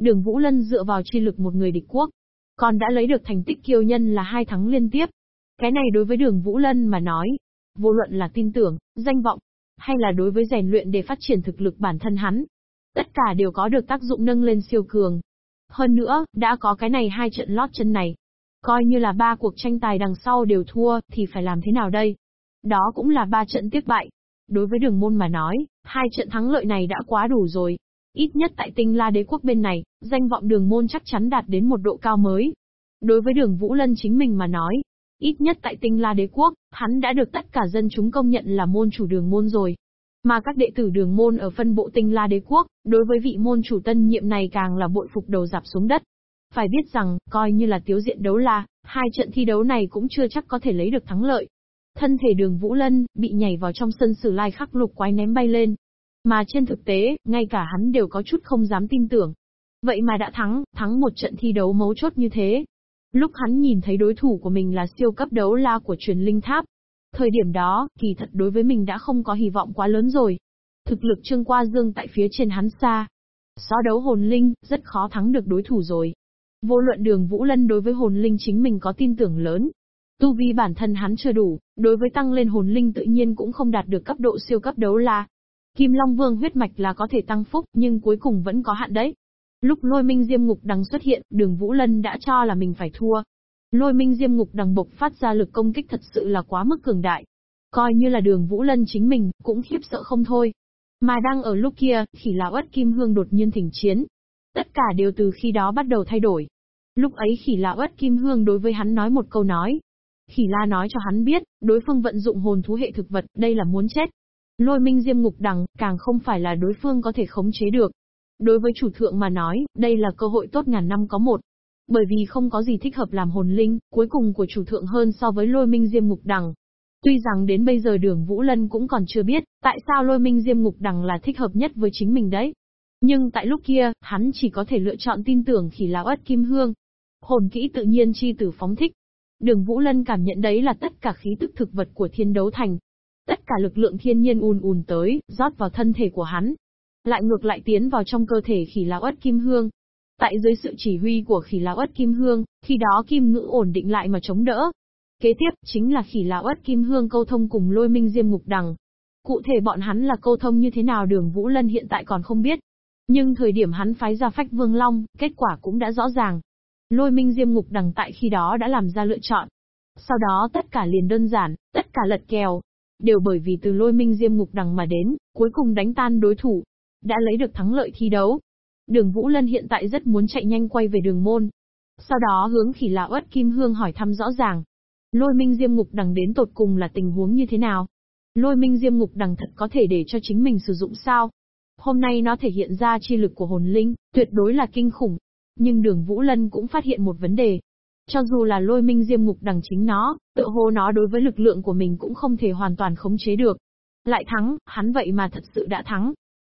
Đường Vũ Lân dựa vào chi lực một người địch quốc, còn đã lấy được thành tích kiêu nhân là hai thắng liên tiếp. Cái này đối với đường Vũ Lân mà nói, vô luận là tin tưởng, danh vọng, hay là đối với rèn luyện để phát triển thực lực bản thân hắn. Tất cả đều có được tác dụng nâng lên siêu cường. Hơn nữa, đã có cái này hai trận lót chân này. Coi như là ba cuộc tranh tài đằng sau đều thua, thì phải làm thế nào đây? Đó cũng là ba trận tiếp bại. Đối với đường môn mà nói, hai trận thắng lợi này đã quá đủ rồi. Ít nhất tại tinh la đế quốc bên này, danh vọng đường môn chắc chắn đạt đến một độ cao mới. Đối với đường Vũ Lân chính mình mà nói, ít nhất tại tinh la đế quốc, hắn đã được tất cả dân chúng công nhận là môn chủ đường môn rồi. Mà các đệ tử đường môn ở phân bộ tinh la đế quốc, đối với vị môn chủ tân nhiệm này càng là bội phục đầu dạp xuống đất. Phải biết rằng, coi như là tiếu diện đấu la, hai trận thi đấu này cũng chưa chắc có thể lấy được thắng lợi. Thân thể đường Vũ Lân, bị nhảy vào trong sân sử lai khắc lục quái ném bay lên. Mà trên thực tế, ngay cả hắn đều có chút không dám tin tưởng. Vậy mà đã thắng, thắng một trận thi đấu mấu chốt như thế. Lúc hắn nhìn thấy đối thủ của mình là siêu cấp đấu la của truyền linh tháp. Thời điểm đó, kỳ thật đối với mình đã không có hy vọng quá lớn rồi. Thực lực Trương Qua Dương tại phía trên hắn xa. So đấu hồn linh, rất khó thắng được đối thủ rồi. Vô luận đường Vũ Lân đối với hồn linh chính mình có tin tưởng lớn. Tu vi bản thân hắn chưa đủ, đối với tăng lên hồn linh tự nhiên cũng không đạt được cấp độ siêu cấp đấu la. Kim Long Vương huyết mạch là có thể tăng phúc, nhưng cuối cùng vẫn có hạn đấy. Lúc lôi minh diêm ngục đằng xuất hiện, đường Vũ Lân đã cho là mình phải thua. Lôi minh diêm ngục đằng bộc phát ra lực công kích thật sự là quá mức cường đại. Coi như là đường Vũ Lân chính mình, cũng khiếp sợ không thôi. Mà đang ở lúc kia, khỉ lão ất kim hương đột nhiên thỉnh chiến. Tất cả đều từ khi đó bắt đầu thay đổi. Lúc ấy khỉ lão ất kim hương đối với hắn nói một câu nói. Khỉ la nói cho hắn biết, đối phương vận dụng hồn thú hệ thực vật, đây là muốn chết. Lôi minh diêm ngục đằng, càng không phải là đối phương có thể khống chế được. Đối với chủ thượng mà nói, đây là cơ hội tốt ngàn năm có một. Bởi vì không có gì thích hợp làm hồn linh, cuối cùng của chủ thượng hơn so với lôi minh diêm ngục đằng. Tuy rằng đến bây giờ đường Vũ Lân cũng còn chưa biết, tại sao lôi minh diêm ngục đằng là thích hợp nhất với chính mình đấy. Nhưng tại lúc kia, hắn chỉ có thể lựa chọn tin tưởng khỉ lão ất kim hương. Hồn kỹ tự nhiên chi tử phóng thích. Đường Vũ Lân cảm nhận đấy là tất cả khí tức thực vật của thiên đấu thành. Tất cả lực lượng thiên nhiên ùn ùn tới, rót vào thân thể của hắn, lại ngược lại tiến vào trong cơ thể khỉ lão ất kim hương. Tại dưới sự chỉ huy của khỉ lão ất kim hương, khi đó kim ngữ ổn định lại mà chống đỡ. Kế tiếp, chính là khỉ lão ất kim hương câu thông cùng lôi minh diêm ngục đằng. Cụ thể bọn hắn là câu thông như thế nào đường Vũ Lân hiện tại còn không biết. Nhưng thời điểm hắn phái ra phách vương long, kết quả cũng đã rõ ràng. Lôi minh diêm ngục đằng tại khi đó đã làm ra lựa chọn. Sau đó tất cả liền đơn giản, tất cả lật kèo. Đều bởi vì từ lôi minh diêm ngục đằng mà đến, cuối cùng đánh tan đối thủ, đã lấy được thắng lợi thi đấu. Đường Vũ Lân hiện tại rất muốn chạy nhanh quay về đường môn. Sau đó hướng khỉ lão ất Kim Hương hỏi thăm rõ ràng. Lôi minh diêm ngục đằng đến tột cùng là tình huống như thế nào? Lôi minh diêm ngục đằng thật có thể để cho chính mình sử dụng sao? Hôm nay nó thể hiện ra chi lực của hồn linh, tuyệt đối là kinh khủng. Nhưng đường Vũ Lân cũng phát hiện một vấn đề. Cho dù là lôi minh diêm ngục đằng chính nó, tự hồ nó đối với lực lượng của mình cũng không thể hoàn toàn khống chế được. Lại thắng, hắn vậy mà thật sự đã thắng.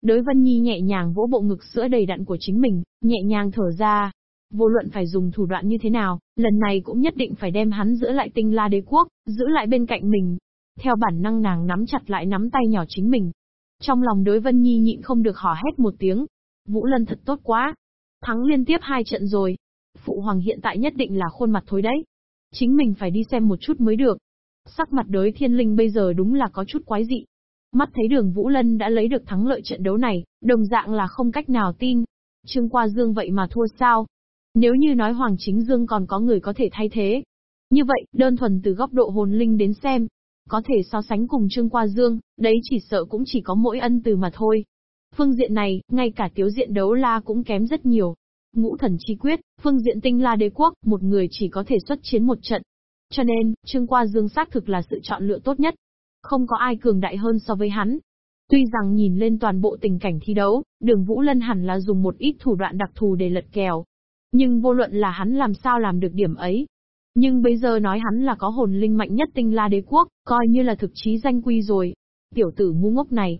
Đới Vân Nhi nhẹ nhàng vỗ bộ ngực sữa đầy đặn của chính mình, nhẹ nhàng thở ra. Vô luận phải dùng thủ đoạn như thế nào, lần này cũng nhất định phải đem hắn giữ lại tinh la đế quốc, giữ lại bên cạnh mình. Theo bản năng nàng nắm chặt lại nắm tay nhỏ chính mình. Trong lòng đối Vân Nhi nhịn không được hò hét một tiếng. Vũ Lân thật tốt quá. Thắng liên tiếp hai trận rồi. Phụ hoàng hiện tại nhất định là khuôn mặt thối đấy. Chính mình phải đi xem một chút mới được. Sắc mặt đới thiên linh bây giờ đúng là có chút quái dị. Mắt thấy đường Vũ Lân đã lấy được thắng lợi trận đấu này, đồng dạng là không cách nào tin. Trương Qua Dương vậy mà thua sao? Nếu như nói Hoàng Chính Dương còn có người có thể thay thế. Như vậy, đơn thuần từ góc độ hồn linh đến xem, có thể so sánh cùng Trương Qua Dương, đấy chỉ sợ cũng chỉ có mỗi ân từ mà thôi. Phương diện này, ngay cả tiếu diện đấu la cũng kém rất nhiều. Ngũ thần chi quyết, phương diện tinh la đế quốc, một người chỉ có thể xuất chiến một trận. Cho nên, Trương Qua Dương xác thực là sự chọn lựa tốt nhất. Không có ai cường đại hơn so với hắn. Tuy rằng nhìn lên toàn bộ tình cảnh thi đấu, đường Vũ Lân hẳn là dùng một ít thủ đoạn đặc thù để lật kèo. Nhưng vô luận là hắn làm sao làm được điểm ấy. Nhưng bây giờ nói hắn là có hồn linh mạnh nhất tinh la đế quốc, coi như là thực chí danh quy rồi. Tiểu tử ngu ngốc này.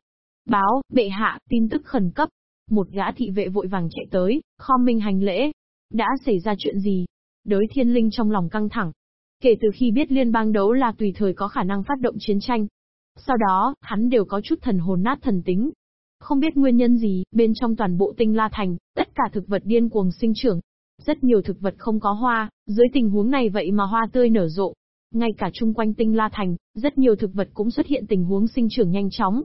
Báo, bệ hạ, tin tức khẩn cấp. Một gã thị vệ vội vàng chạy tới, khom minh hành lễ. Đã xảy ra chuyện gì? Đới thiên linh trong lòng căng thẳng, Kể từ khi biết liên bang đấu là tùy thời có khả năng phát động chiến tranh. Sau đó, hắn đều có chút thần hồn nát thần tính. Không biết nguyên nhân gì, bên trong toàn bộ tinh la thành, tất cả thực vật điên cuồng sinh trưởng. Rất nhiều thực vật không có hoa, dưới tình huống này vậy mà hoa tươi nở rộ. Ngay cả chung quanh tinh la thành, rất nhiều thực vật cũng xuất hiện tình huống sinh trưởng nhanh chóng.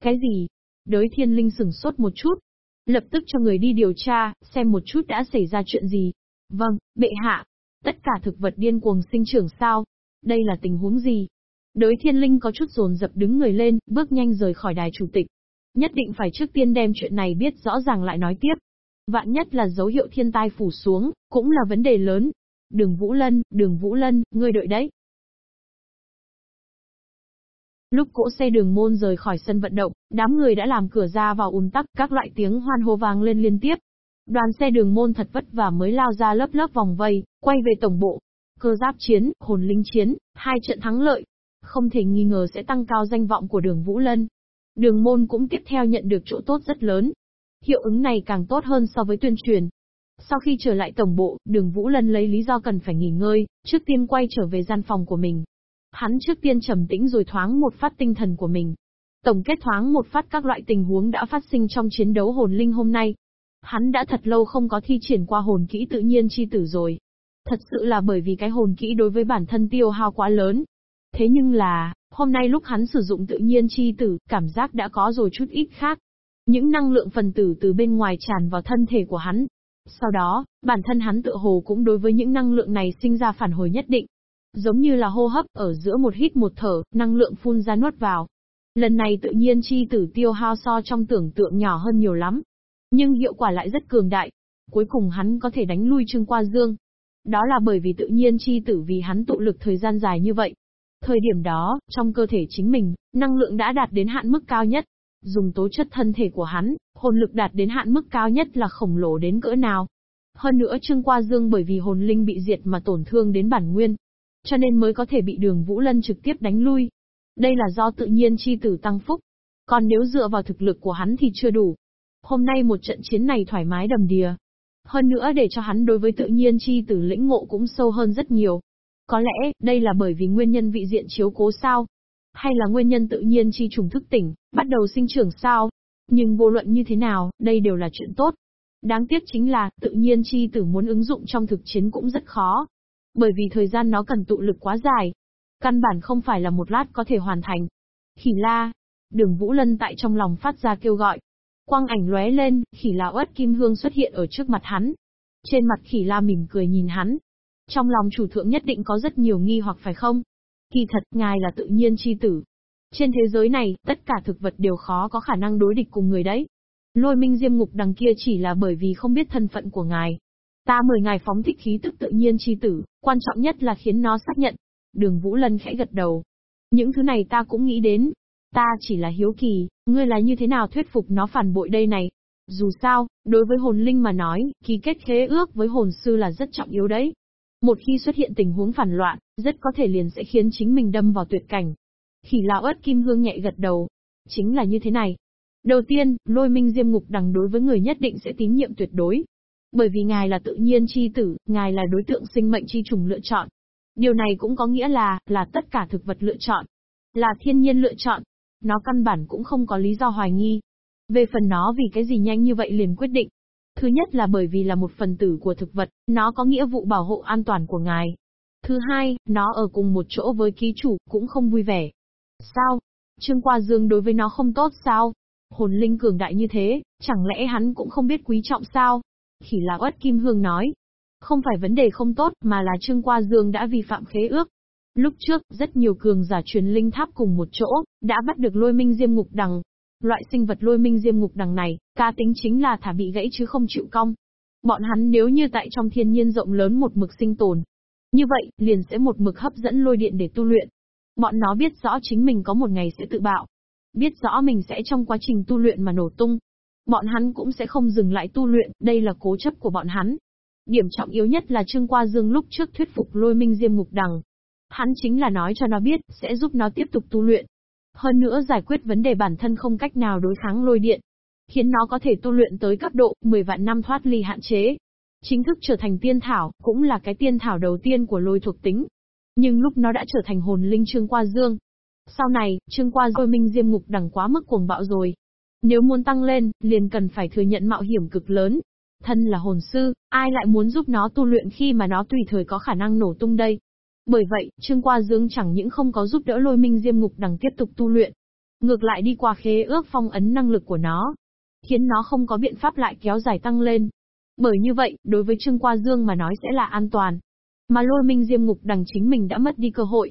Cái gì? Đới thiên linh sửng sốt một chút. Lập tức cho người đi điều tra, xem một chút đã xảy ra chuyện gì. Vâng, bệ hạ. Tất cả thực vật điên cuồng sinh trưởng sao? Đây là tình huống gì? Đới thiên linh có chút dồn dập đứng người lên, bước nhanh rời khỏi đài chủ tịch. Nhất định phải trước tiên đem chuyện này biết rõ ràng lại nói tiếp. Vạn nhất là dấu hiệu thiên tai phủ xuống, cũng là vấn đề lớn. Đường Vũ Lân, đường Vũ Lân, ngươi đợi đấy. Lúc cỗ xe đường môn rời khỏi sân vận động, đám người đã làm cửa ra vào ùn tắc, các loại tiếng hoan hô vang lên liên tiếp. Đoàn xe đường môn thật vất vả mới lao ra lớp lớp vòng vây, quay về tổng bộ. Cơ giáp chiến, hồn linh chiến, hai trận thắng lợi. Không thể nghi ngờ sẽ tăng cao danh vọng của đường Vũ Lân. Đường môn cũng tiếp theo nhận được chỗ tốt rất lớn. Hiệu ứng này càng tốt hơn so với tuyên truyền. Sau khi trở lại tổng bộ, đường Vũ Lân lấy lý do cần phải nghỉ ngơi, trước tiên quay trở về gian phòng của mình. Hắn trước tiên trầm tĩnh rồi thoáng một phát tinh thần của mình. Tổng kết thoáng một phát các loại tình huống đã phát sinh trong chiến đấu hồn linh hôm nay. Hắn đã thật lâu không có thi triển qua hồn kỹ tự nhiên chi tử rồi. Thật sự là bởi vì cái hồn kỹ đối với bản thân tiêu hao quá lớn. Thế nhưng là, hôm nay lúc hắn sử dụng tự nhiên chi tử, cảm giác đã có rồi chút ít khác. Những năng lượng phần tử từ bên ngoài tràn vào thân thể của hắn. Sau đó, bản thân hắn tự hồ cũng đối với những năng lượng này sinh ra phản hồi nhất định. Giống như là hô hấp, ở giữa một hít một thở, năng lượng phun ra nuốt vào. Lần này tự nhiên chi tử tiêu hao so trong tưởng tượng nhỏ hơn nhiều lắm. Nhưng hiệu quả lại rất cường đại. Cuối cùng hắn có thể đánh lui Trương Qua Dương. Đó là bởi vì tự nhiên chi tử vì hắn tụ lực thời gian dài như vậy. Thời điểm đó, trong cơ thể chính mình, năng lượng đã đạt đến hạn mức cao nhất. Dùng tố chất thân thể của hắn, hồn lực đạt đến hạn mức cao nhất là khổng lồ đến cỡ nào. Hơn nữa Trương Qua Dương bởi vì hồn linh bị diệt mà tổn thương đến bản nguyên, cho nên mới có thể bị đường Vũ Lân trực tiếp đánh lui. Đây là do tự nhiên chi tử tăng phúc. Còn nếu dựa vào thực lực của hắn thì chưa đủ. Hôm nay một trận chiến này thoải mái đầm đìa. Hơn nữa để cho hắn đối với tự nhiên chi tử lĩnh ngộ cũng sâu hơn rất nhiều. Có lẽ, đây là bởi vì nguyên nhân vị diện chiếu cố sao? Hay là nguyên nhân tự nhiên chi trùng thức tỉnh, bắt đầu sinh trưởng sao? Nhưng vô luận như thế nào, đây đều là chuyện tốt. Đáng tiếc chính là, tự nhiên chi tử muốn ứng dụng trong thực chiến cũng rất khó. Bởi vì thời gian nó cần tụ lực quá dài. Căn bản không phải là một lát có thể hoàn thành. Khỉ la. Đường Vũ Lân tại trong lòng phát ra kêu gọi. Quang ảnh lóe lên, khỉ la uất kim hương xuất hiện ở trước mặt hắn. Trên mặt khỉ la mỉm cười nhìn hắn. Trong lòng chủ thượng nhất định có rất nhiều nghi hoặc phải không? Kỳ thật, ngài là tự nhiên chi tử. Trên thế giới này, tất cả thực vật đều khó có khả năng đối địch cùng người đấy. Lôi minh diêm ngục đằng kia chỉ là bởi vì không biết thân phận của ngài. Ta mời ngài phóng thích khí tức tự nhiên chi tử, quan trọng nhất là khiến nó xác nhận. Đường Vũ Lân khẽ gật đầu. Những thứ này ta cũng nghĩ đến. Ta chỉ là hiếu kỳ, ngươi là như thế nào thuyết phục nó phản bội đây này. Dù sao, đối với hồn linh mà nói, ký kết khế ước với hồn sư là rất trọng yếu đấy. Một khi xuất hiện tình huống phản loạn, rất có thể liền sẽ khiến chính mình đâm vào tuyệt cảnh. Khỉ lão ớt kim hương nhẹ gật đầu. Chính là như thế này. Đầu tiên, lôi minh diêm ngục đằng đối với người nhất định sẽ tín nhiệm tuyệt đối, bởi vì ngài là tự nhiên chi tử, ngài là đối tượng sinh mệnh chi trùng lựa chọn. Điều này cũng có nghĩa là, là tất cả thực vật lựa chọn. Là thiên nhiên lựa chọn. Nó căn bản cũng không có lý do hoài nghi. Về phần nó vì cái gì nhanh như vậy liền quyết định. Thứ nhất là bởi vì là một phần tử của thực vật, nó có nghĩa vụ bảo hộ an toàn của ngài. Thứ hai, nó ở cùng một chỗ với ký chủ, cũng không vui vẻ. Sao? Trương Qua Dương đối với nó không tốt sao? Hồn linh cường đại như thế, chẳng lẽ hắn cũng không biết quý trọng sao? Khỉ là uất kim hương nói. Không phải vấn đề không tốt, mà là Trương Qua Dương đã vi phạm khế ước. Lúc trước, rất nhiều cường giả truyền linh tháp cùng một chỗ, đã bắt được lôi minh diêm ngục đằng. Loại sinh vật lôi minh diêm ngục đằng này, ca tính chính là thả bị gãy chứ không chịu cong. Bọn hắn nếu như tại trong thiên nhiên rộng lớn một mực sinh tồn. Như vậy, liền sẽ một mực hấp dẫn lôi điện để tu luyện. Bọn nó biết rõ chính mình có một ngày sẽ tự bạo. Biết rõ mình sẽ trong quá trình tu luyện mà nổ tung. Bọn hắn cũng sẽ không dừng lại tu luyện, đây là cố chấp của bọn hắn. Điểm trọng yếu nhất là Trương Qua Dương lúc trước thuyết phục lôi minh diêm ngục đằng. Hắn chính là nói cho nó biết, sẽ giúp nó tiếp tục tu luyện. Hơn nữa giải quyết vấn đề bản thân không cách nào đối kháng lôi điện. Khiến nó có thể tu luyện tới cấp độ 10 vạn năm thoát ly hạn chế. Chính thức trở thành tiên thảo, cũng là cái tiên thảo đầu tiên của lôi thuộc tính. Nhưng lúc nó đã trở thành hồn linh Trương Qua Dương. Sau này, Trương Qua Dôi Minh Diêm Ngục đằng quá mức cuồng bạo rồi, nếu muốn tăng lên, liền cần phải thừa nhận mạo hiểm cực lớn. Thân là hồn sư, ai lại muốn giúp nó tu luyện khi mà nó tùy thời có khả năng nổ tung đây? Bởi vậy, Trương Qua Dương chẳng những không có giúp đỡ lôi minh diêm ngục đằng tiếp tục tu luyện. Ngược lại đi qua khế ước phong ấn năng lực của nó. Khiến nó không có biện pháp lại kéo dài tăng lên. Bởi như vậy, đối với Trương Qua Dương mà nói sẽ là an toàn. Mà lôi minh diêm ngục đằng chính mình đã mất đi cơ hội.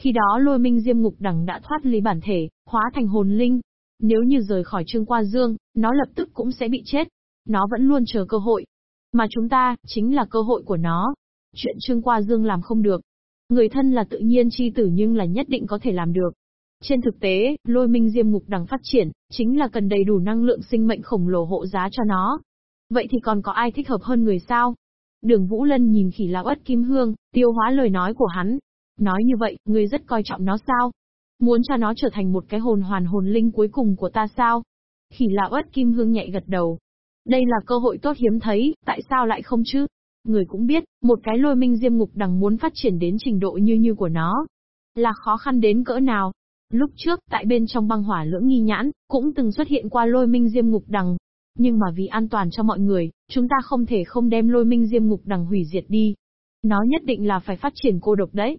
Khi đó lôi minh diêm ngục đằng đã thoát ly bản thể, hóa thành hồn linh. Nếu như rời khỏi Trương Qua Dương, nó lập tức cũng sẽ bị chết. Nó vẫn luôn chờ cơ hội. Mà chúng ta, chính là cơ hội của nó. Chuyện Trương Qua Dương làm không được, Người thân là tự nhiên chi tử nhưng là nhất định có thể làm được. Trên thực tế, lôi minh diêm ngục đằng phát triển, chính là cần đầy đủ năng lượng sinh mệnh khổng lồ hộ giá cho nó. Vậy thì còn có ai thích hợp hơn người sao? Đường Vũ Lân nhìn khỉ lão ất kim hương, tiêu hóa lời nói của hắn. Nói như vậy, người rất coi trọng nó sao? Muốn cho nó trở thành một cái hồn hoàn hồn linh cuối cùng của ta sao? Khỉ lão ất kim hương nhạy gật đầu. Đây là cơ hội tốt hiếm thấy, tại sao lại không chứ? Người cũng biết, một cái lôi minh diêm ngục đằng muốn phát triển đến trình độ như như của nó. Là khó khăn đến cỡ nào. Lúc trước, tại bên trong băng hỏa lưỡng nghi nhãn, cũng từng xuất hiện qua lôi minh diêm ngục đằng. Nhưng mà vì an toàn cho mọi người, chúng ta không thể không đem lôi minh diêm ngục đằng hủy diệt đi. Nó nhất định là phải phát triển cô độc đấy.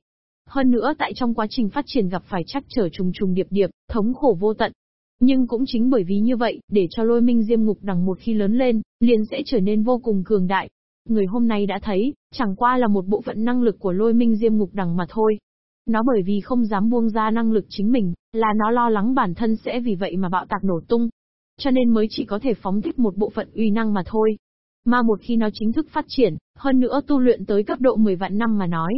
Hơn nữa tại trong quá trình phát triển gặp phải trắc trở trùng trùng điệp điệp, thống khổ vô tận. Nhưng cũng chính bởi vì như vậy, để cho lôi minh diêm ngục đằng một khi lớn lên, liền sẽ trở nên vô cùng cường đại, người hôm nay đã thấy, chẳng qua là một bộ phận năng lực của lôi minh diêm ngục đằng mà thôi. Nó bởi vì không dám buông ra năng lực chính mình, là nó lo lắng bản thân sẽ vì vậy mà bạo tạc nổ tung. Cho nên mới chỉ có thể phóng thích một bộ phận uy năng mà thôi. Mà một khi nó chính thức phát triển, hơn nữa tu luyện tới cấp độ 10 vạn năm mà nói.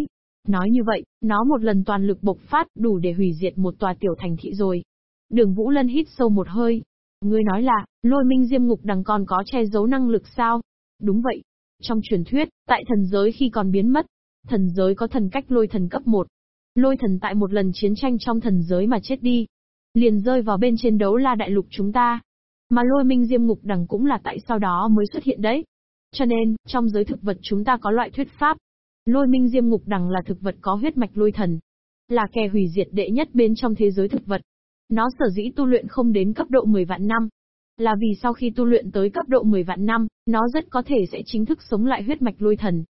Nói như vậy, nó một lần toàn lực bộc phát đủ để hủy diệt một tòa tiểu thành thị rồi. Đường Vũ Lân hít sâu một hơi. Ngươi nói là, lôi minh diêm ngục đằng còn có che giấu năng lực sao? Đúng vậy, trong truyền thuyết, tại thần giới khi còn biến mất, thần giới có thần cách lôi thần cấp 1. Lôi thần tại một lần chiến tranh trong thần giới mà chết đi. Liền rơi vào bên trên đấu la đại lục chúng ta. Mà lôi minh diêm ngục đằng cũng là tại sau đó mới xuất hiện đấy. Cho nên, trong giới thực vật chúng ta có loại thuyết pháp. Lôi minh diêm ngục đằng là thực vật có huyết mạch lôi thần. Là kẻ hủy diệt đệ nhất bên trong thế giới thực vật. Nó sở dĩ tu luyện không đến cấp độ 10 vạn năm, là vì sau khi tu luyện tới cấp độ 10 vạn năm, nó rất có thể sẽ chính thức sống lại huyết mạch lôi thần.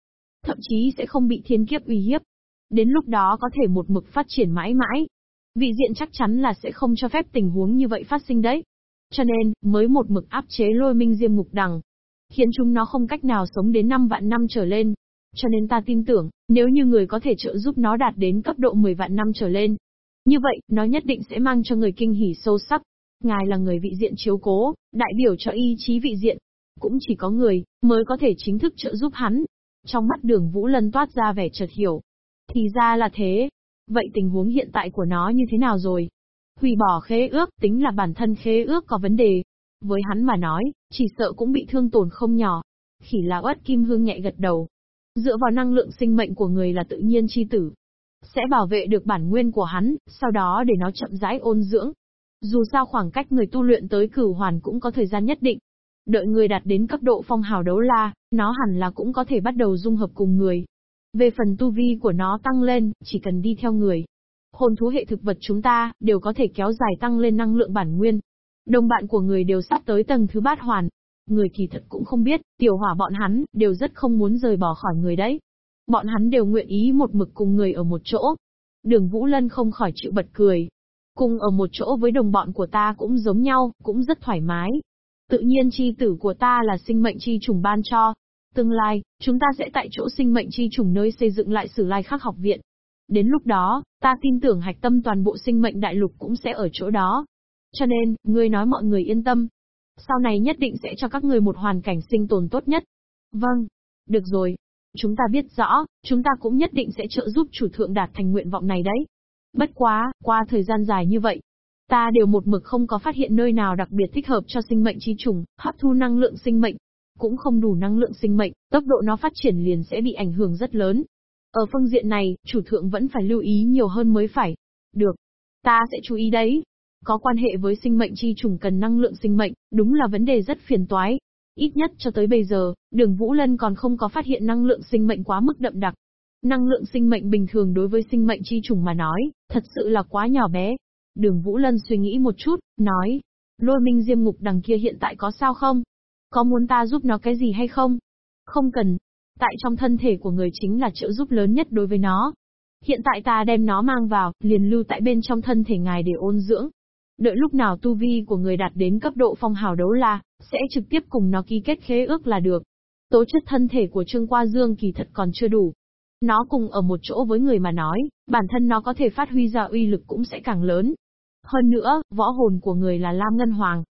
Thậm chí sẽ không bị thiên kiếp uy hiếp. Đến lúc đó có thể một mực phát triển mãi mãi. Vị diện chắc chắn là sẽ không cho phép tình huống như vậy phát sinh đấy. Cho nên, mới một mực áp chế lôi minh diêm ngục đằng. Khiến chúng nó không cách nào sống đến 5 vạn năm trở lên. Cho nên ta tin tưởng, nếu như người có thể trợ giúp nó đạt đến cấp độ 10 vạn năm trở lên. Như vậy, nó nhất định sẽ mang cho người kinh hỉ sâu sắc. Ngài là người vị diện chiếu cố, đại biểu cho ý chí vị diện. Cũng chỉ có người, mới có thể chính thức trợ giúp hắn. Trong mắt đường Vũ Lân toát ra vẻ chợt hiểu. Thì ra là thế. Vậy tình huống hiện tại của nó như thế nào rồi? Hủy bỏ khế ước, tính là bản thân khế ước có vấn đề. Với hắn mà nói, chỉ sợ cũng bị thương tổn không nhỏ. Khỉ là uất kim hương nhẹ gật đầu. Dựa vào năng lượng sinh mệnh của người là tự nhiên chi tử. Sẽ bảo vệ được bản nguyên của hắn, sau đó để nó chậm rãi ôn dưỡng, dù sao khoảng cách người tu luyện tới cửu hoàn cũng có thời gian nhất định. Đợi người đạt đến cấp độ phong hào đấu la, nó hẳn là cũng có thể bắt đầu dung hợp cùng người. Về phần tu vi của nó tăng lên, chỉ cần đi theo người. Hồn thú hệ thực vật chúng ta, đều có thể kéo dài tăng lên năng lượng bản nguyên. Đồng bạn của người đều sắp tới tầng thứ bát hoàn. Người kỳ thật cũng không biết, tiểu hỏa bọn hắn, đều rất không muốn rời bỏ khỏi người đấy. Bọn hắn đều nguyện ý một mực cùng người ở một chỗ. Đường Vũ Lân không khỏi chịu bật cười, Cùng ở một chỗ với đồng bọn của ta cũng giống nhau, cũng rất thoải mái. Tự nhiên chi tử của ta là sinh mệnh chi trùng ban cho. Tương lai, chúng ta sẽ tại chỗ sinh mệnh chi trùng nơi xây dựng lại sử lai khắc học viện. Đến lúc đó, ta tin tưởng hạch tâm toàn bộ sinh mệnh đại lục cũng sẽ ở chỗ đó. Cho nên, ngươi nói mọi người yên tâm. Sau này nhất định sẽ cho các người một hoàn cảnh sinh tồn tốt nhất. Vâng. Được rồi. Chúng ta biết rõ, chúng ta cũng nhất định sẽ trợ giúp chủ thượng đạt thành nguyện vọng này đấy. Bất quá, qua thời gian dài như vậy, ta đều một mực không có phát hiện nơi nào đặc biệt thích hợp cho sinh mệnh chi trùng, hấp thu năng lượng sinh mệnh. Cũng không đủ năng lượng sinh mệnh, tốc độ nó phát triển liền sẽ bị ảnh hưởng rất lớn. Ở phương diện này, chủ thượng vẫn phải lưu ý nhiều hơn mới phải. Được. Ta sẽ chú ý đấy. Có quan hệ với sinh mệnh chi trùng cần năng lượng sinh mệnh, đúng là vấn đề rất phiền toái. Ít nhất cho tới bây giờ, đường Vũ Lân còn không có phát hiện năng lượng sinh mệnh quá mức đậm đặc. Năng lượng sinh mệnh bình thường đối với sinh mệnh chi trùng mà nói, thật sự là quá nhỏ bé. Đường Vũ Lân suy nghĩ một chút, nói. Lôi minh diêm ngục đằng kia hiện tại có sao không? Có muốn ta giúp nó cái gì hay không? Không cần. Tại trong thân thể của người chính là trợ giúp lớn nhất đối với nó. Hiện tại ta đem nó mang vào, liền lưu tại bên trong thân thể ngài để ôn dưỡng. Đợi lúc nào tu vi của người đạt đến cấp độ phong hào đấu la, sẽ trực tiếp cùng nó ký kết khế ước là được. Tố chất thân thể của Trương Qua Dương kỳ thật còn chưa đủ. Nó cùng ở một chỗ với người mà nói, bản thân nó có thể phát huy ra uy lực cũng sẽ càng lớn. Hơn nữa, võ hồn của người là Lam Ngân Hoàng.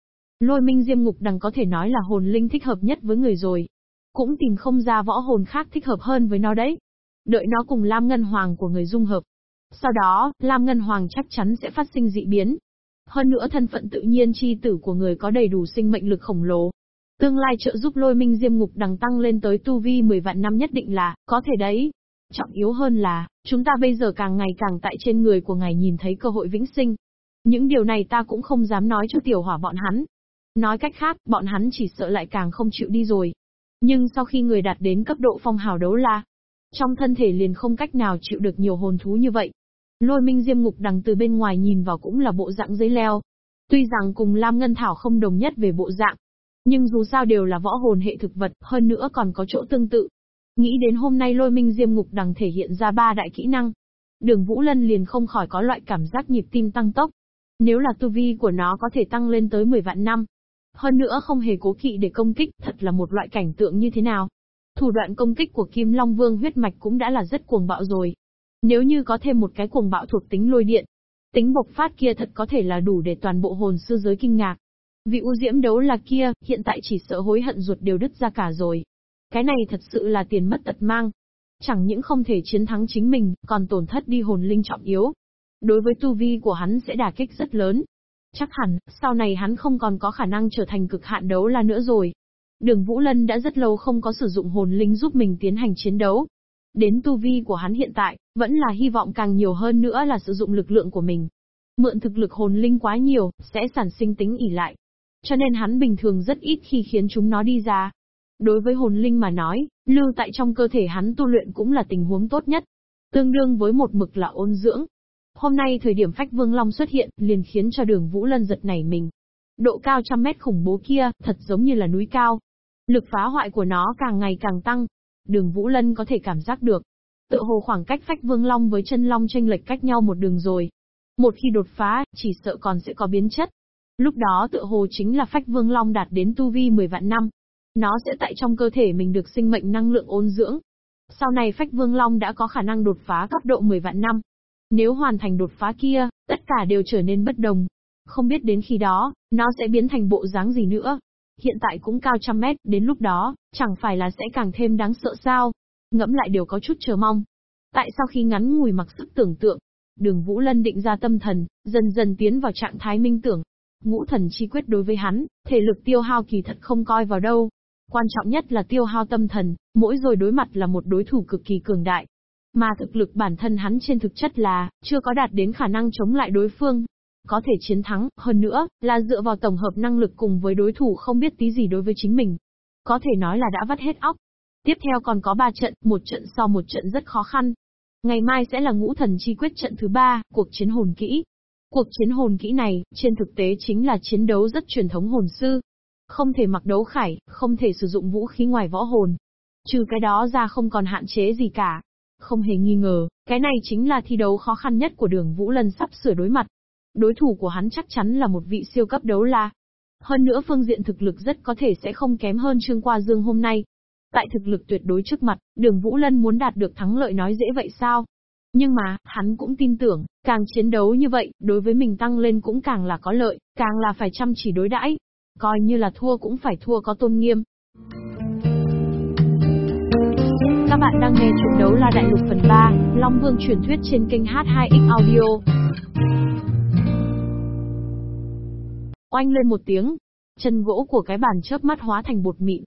Lôi minh diêm ngục đằng có thể nói là hồn linh thích hợp nhất với người rồi. Cũng tìm không ra võ hồn khác thích hợp hơn với nó đấy. Đợi nó cùng Lam Ngân Hoàng của người dung hợp. Sau đó, Lam Ngân Hoàng chắc chắn sẽ phát sinh dị biến. Hơn nữa thân phận tự nhiên chi tử của người có đầy đủ sinh mệnh lực khổng lồ. Tương lai trợ giúp lôi minh diêm ngục đằng tăng lên tới tu vi 10 vạn năm nhất định là, có thể đấy. Trọng yếu hơn là, chúng ta bây giờ càng ngày càng tại trên người của ngài nhìn thấy cơ hội vĩnh sinh. Những điều này ta cũng không dám nói cho tiểu hỏa bọn hắn. Nói cách khác, bọn hắn chỉ sợ lại càng không chịu đi rồi. Nhưng sau khi người đạt đến cấp độ phong hào đấu la, trong thân thể liền không cách nào chịu được nhiều hồn thú như vậy. Lôi minh diêm ngục đằng từ bên ngoài nhìn vào cũng là bộ dạng dây leo. Tuy rằng cùng Lam Ngân Thảo không đồng nhất về bộ dạng, nhưng dù sao đều là võ hồn hệ thực vật, hơn nữa còn có chỗ tương tự. Nghĩ đến hôm nay lôi minh diêm ngục đằng thể hiện ra ba đại kỹ năng. Đường Vũ Lân liền không khỏi có loại cảm giác nhịp tim tăng tốc. Nếu là tu vi của nó có thể tăng lên tới 10 vạn năm. Hơn nữa không hề cố kỵ để công kích, thật là một loại cảnh tượng như thế nào. Thủ đoạn công kích của Kim Long Vương huyết mạch cũng đã là rất cuồng bạo rồi. Nếu như có thêm một cái cuồng bạo thuộc tính lôi điện, tính bộc phát kia thật có thể là đủ để toàn bộ hồn sư giới kinh ngạc. Vị u diễm đấu là kia, hiện tại chỉ sợ hối hận ruột đều đứt ra cả rồi. Cái này thật sự là tiền mất tật mang. Chẳng những không thể chiến thắng chính mình, còn tổn thất đi hồn linh trọng yếu. Đối với tu vi của hắn sẽ đả kích rất lớn. Chắc hẳn, sau này hắn không còn có khả năng trở thành cực hạn đấu la nữa rồi. Đường Vũ Lân đã rất lâu không có sử dụng hồn linh giúp mình tiến hành chiến đấu. Đến tu vi của hắn hiện tại, vẫn là hy vọng càng nhiều hơn nữa là sử dụng lực lượng của mình. Mượn thực lực hồn linh quá nhiều, sẽ sản sinh tính ỉ lại, cho nên hắn bình thường rất ít khi khiến chúng nó đi ra. Đối với hồn linh mà nói, lưu tại trong cơ thể hắn tu luyện cũng là tình huống tốt nhất. Tương đương với một mực là ôn dưỡng. Hôm nay thời điểm phách vương long xuất hiện, liền khiến cho đường Vũ Lân giật nảy mình. Độ cao trăm mét khủng bố kia, thật giống như là núi cao. Lực phá hoại của nó càng ngày càng tăng. Đường Vũ Lân có thể cảm giác được. Tự hồ khoảng cách phách vương long với chân long tranh lệch cách nhau một đường rồi. Một khi đột phá, chỉ sợ còn sẽ có biến chất. Lúc đó tựa hồ chính là phách vương long đạt đến tu vi 10 vạn năm. Nó sẽ tại trong cơ thể mình được sinh mệnh năng lượng ôn dưỡng. Sau này phách vương long đã có khả năng đột phá cấp độ 10 vạn năm. Nếu hoàn thành đột phá kia, tất cả đều trở nên bất đồng. Không biết đến khi đó, nó sẽ biến thành bộ dáng gì nữa. Hiện tại cũng cao trăm mét, đến lúc đó, chẳng phải là sẽ càng thêm đáng sợ sao. Ngẫm lại đều có chút chờ mong. Tại sao khi ngắn ngủi mặc sức tưởng tượng, đường Vũ Lân định ra tâm thần, dần dần tiến vào trạng thái minh tưởng, Ngũ thần chi quyết đối với hắn, thể lực tiêu hao kỳ thật không coi vào đâu. Quan trọng nhất là tiêu hao tâm thần, mỗi rồi đối mặt là một đối thủ cực kỳ cường đại. Mà thực lực bản thân hắn trên thực chất là, chưa có đạt đến khả năng chống lại đối phương. Có thể chiến thắng, hơn nữa, là dựa vào tổng hợp năng lực cùng với đối thủ không biết tí gì đối với chính mình. Có thể nói là đã vắt hết óc. Tiếp theo còn có ba trận, một trận so một trận rất khó khăn. Ngày mai sẽ là ngũ thần chi quyết trận thứ ba, cuộc chiến hồn kỹ. Cuộc chiến hồn kỹ này, trên thực tế chính là chiến đấu rất truyền thống hồn sư. Không thể mặc đấu khải, không thể sử dụng vũ khí ngoài võ hồn. Trừ cái đó ra không còn hạn chế gì cả. Không hề nghi ngờ, cái này chính là thi đấu khó khăn nhất của đường Vũ Lân sắp sửa đối mặt. Đối thủ của hắn chắc chắn là một vị siêu cấp đấu la. Hơn nữa phương diện thực lực rất có thể sẽ không kém hơn Trương Qua Dương hôm nay. Tại thực lực tuyệt đối trước mặt, đường Vũ Lân muốn đạt được thắng lợi nói dễ vậy sao? Nhưng mà, hắn cũng tin tưởng, càng chiến đấu như vậy, đối với mình tăng lên cũng càng là có lợi, càng là phải chăm chỉ đối đãi. Coi như là thua cũng phải thua có tôn nghiêm. Các bạn đang nghe chuyện đấu là đại lục phần 3, Long Vương truyền thuyết trên kênh H2X Audio. Oanh lên một tiếng, chân gỗ của cái bàn chớp mắt hóa thành bột mịn.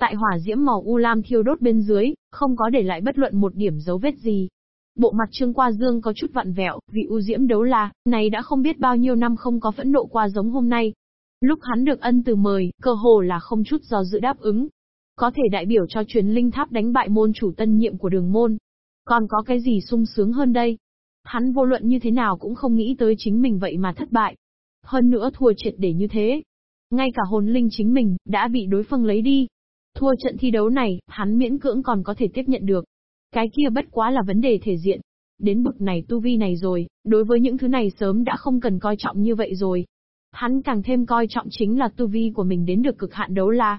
Tại hỏa diễm màu u lam thiêu đốt bên dưới, không có để lại bất luận một điểm dấu vết gì. Bộ mặt Trương Qua Dương có chút vặn vẹo, vì u diễm đấu la, này đã không biết bao nhiêu năm không có phẫn nộ qua giống hôm nay. Lúc hắn được ân từ mời, cơ hồ là không chút do dự đáp ứng. Có thể đại biểu cho truyền linh tháp đánh bại môn chủ tân nhiệm của đường môn. Còn có cái gì sung sướng hơn đây? Hắn vô luận như thế nào cũng không nghĩ tới chính mình vậy mà thất bại. Hơn nữa thua triệt để như thế, ngay cả hồn linh chính mình, đã bị đối phương lấy đi. Thua trận thi đấu này, hắn miễn cưỡng còn có thể tiếp nhận được. Cái kia bất quá là vấn đề thể diện. Đến bực này tu vi này rồi, đối với những thứ này sớm đã không cần coi trọng như vậy rồi. Hắn càng thêm coi trọng chính là tu vi của mình đến được cực hạn đấu la.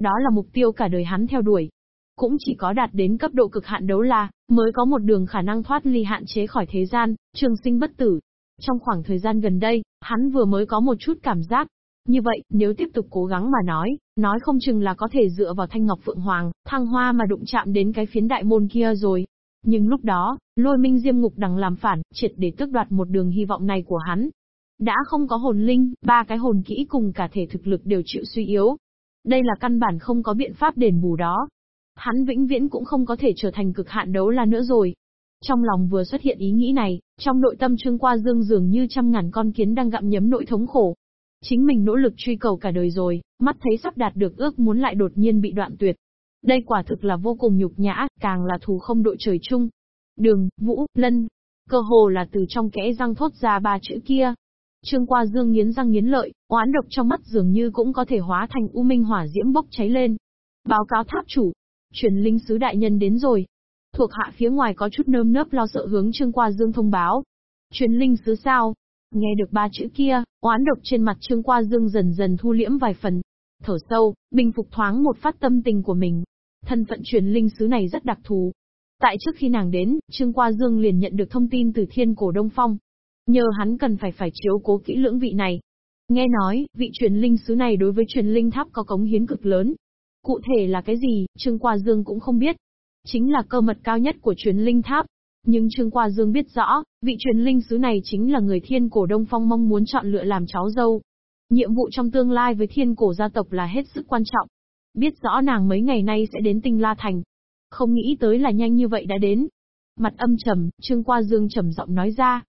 Đó là mục tiêu cả đời hắn theo đuổi. Cũng chỉ có đạt đến cấp độ cực hạn đấu la, mới có một đường khả năng thoát ly hạn chế khỏi thế gian, trường sinh bất tử. Trong khoảng thời gian gần đây, hắn vừa mới có một chút cảm giác. Như vậy, nếu tiếp tục cố gắng mà nói, nói không chừng là có thể dựa vào thanh ngọc phượng hoàng, thăng hoa mà đụng chạm đến cái phiến đại môn kia rồi. Nhưng lúc đó, lôi minh diêm ngục đằng làm phản, triệt để tước đoạt một đường hy vọng này của hắn. Đã không có hồn linh, ba cái hồn kỹ cùng cả thể thực lực đều chịu suy yếu. Đây là căn bản không có biện pháp đền bù đó. Hắn vĩnh viễn cũng không có thể trở thành cực hạn đấu la nữa rồi. Trong lòng vừa xuất hiện ý nghĩ này, trong nội tâm Trương Qua Dương dường như trăm ngàn con kiến đang gặm nhấm nỗi thống khổ. Chính mình nỗ lực truy cầu cả đời rồi, mắt thấy sắp đạt được ước muốn lại đột nhiên bị đoạn tuyệt. Đây quả thực là vô cùng nhục nhã, càng là thù không đội trời chung. Đường, Vũ, Lân. Cơ hồ là từ trong kẽ răng thốt ra ba chữ kia. Trương Qua Dương nghiến răng nghiến lợi, oán độc trong mắt dường như cũng có thể hóa thành u minh hỏa diễm bốc cháy lên. Báo cáo tháp chủ. Truyền linh sứ đại nhân đến rồi. Thuộc hạ phía ngoài có chút nơm nớp lo sợ hướng Trương Qua Dương thông báo. Truyền linh sứ sao? Nghe được ba chữ kia, oán độc trên mặt Trương Qua Dương dần dần thu liễm vài phần. Thở sâu, bình phục thoáng một phát tâm tình của mình. Thân phận truyền linh sứ này rất đặc thù. Tại trước khi nàng đến, Trương Qua Dương liền nhận được thông tin từ thiên cổ Đông Phong. Nhờ hắn cần phải phải chiếu cố kỹ lưỡng vị này. Nghe nói, vị truyền linh sứ này đối với truyền linh tháp có cống hiến cực lớn. Cụ thể là cái gì, Trương Qua Dương cũng không biết. Chính là cơ mật cao nhất của truyền linh tháp. Nhưng Trương Qua Dương biết rõ, vị truyền linh sứ này chính là người thiên cổ Đông Phong mong muốn chọn lựa làm cháu dâu. Nhiệm vụ trong tương lai với thiên cổ gia tộc là hết sức quan trọng. Biết rõ nàng mấy ngày nay sẽ đến tinh La Thành. Không nghĩ tới là nhanh như vậy đã đến. Mặt âm trầm, Trương Qua Dương trầm giọng nói ra.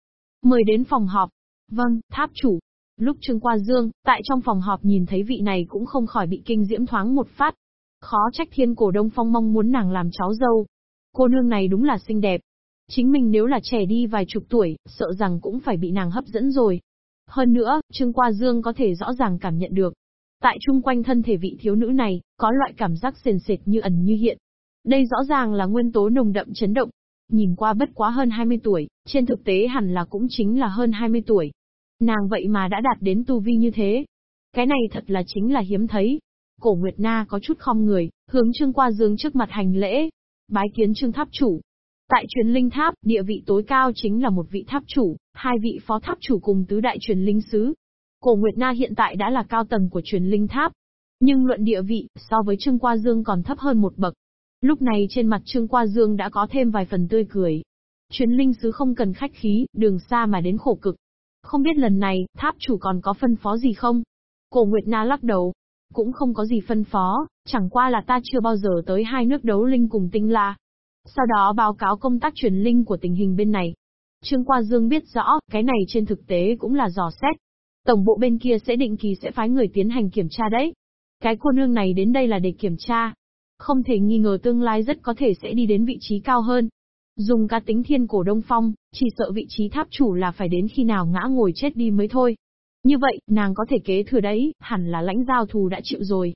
Mời đến phòng họp. Vâng, tháp chủ. Lúc Trương Qua Dương, tại trong phòng họp nhìn thấy vị này cũng không khỏi bị kinh diễm thoáng một phát. Khó trách thiên cổ đông phong mong muốn nàng làm cháu dâu. Cô nương này đúng là xinh đẹp. Chính mình nếu là trẻ đi vài chục tuổi, sợ rằng cũng phải bị nàng hấp dẫn rồi. Hơn nữa, Trương Qua Dương có thể rõ ràng cảm nhận được. Tại chung quanh thân thể vị thiếu nữ này, có loại cảm giác sền sệt như ẩn như hiện. Đây rõ ràng là nguyên tố nồng đậm chấn động. Nhìn qua bất quá hơn 20 tuổi, trên thực tế hẳn là cũng chính là hơn 20 tuổi. Nàng vậy mà đã đạt đến tu vi như thế. Cái này thật là chính là hiếm thấy. Cổ Nguyệt Na có chút khom người, hướng Trương Qua Dương trước mặt hành lễ. Bái kiến Trương Tháp Chủ. Tại truyền linh tháp, địa vị tối cao chính là một vị tháp chủ, hai vị phó tháp chủ cùng tứ đại truyền linh sứ. Cổ Nguyệt Na hiện tại đã là cao tầng của truyền linh tháp. Nhưng luận địa vị, so với Trương Qua Dương còn thấp hơn một bậc. Lúc này trên mặt Trương Qua Dương đã có thêm vài phần tươi cười. Truyền linh sứ không cần khách khí, đường xa mà đến khổ cực. Không biết lần này, tháp chủ còn có phân phó gì không? Cổ Nguyệt Na lắc đầu, cũng không có gì phân phó, chẳng qua là ta chưa bao giờ tới hai nước đấu linh cùng tinh la. Sau đó báo cáo công tác truyền linh của tình hình bên này. Trương Qua Dương biết rõ, cái này trên thực tế cũng là dò xét. Tổng bộ bên kia sẽ định kỳ sẽ phái người tiến hành kiểm tra đấy. Cái cô nương này đến đây là để kiểm tra. Không thể nghi ngờ tương lai rất có thể sẽ đi đến vị trí cao hơn. Dùng ca tính thiên cổ đông phong, chỉ sợ vị trí tháp chủ là phải đến khi nào ngã ngồi chết đi mới thôi. Như vậy, nàng có thể kế thừa đấy, hẳn là lãnh giao thù đã chịu rồi.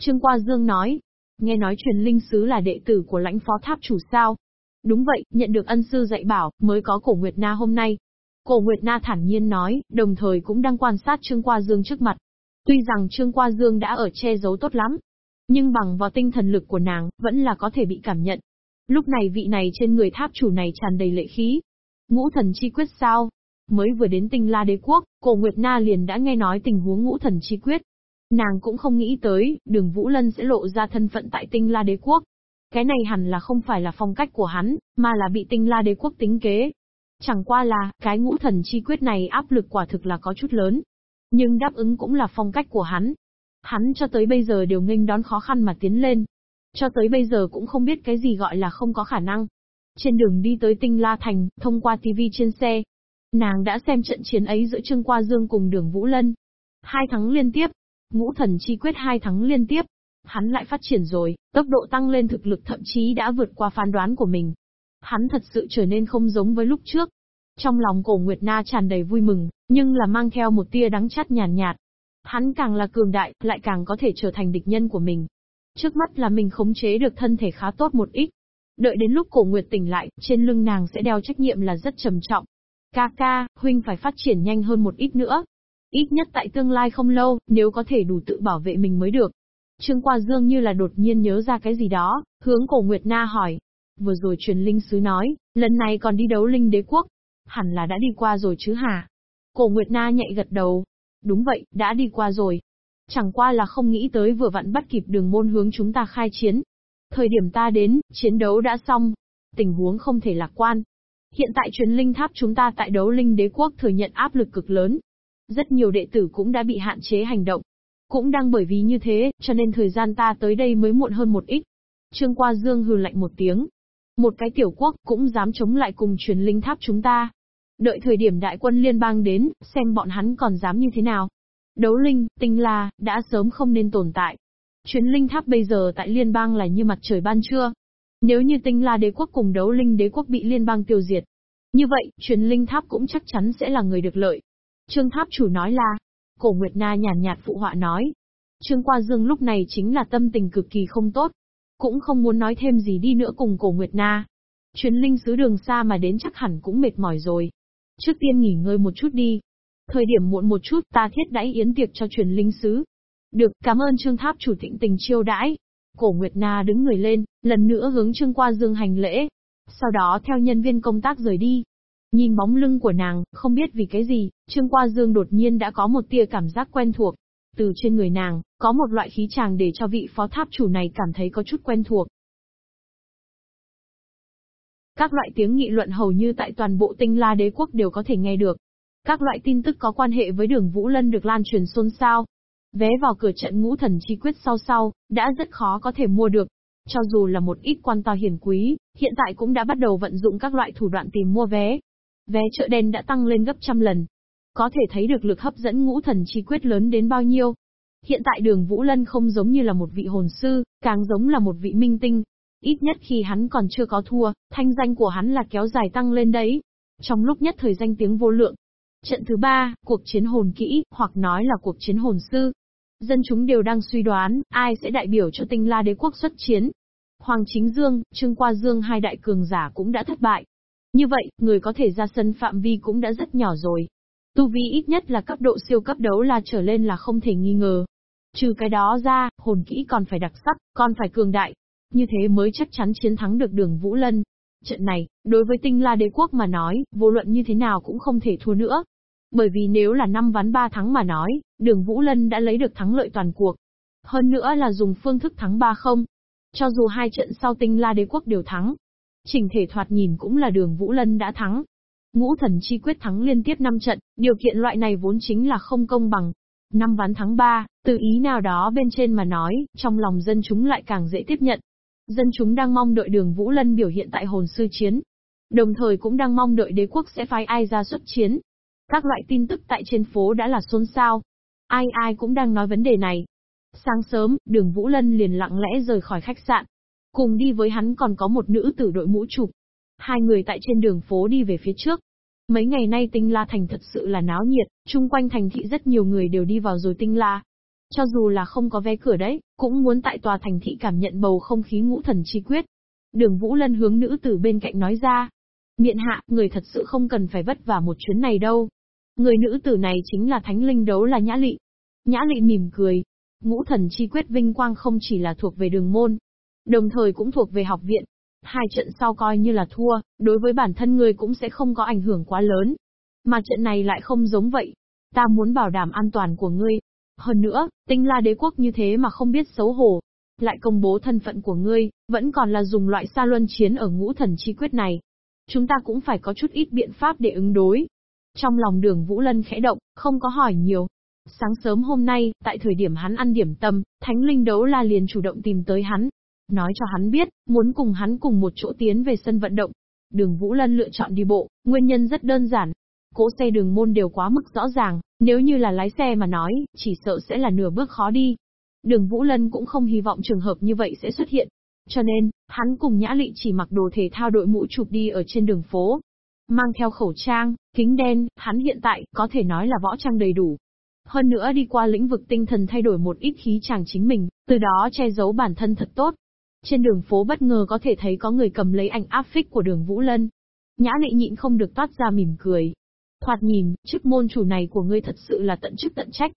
Trương Qua Dương nói, nghe nói truyền linh sứ là đệ tử của lãnh phó tháp chủ sao. Đúng vậy, nhận được ân sư dạy bảo, mới có cổ Nguyệt Na hôm nay. Cổ Nguyệt Na thản nhiên nói, đồng thời cũng đang quan sát Trương Qua Dương trước mặt. Tuy rằng Trương Qua Dương đã ở che giấu tốt lắm, nhưng bằng vào tinh thần lực của nàng, vẫn là có thể bị cảm nhận. Lúc này vị này trên người tháp chủ này tràn đầy lệ khí. Ngũ thần chi quyết sao? Mới vừa đến tinh la đế quốc, cổ Nguyệt Na liền đã nghe nói tình huống ngũ thần chi quyết. Nàng cũng không nghĩ tới, đường Vũ Lân sẽ lộ ra thân phận tại tinh la đế quốc. Cái này hẳn là không phải là phong cách của hắn, mà là bị tinh la đế quốc tính kế. Chẳng qua là, cái ngũ thần chi quyết này áp lực quả thực là có chút lớn. Nhưng đáp ứng cũng là phong cách của hắn. Hắn cho tới bây giờ đều nghênh đón khó khăn mà tiến lên. Cho tới bây giờ cũng không biết cái gì gọi là không có khả năng. Trên đường đi tới Tinh La Thành, thông qua TV trên xe, nàng đã xem trận chiến ấy giữa Trương Qua Dương cùng đường Vũ Lân. Hai thắng liên tiếp, ngũ thần chi quyết hai thắng liên tiếp. Hắn lại phát triển rồi, tốc độ tăng lên thực lực thậm chí đã vượt qua phán đoán của mình. Hắn thật sự trở nên không giống với lúc trước. Trong lòng cổ Nguyệt Na tràn đầy vui mừng, nhưng là mang theo một tia đắng chát nhàn nhạt, nhạt. Hắn càng là cường đại, lại càng có thể trở thành địch nhân của mình. Trước mắt là mình khống chế được thân thể khá tốt một ít. Đợi đến lúc cổ nguyệt tỉnh lại, trên lưng nàng sẽ đeo trách nhiệm là rất trầm trọng. Ca ca, huynh phải phát triển nhanh hơn một ít nữa. Ít nhất tại tương lai không lâu, nếu có thể đủ tự bảo vệ mình mới được. Trương Qua Dương như là đột nhiên nhớ ra cái gì đó, hướng cổ Nguyệt Na hỏi. Vừa rồi truyền linh sứ nói, lần này còn đi đấu linh đế quốc. Hẳn là đã đi qua rồi chứ hả? Cổ Nguyệt Na nhạy gật đầu. Đúng vậy, đã đi qua rồi. Chẳng qua là không nghĩ tới vừa vặn bắt kịp đường môn hướng chúng ta khai chiến. Thời điểm ta đến, chiến đấu đã xong. Tình huống không thể lạc quan. Hiện tại truyền linh tháp chúng ta tại đấu linh đế quốc thừa nhận áp lực cực lớn. Rất nhiều đệ tử cũng đã bị hạn chế hành động. Cũng đang bởi vì như thế, cho nên thời gian ta tới đây mới muộn hơn một ít. Trương Qua Dương hừ lạnh một tiếng. Một cái tiểu quốc cũng dám chống lại cùng truyền linh tháp chúng ta. Đợi thời điểm đại quân liên bang đến, xem bọn hắn còn dám như thế nào. Đấu linh, tinh la, đã sớm không nên tồn tại. Truyền linh tháp bây giờ tại liên bang là như mặt trời ban trưa. Nếu như tinh la đế quốc cùng đấu linh đế quốc bị liên bang tiêu diệt. Như vậy, truyền linh tháp cũng chắc chắn sẽ là người được lợi. Trương tháp chủ nói là, cổ Nguyệt Na nhàn nhạt phụ họa nói. Trương Qua Dương lúc này chính là tâm tình cực kỳ không tốt. Cũng không muốn nói thêm gì đi nữa cùng cổ Nguyệt Na. Chuyến linh sứ đường xa mà đến chắc hẳn cũng mệt mỏi rồi. Trước tiên nghỉ ngơi một chút đi. Thời điểm muộn một chút ta thiết đãi yến tiệc cho truyền linh sứ. Được, cảm ơn Trương Tháp chủ thịnh tình chiêu đãi. Cổ Nguyệt Na đứng người lên, lần nữa hướng Trương Qua Dương hành lễ. Sau đó theo nhân viên công tác rời đi. Nhìn bóng lưng của nàng, không biết vì cái gì, Trương Qua Dương đột nhiên đã có một tia cảm giác quen thuộc. Từ trên người nàng, có một loại khí chàng để cho vị phó tháp chủ này cảm thấy có chút quen thuộc. Các loại tiếng nghị luận hầu như tại toàn bộ tinh la đế quốc đều có thể nghe được. Các loại tin tức có quan hệ với đường Vũ Lân được lan truyền xôn xao. Vé vào cửa trận ngũ thần chi quyết sau sau, đã rất khó có thể mua được. Cho dù là một ít quan to hiển quý, hiện tại cũng đã bắt đầu vận dụng các loại thủ đoạn tìm mua vé. Vé chợ đen đã tăng lên gấp trăm lần. Có thể thấy được lực hấp dẫn ngũ thần chi quyết lớn đến bao nhiêu. Hiện tại đường Vũ Lân không giống như là một vị hồn sư, càng giống là một vị minh tinh. Ít nhất khi hắn còn chưa có thua, thanh danh của hắn là kéo dài tăng lên đấy. Trong lúc nhất thời danh tiếng vô lượng. Trận thứ ba, cuộc chiến hồn kỹ, hoặc nói là cuộc chiến hồn sư. Dân chúng đều đang suy đoán, ai sẽ đại biểu cho tinh la đế quốc xuất chiến. Hoàng Chính Dương, Trương Qua Dương hai đại cường giả cũng đã thất bại. Như vậy, người có thể ra sân phạm vi cũng đã rất nhỏ rồi. Tu vi ít nhất là cấp độ siêu cấp đấu là trở lên là không thể nghi ngờ. Trừ cái đó ra, hồn kỹ còn phải đặc sắc, còn phải cường đại. Như thế mới chắc chắn chiến thắng được đường Vũ Lân. Trận này, đối với tinh la đế quốc mà nói, vô luận như thế nào cũng không thể thua nữa. Bởi vì nếu là năm ván ba thắng mà nói, đường Vũ Lân đã lấy được thắng lợi toàn cuộc. Hơn nữa là dùng phương thức thắng ba không. Cho dù hai trận sau tinh la đế quốc đều thắng, Trình thể thoạt nhìn cũng là đường Vũ Lân đã thắng. Ngũ thần chi quyết thắng liên tiếp 5 trận, điều kiện loại này vốn chính là không công bằng. Năm ván thắng 3, từ ý nào đó bên trên mà nói, trong lòng dân chúng lại càng dễ tiếp nhận. Dân chúng đang mong đợi đường Vũ Lân biểu hiện tại hồn sư chiến. Đồng thời cũng đang mong đợi đế quốc sẽ phái ai ra xuất chiến. Các loại tin tức tại trên phố đã là xôn xao. Ai ai cũng đang nói vấn đề này. Sáng sớm, đường Vũ Lân liền lặng lẽ rời khỏi khách sạn, Cùng đi với hắn còn có một nữ tử đội mũ chụp. Hai người tại trên đường phố đi về phía trước. Mấy ngày nay Tinh La Thành thật sự là náo nhiệt, chung quanh thành thị rất nhiều người đều đi vào rồi Tinh La. Cho dù là không có vé cửa đấy, cũng muốn tại tòa thành thị cảm nhận bầu không khí ngũ thần chi quyết. Đường Vũ Lân hướng nữ tử bên cạnh nói ra. Miện hạ, người thật sự không cần phải vất vả một chuyến này đâu. Người nữ tử này chính là thánh linh đấu là Nhã Lị. Nhã Lị mỉm cười. Ngũ thần chi quyết vinh quang không chỉ là thuộc về đường môn, Đồng thời cũng thuộc về học viện. Hai trận sau coi như là thua, đối với bản thân ngươi cũng sẽ không có ảnh hưởng quá lớn. Mà trận này lại không giống vậy. Ta muốn bảo đảm an toàn của ngươi. Hơn nữa, tinh la đế quốc như thế mà không biết xấu hổ. Lại công bố thân phận của ngươi, vẫn còn là dùng loại sa luân chiến ở ngũ thần chi quyết này. Chúng ta cũng phải có chút ít biện pháp để ứng đối. Trong lòng đường Vũ Lân khẽ động, không có hỏi nhiều, Sáng sớm hôm nay, tại thời điểm hắn ăn điểm tâm, Thánh Linh Đấu La liền chủ động tìm tới hắn, nói cho hắn biết, muốn cùng hắn cùng một chỗ tiến về sân vận động. Đường Vũ Lân lựa chọn đi bộ, nguyên nhân rất đơn giản. Cỗ xe đường môn đều quá mức rõ ràng, nếu như là lái xe mà nói, chỉ sợ sẽ là nửa bước khó đi. Đường Vũ Lân cũng không hy vọng trường hợp như vậy sẽ xuất hiện. Cho nên, hắn cùng Nhã Lị chỉ mặc đồ thể thao đội mũ chụp đi ở trên đường phố. Mang theo khẩu trang, kính đen, hắn hiện tại, có thể nói là võ trang đầy đủ. Hơn nữa đi qua lĩnh vực tinh thần thay đổi một ít khí chàng chính mình, từ đó che giấu bản thân thật tốt. Trên đường phố bất ngờ có thể thấy có người cầm lấy ảnh áp phích của đường Vũ Lân. Nhã lệ nhịn không được toát ra mỉm cười. Thoạt nhìn, chức môn chủ này của ngươi thật sự là tận chức tận trách.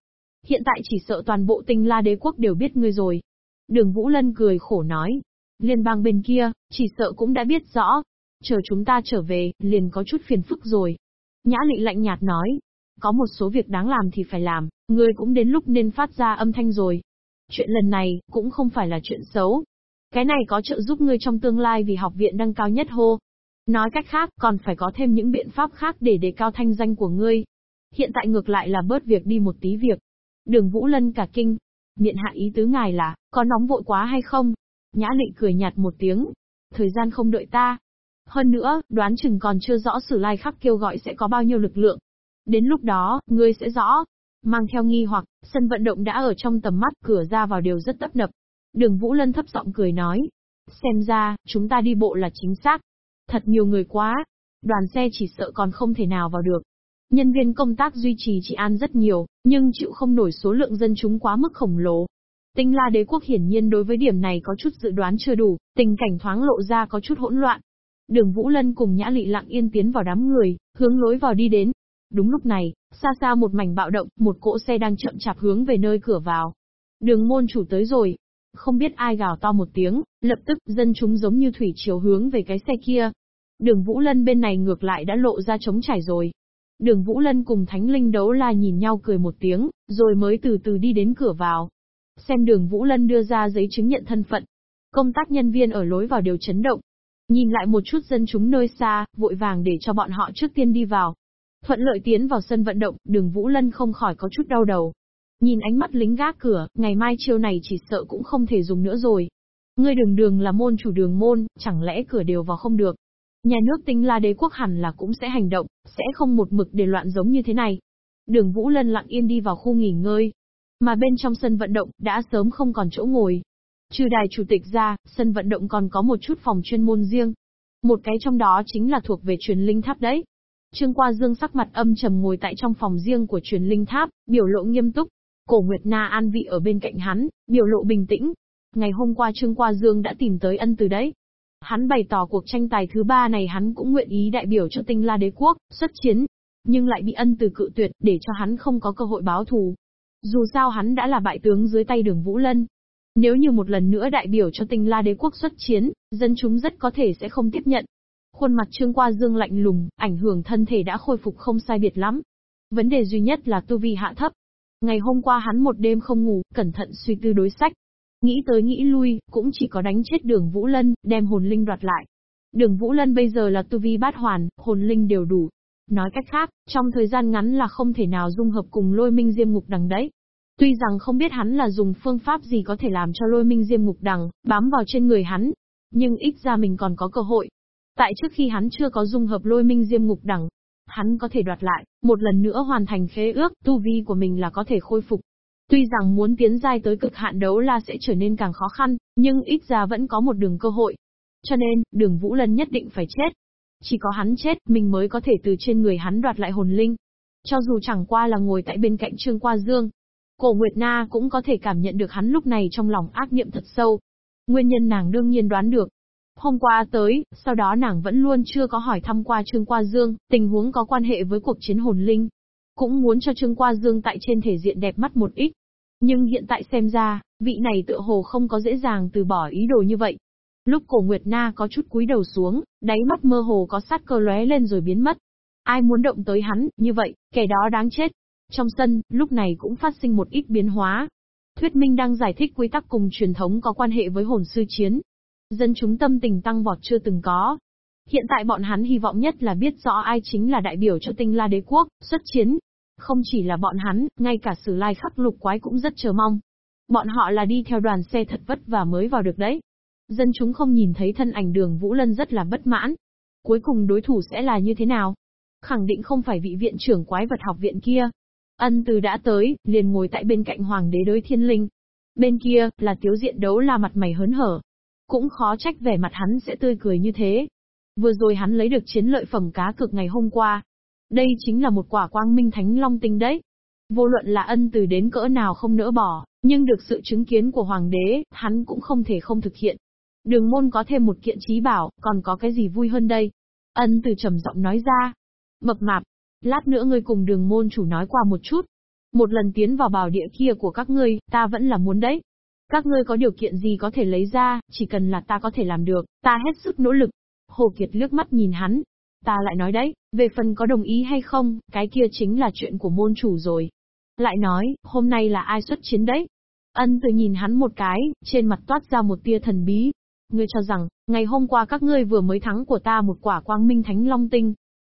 Hiện tại chỉ sợ toàn bộ tinh la đế quốc đều biết ngươi rồi. Đường Vũ Lân cười khổ nói. Liên bang bên kia, chỉ sợ cũng đã biết rõ. Chờ chúng ta trở về, liền có chút phiền phức rồi. Nhã lị lạnh nhạt nói. Có một số việc đáng làm thì phải làm, ngươi cũng đến lúc nên phát ra âm thanh rồi. Chuyện lần này, cũng không phải là chuyện xấu. Cái này có trợ giúp ngươi trong tương lai vì học viện đăng cao nhất hô. Nói cách khác, còn phải có thêm những biện pháp khác để đề cao thanh danh của ngươi. Hiện tại ngược lại là bớt việc đi một tí việc. Đường Vũ Lân cả kinh. Miện hạ ý tứ ngài là, có nóng vội quá hay không? Nhã lị cười nhạt một tiếng. Thời gian không đợi ta. Hơn nữa, đoán chừng còn chưa rõ sử lai khắc kêu gọi sẽ có bao nhiêu lực lượng. Đến lúc đó, ngươi sẽ rõ. Mang theo nghi hoặc, sân vận động đã ở trong tầm mắt, cửa ra vào đều rất tấp nập. Đường Vũ Lân thấp giọng cười nói. Xem ra, chúng ta đi bộ là chính xác. Thật nhiều người quá. Đoàn xe chỉ sợ còn không thể nào vào được. Nhân viên công tác duy trì trị an rất nhiều, nhưng chịu không nổi số lượng dân chúng quá mức khổng lồ. Tinh La đế quốc hiển nhiên đối với điểm này có chút dự đoán chưa đủ, tình cảnh thoáng lộ ra có chút hỗn loạn. Đường Vũ Lân cùng Nhã Lị lặng yên tiến vào đám người, hướng lối vào đi đến. Đúng lúc này, xa xa một mảnh bạo động, một cỗ xe đang chậm chạp hướng về nơi cửa vào. Đường môn chủ tới rồi. Không biết ai gào to một tiếng, lập tức dân chúng giống như thủy chiều hướng về cái xe kia. Đường Vũ Lân bên này ngược lại đã lộ ra trống trải rồi. Đường Vũ Lân cùng Thánh Linh đấu la nhìn nhau cười một tiếng, rồi mới từ từ đi đến cửa vào. Xem đường Vũ Lân đưa ra giấy chứng nhận thân phận. Công tác nhân viên ở lối vào đều chấn động. Nhìn lại một chút dân chúng nơi xa, vội vàng để cho bọn họ trước tiên đi vào. Thuận lợi tiến vào sân vận động, đường Vũ Lân không khỏi có chút đau đầu. Nhìn ánh mắt lính gác cửa, ngày mai chiều này chỉ sợ cũng không thể dùng nữa rồi. Ngươi đường đường là môn chủ đường môn, chẳng lẽ cửa đều vào không được. Nhà nước tinh la đế quốc hẳn là cũng sẽ hành động, sẽ không một mực để loạn giống như thế này. Đường Vũ Lân lặng yên đi vào khu nghỉ ngơi. Mà bên trong sân vận động, đã sớm không còn chỗ ngồi. Trừ đài chủ tịch ra, sân vận động còn có một chút phòng chuyên môn riêng. Một cái trong đó chính là thuộc về truyền linh tháp đấy. Trương Qua Dương sắc mặt âm trầm ngồi tại trong phòng riêng của truyền linh tháp, biểu lộ nghiêm túc. Cổ Nguyệt Na an vị ở bên cạnh hắn, biểu lộ bình tĩnh. Ngày hôm qua Trương Qua Dương đã tìm tới ân từ đấy, Hắn bày tỏ cuộc tranh tài thứ ba này hắn cũng nguyện ý đại biểu cho tinh la đế quốc, xuất chiến. Nhưng lại bị ân từ cự tuyệt, để cho hắn không có cơ hội báo thù. Dù sao hắn đã là bại tướng dưới tay đường Vũ Lân. Nếu như một lần nữa đại biểu cho tinh la đế quốc xuất chiến, dân chúng rất có thể sẽ không tiếp nhận. Khuôn mặt Trương Qua Dương lạnh lùng, ảnh hưởng thân thể đã khôi phục không sai biệt lắm. Vấn đề duy nhất là tu vi hạ thấp. Ngày hôm qua hắn một đêm không ngủ, cẩn thận suy tư đối sách, Nghĩ tới nghĩ lui, cũng chỉ có đánh chết đường Vũ Lân, đem hồn linh đoạt lại. Đường Vũ Lân bây giờ là tu vi bát hoàn, hồn linh đều đủ. Nói cách khác, trong thời gian ngắn là không thể nào dung hợp cùng lôi minh diêm ngục đằng đấy. Tuy rằng không biết hắn là dùng phương pháp gì có thể làm cho lôi minh diêm ngục đằng, bám vào trên người hắn. Nhưng ít ra mình còn có cơ hội. Tại trước khi hắn chưa có dung hợp lôi minh diêm ngục đằng, hắn có thể đoạt lại, một lần nữa hoàn thành khế ước, tu vi của mình là có thể khôi phục. Tuy rằng muốn tiến giai tới cực hạn đấu la sẽ trở nên càng khó khăn, nhưng ít ra vẫn có một đường cơ hội. Cho nên, đường Vũ Lân nhất định phải chết. Chỉ có hắn chết, mình mới có thể từ trên người hắn đoạt lại hồn linh. Cho dù chẳng qua là ngồi tại bên cạnh Trương Qua Dương, Cổ Nguyệt Na cũng có thể cảm nhận được hắn lúc này trong lòng ác niệm thật sâu. Nguyên nhân nàng đương nhiên đoán được. Hôm qua tới, sau đó nàng vẫn luôn chưa có hỏi thăm qua Trương Qua Dương, tình huống có quan hệ với cuộc chiến hồn linh. Cũng muốn cho Trương Qua Dương tại trên thể diện đẹp mắt một ít. Nhưng hiện tại xem ra, vị này tựa hồ không có dễ dàng từ bỏ ý đồ như vậy. Lúc cổ Nguyệt Na có chút cúi đầu xuống, đáy mắt mơ hồ có sát cơ lóe lên rồi biến mất. Ai muốn động tới hắn, như vậy, kẻ đó đáng chết. Trong sân, lúc này cũng phát sinh một ít biến hóa. Thuyết minh đang giải thích quy tắc cùng truyền thống có quan hệ với hồn sư chiến. Dân chúng tâm tình tăng vọt chưa từng có, Hiện tại bọn hắn hy vọng nhất là biết rõ ai chính là đại biểu cho tinh la đế quốc, xuất chiến. Không chỉ là bọn hắn, ngay cả sử lai khắc lục quái cũng rất chờ mong. Bọn họ là đi theo đoàn xe thật vất và mới vào được đấy. Dân chúng không nhìn thấy thân ảnh đường Vũ Lân rất là bất mãn. Cuối cùng đối thủ sẽ là như thế nào? Khẳng định không phải vị viện trưởng quái vật học viện kia. Ân từ đã tới, liền ngồi tại bên cạnh hoàng đế đối thiên linh. Bên kia, là tiếu diện đấu la mặt mày hớn hở. Cũng khó trách vẻ mặt hắn sẽ tươi cười như thế. Vừa rồi hắn lấy được chiến lợi phẩm cá cực ngày hôm qua. Đây chính là một quả quang minh thánh long tinh đấy. Vô luận là ân từ đến cỡ nào không nỡ bỏ, nhưng được sự chứng kiến của hoàng đế, hắn cũng không thể không thực hiện. Đường môn có thêm một kiện trí bảo, còn có cái gì vui hơn đây? Ân từ trầm giọng nói ra. Mập mạp, lát nữa ngươi cùng đường môn chủ nói qua một chút. Một lần tiến vào bảo địa kia của các ngươi, ta vẫn là muốn đấy. Các ngươi có điều kiện gì có thể lấy ra, chỉ cần là ta có thể làm được, ta hết sức nỗ lực. Hồ Kiệt lướt mắt nhìn hắn. Ta lại nói đấy, về phần có đồng ý hay không, cái kia chính là chuyện của môn chủ rồi. Lại nói, hôm nay là ai xuất chiến đấy? Ân tự nhìn hắn một cái, trên mặt toát ra một tia thần bí. Ngươi cho rằng, ngày hôm qua các ngươi vừa mới thắng của ta một quả quang minh thánh long tinh.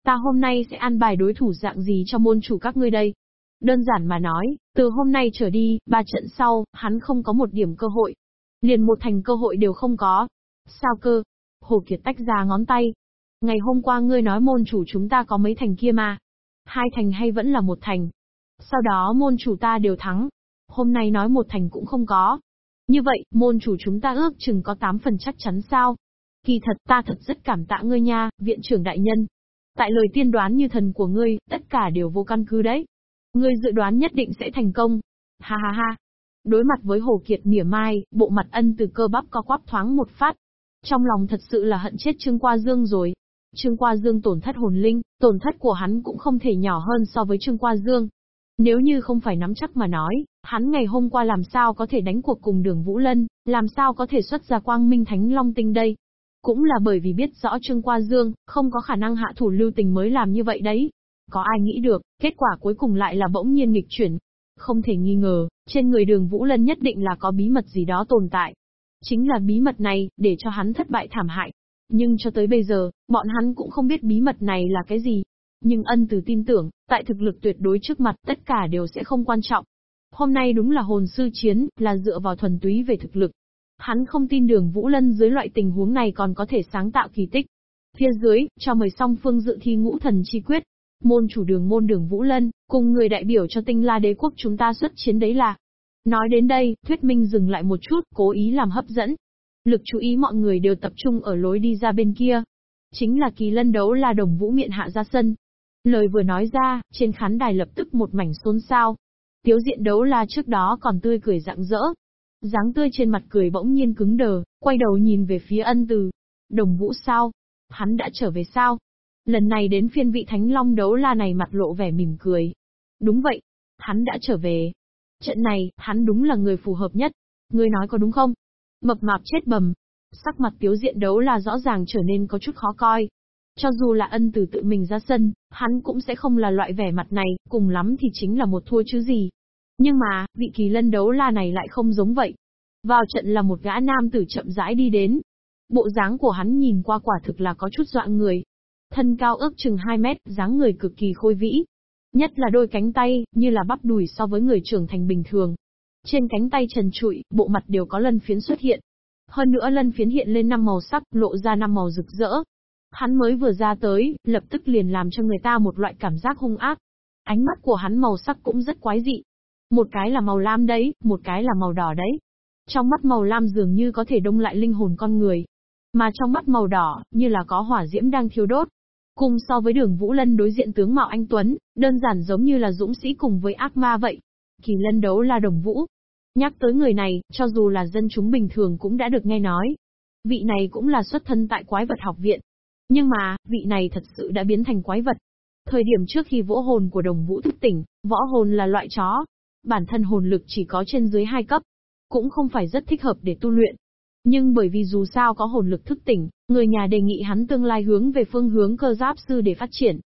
Ta hôm nay sẽ an bài đối thủ dạng gì cho môn chủ các ngươi đây? Đơn giản mà nói, từ hôm nay trở đi, ba trận sau, hắn không có một điểm cơ hội. Liền một thành cơ hội đều không có. Sao cơ? Hồ Kiệt tách ra ngón tay. Ngày hôm qua ngươi nói môn chủ chúng ta có mấy thành kia mà. Hai thành hay vẫn là một thành? Sau đó môn chủ ta đều thắng. Hôm nay nói một thành cũng không có. Như vậy, môn chủ chúng ta ước chừng có 8 phần chắc chắn sao? Kỳ thật ta thật rất cảm tạ ngươi nha, viện trưởng đại nhân. Tại lời tiên đoán như thần của ngươi, tất cả đều vô căn cứ đấy. Ngươi dự đoán nhất định sẽ thành công. Ha ha ha. Đối mặt với Hồ Kiệt mỉa mai, bộ mặt ân từ cơ bắp co quắp thoáng một phát. Trong lòng thật sự là hận chết Trương Qua Dương rồi. Trương Qua Dương tổn thất hồn linh, tổn thất của hắn cũng không thể nhỏ hơn so với Trương Qua Dương. Nếu như không phải nắm chắc mà nói, hắn ngày hôm qua làm sao có thể đánh cuộc cùng đường Vũ Lân, làm sao có thể xuất ra quang minh thánh long tinh đây. Cũng là bởi vì biết rõ Trương Qua Dương, không có khả năng hạ thủ lưu tình mới làm như vậy đấy. Có ai nghĩ được, kết quả cuối cùng lại là bỗng nhiên nghịch chuyển. Không thể nghi ngờ, trên người đường Vũ Lân nhất định là có bí mật gì đó tồn tại. Chính là bí mật này, để cho hắn thất bại thảm hại. Nhưng cho tới bây giờ, bọn hắn cũng không biết bí mật này là cái gì. Nhưng ân từ tin tưởng, tại thực lực tuyệt đối trước mặt tất cả đều sẽ không quan trọng. Hôm nay đúng là hồn sư chiến, là dựa vào thuần túy về thực lực. Hắn không tin đường Vũ Lân dưới loại tình huống này còn có thể sáng tạo kỳ tích. Phía dưới, cho mời song phương dự thi ngũ thần chi quyết. Môn chủ đường môn đường Vũ Lân, cùng người đại biểu cho tinh la đế quốc chúng ta xuất chiến đấy là. Nói đến đây, thuyết minh dừng lại một chút, cố ý làm hấp dẫn. Lực chú ý mọi người đều tập trung ở lối đi ra bên kia. Chính là kỳ lân đấu là đồng vũ miệng hạ ra sân, Lời vừa nói ra, trên khán đài lập tức một mảnh xôn xao. Tiếu diện đấu la trước đó còn tươi cười rạng rỡ dáng tươi trên mặt cười bỗng nhiên cứng đờ, quay đầu nhìn về phía ân từ. Đồng vũ sao? Hắn đã trở về sao? Lần này đến phiên vị thánh long đấu la này mặt lộ vẻ mỉm cười. Đúng vậy, hắn đã trở về. Trận này, hắn đúng là người phù hợp nhất. Ngươi nói có đúng không? Mập mạp chết bầm. Sắc mặt tiếu diện đấu la rõ ràng trở nên có chút khó coi. Cho dù là ân từ tự mình ra sân, hắn cũng sẽ không là loại vẻ mặt này, cùng lắm thì chính là một thua chứ gì. Nhưng mà, vị kỳ lân đấu la này lại không giống vậy. Vào trận là một gã nam tử chậm rãi đi đến. Bộ dáng của hắn nhìn qua quả thực là có chút dọa người. Thân cao ước chừng 2 mét, dáng người cực kỳ khôi vĩ. Nhất là đôi cánh tay, như là bắp đùi so với người trưởng thành bình thường. Trên cánh tay trần trụi, bộ mặt đều có lân phiến xuất hiện. Hơn nữa lân phiến hiện lên năm màu sắc, lộ ra năm màu rực rỡ, Hắn mới vừa ra tới, lập tức liền làm cho người ta một loại cảm giác hung ác. Ánh mắt của hắn màu sắc cũng rất quái dị. Một cái là màu lam đấy, một cái là màu đỏ đấy. Trong mắt màu lam dường như có thể đông lại linh hồn con người. Mà trong mắt màu đỏ, như là có hỏa diễm đang thiêu đốt. Cùng so với đường Vũ Lân đối diện tướng Mạo Anh Tuấn, đơn giản giống như là dũng sĩ cùng với ác ma vậy. Kỳ lân đấu là đồng vũ. Nhắc tới người này, cho dù là dân chúng bình thường cũng đã được nghe nói. Vị này cũng là xuất thân tại quái vật học viện, nhưng mà, vị này thật sự đã biến thành quái vật. Thời điểm trước khi vỗ hồn của đồng vũ thức tỉnh, võ hồn là loại chó. Bản thân hồn lực chỉ có trên dưới hai cấp. Cũng không phải rất thích hợp để tu luyện. Nhưng bởi vì dù sao có hồn lực thức tỉnh, người nhà đề nghị hắn tương lai hướng về phương hướng cơ giáp sư để phát triển.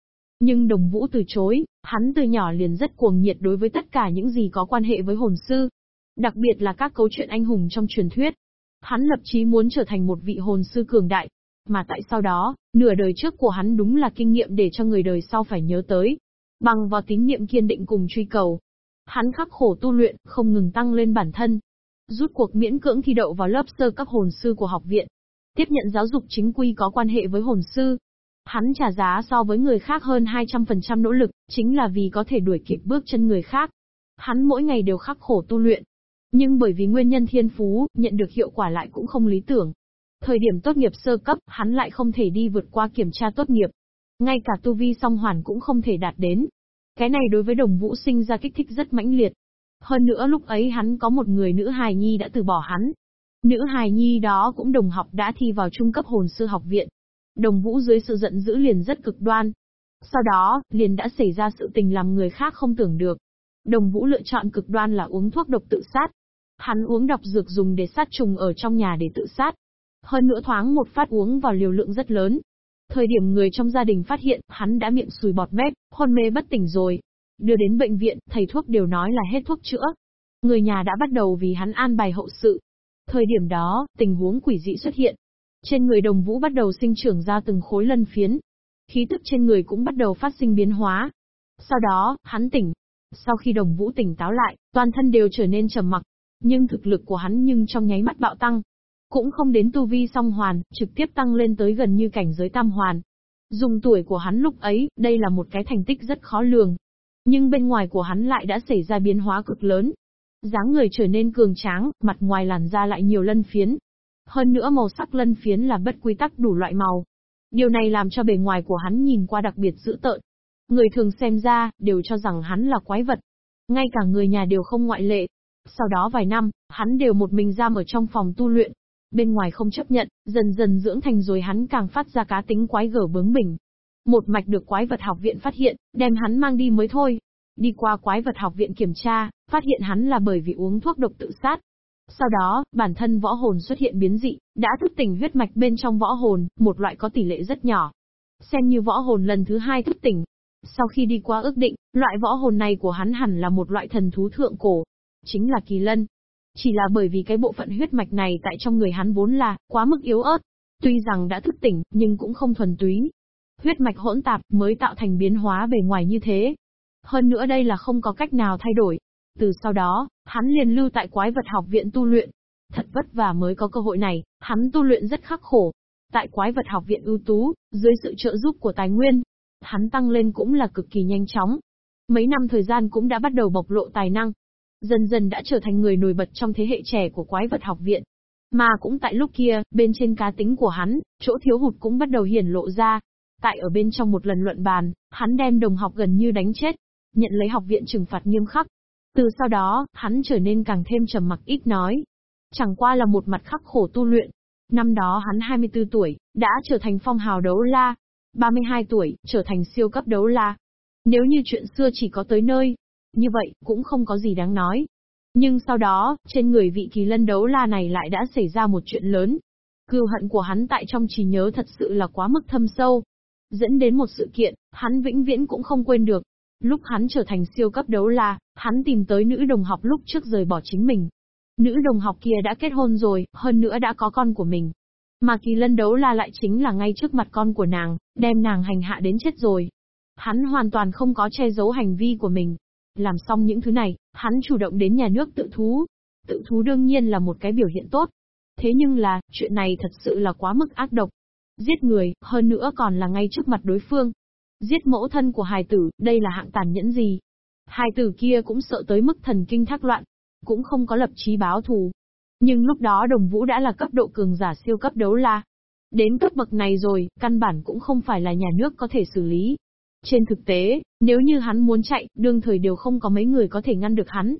Nhưng đồng vũ từ chối, hắn từ nhỏ liền rất cuồng nhiệt đối với tất cả những gì có quan hệ với hồn sư. Đặc biệt là các câu chuyện anh hùng trong truyền thuyết. Hắn lập chí muốn trở thành một vị hồn sư cường đại, mà tại sau đó, nửa đời trước của hắn đúng là kinh nghiệm để cho người đời sau phải nhớ tới. Bằng vào tín niệm kiên định cùng truy cầu. Hắn khắc khổ tu luyện, không ngừng tăng lên bản thân. Rút cuộc miễn cưỡng thi đậu vào lớp sơ cấp hồn sư của học viện. Tiếp nhận giáo dục chính quy có quan hệ với hồn sư. Hắn trả giá so với người khác hơn 200% nỗ lực, chính là vì có thể đuổi kịp bước chân người khác. Hắn mỗi ngày đều khắc khổ tu luyện. Nhưng bởi vì nguyên nhân thiên phú, nhận được hiệu quả lại cũng không lý tưởng. Thời điểm tốt nghiệp sơ cấp, hắn lại không thể đi vượt qua kiểm tra tốt nghiệp. Ngay cả tu vi song hoàn cũng không thể đạt đến. Cái này đối với đồng vũ sinh ra kích thích rất mãnh liệt. Hơn nữa lúc ấy hắn có một người nữ hài nhi đã từ bỏ hắn. Nữ hài nhi đó cũng đồng học đã thi vào trung cấp hồn sư học viện. Đồng vũ dưới sự giận dữ liền rất cực đoan. Sau đó, liền đã xảy ra sự tình làm người khác không tưởng được. Đồng vũ lựa chọn cực đoan là uống thuốc độc tự sát. Hắn uống độc dược dùng để sát trùng ở trong nhà để tự sát. Hơn nữa thoáng một phát uống vào liều lượng rất lớn. Thời điểm người trong gia đình phát hiện, hắn đã miệng sùi bọt mép, hôn mê bất tỉnh rồi. Đưa đến bệnh viện, thầy thuốc đều nói là hết thuốc chữa. Người nhà đã bắt đầu vì hắn an bài hậu sự. Thời điểm đó, tình huống quỷ dị xuất hiện. Trên người đồng vũ bắt đầu sinh trưởng ra từng khối lân phiến. Khí tức trên người cũng bắt đầu phát sinh biến hóa. Sau đó, hắn tỉnh. Sau khi đồng vũ tỉnh táo lại, toàn thân đều trở nên trầm mặc. Nhưng thực lực của hắn nhưng trong nháy mắt bạo tăng. Cũng không đến tu vi song hoàn, trực tiếp tăng lên tới gần như cảnh giới tam hoàn. Dùng tuổi của hắn lúc ấy, đây là một cái thành tích rất khó lường. Nhưng bên ngoài của hắn lại đã xảy ra biến hóa cực lớn. dáng người trở nên cường tráng, mặt ngoài làn da lại nhiều lân phiến. Hơn nữa màu sắc lân phiến là bất quy tắc đủ loại màu. Điều này làm cho bề ngoài của hắn nhìn qua đặc biệt dữ tợn. Người thường xem ra, đều cho rằng hắn là quái vật. Ngay cả người nhà đều không ngoại lệ. Sau đó vài năm, hắn đều một mình giam ở trong phòng tu luyện, Bên ngoài không chấp nhận, dần dần dưỡng thành rồi hắn càng phát ra cá tính quái gở bướng bỉnh. Một mạch được quái vật học viện phát hiện, đem hắn mang đi mới thôi. Đi qua quái vật học viện kiểm tra, phát hiện hắn là bởi vì uống thuốc độc tự sát. Sau đó, bản thân võ hồn xuất hiện biến dị, đã thức tỉnh huyết mạch bên trong võ hồn, một loại có tỷ lệ rất nhỏ. Xem như võ hồn lần thứ hai thức tỉnh. Sau khi đi qua ước định, loại võ hồn này của hắn hẳn là một loại thần thú thượng cổ. Chính là kỳ lân. Chỉ là bởi vì cái bộ phận huyết mạch này tại trong người hắn vốn là quá mức yếu ớt. Tuy rằng đã thức tỉnh, nhưng cũng không thuần túy. Huyết mạch hỗn tạp mới tạo thành biến hóa bề ngoài như thế. Hơn nữa đây là không có cách nào thay đổi. Từ sau đó, hắn liền lưu tại quái vật học viện tu luyện. Thật vất vả mới có cơ hội này, hắn tu luyện rất khắc khổ. Tại quái vật học viện ưu tú, dưới sự trợ giúp của tài nguyên, hắn tăng lên cũng là cực kỳ nhanh chóng. Mấy năm thời gian cũng đã bắt đầu bộc lộ tài năng, dần dần đã trở thành người nổi bật trong thế hệ trẻ của quái vật học viện. Mà cũng tại lúc kia, bên trên cá tính của hắn, chỗ thiếu hụt cũng bắt đầu hiển lộ ra. Tại ở bên trong một lần luận bàn, hắn đem đồng học gần như đánh chết, nhận lấy học viện trừng phạt nghiêm khắc. Từ sau đó, hắn trở nên càng thêm trầm mặc ít nói. Chẳng qua là một mặt khắc khổ tu luyện. Năm đó hắn 24 tuổi, đã trở thành phong hào đấu la. 32 tuổi, trở thành siêu cấp đấu la. Nếu như chuyện xưa chỉ có tới nơi, như vậy, cũng không có gì đáng nói. Nhưng sau đó, trên người vị kỳ lân đấu la này lại đã xảy ra một chuyện lớn. cưu hận của hắn tại trong trí nhớ thật sự là quá mức thâm sâu. Dẫn đến một sự kiện, hắn vĩnh viễn cũng không quên được. Lúc hắn trở thành siêu cấp đấu la, hắn tìm tới nữ đồng học lúc trước rời bỏ chính mình. Nữ đồng học kia đã kết hôn rồi, hơn nữa đã có con của mình. Mà kỳ lân đấu la lại chính là ngay trước mặt con của nàng, đem nàng hành hạ đến chết rồi. Hắn hoàn toàn không có che giấu hành vi của mình, làm xong những thứ này, hắn chủ động đến nhà nước tự thú. Tự thú đương nhiên là một cái biểu hiện tốt. Thế nhưng là, chuyện này thật sự là quá mức ác độc. Giết người, hơn nữa còn là ngay trước mặt đối phương. Giết mẫu thân của hài tử, đây là hạng tàn nhẫn gì? Hài tử kia cũng sợ tới mức thần kinh thác loạn, cũng không có lập chí báo thù. Nhưng lúc đó đồng vũ đã là cấp độ cường giả siêu cấp đấu la. Đến cấp bậc này rồi, căn bản cũng không phải là nhà nước có thể xử lý. Trên thực tế, nếu như hắn muốn chạy, đương thời đều không có mấy người có thể ngăn được hắn.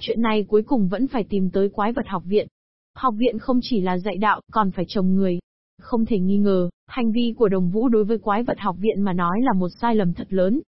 Chuyện này cuối cùng vẫn phải tìm tới quái vật học viện. Học viện không chỉ là dạy đạo, còn phải trồng người. Không thể nghi ngờ, hành vi của đồng vũ đối với quái vật học viện mà nói là một sai lầm thật lớn.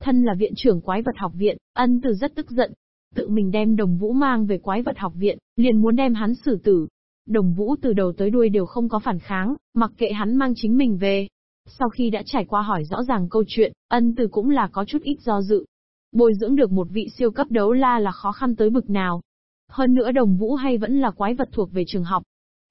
Thân là viện trưởng quái vật học viện, ân từ rất tức giận. Tự mình đem đồng vũ mang về quái vật học viện, liền muốn đem hắn xử tử. Đồng vũ từ đầu tới đuôi đều không có phản kháng, mặc kệ hắn mang chính mình về, sau khi đã trải qua hỏi rõ ràng câu chuyện, ân từ cũng là có chút ít do dự. Bồi dưỡng được một vị siêu cấp đấu la là khó khăn tới bực nào. Hơn nữa đồng vũ hay vẫn là quái vật thuộc về trường học.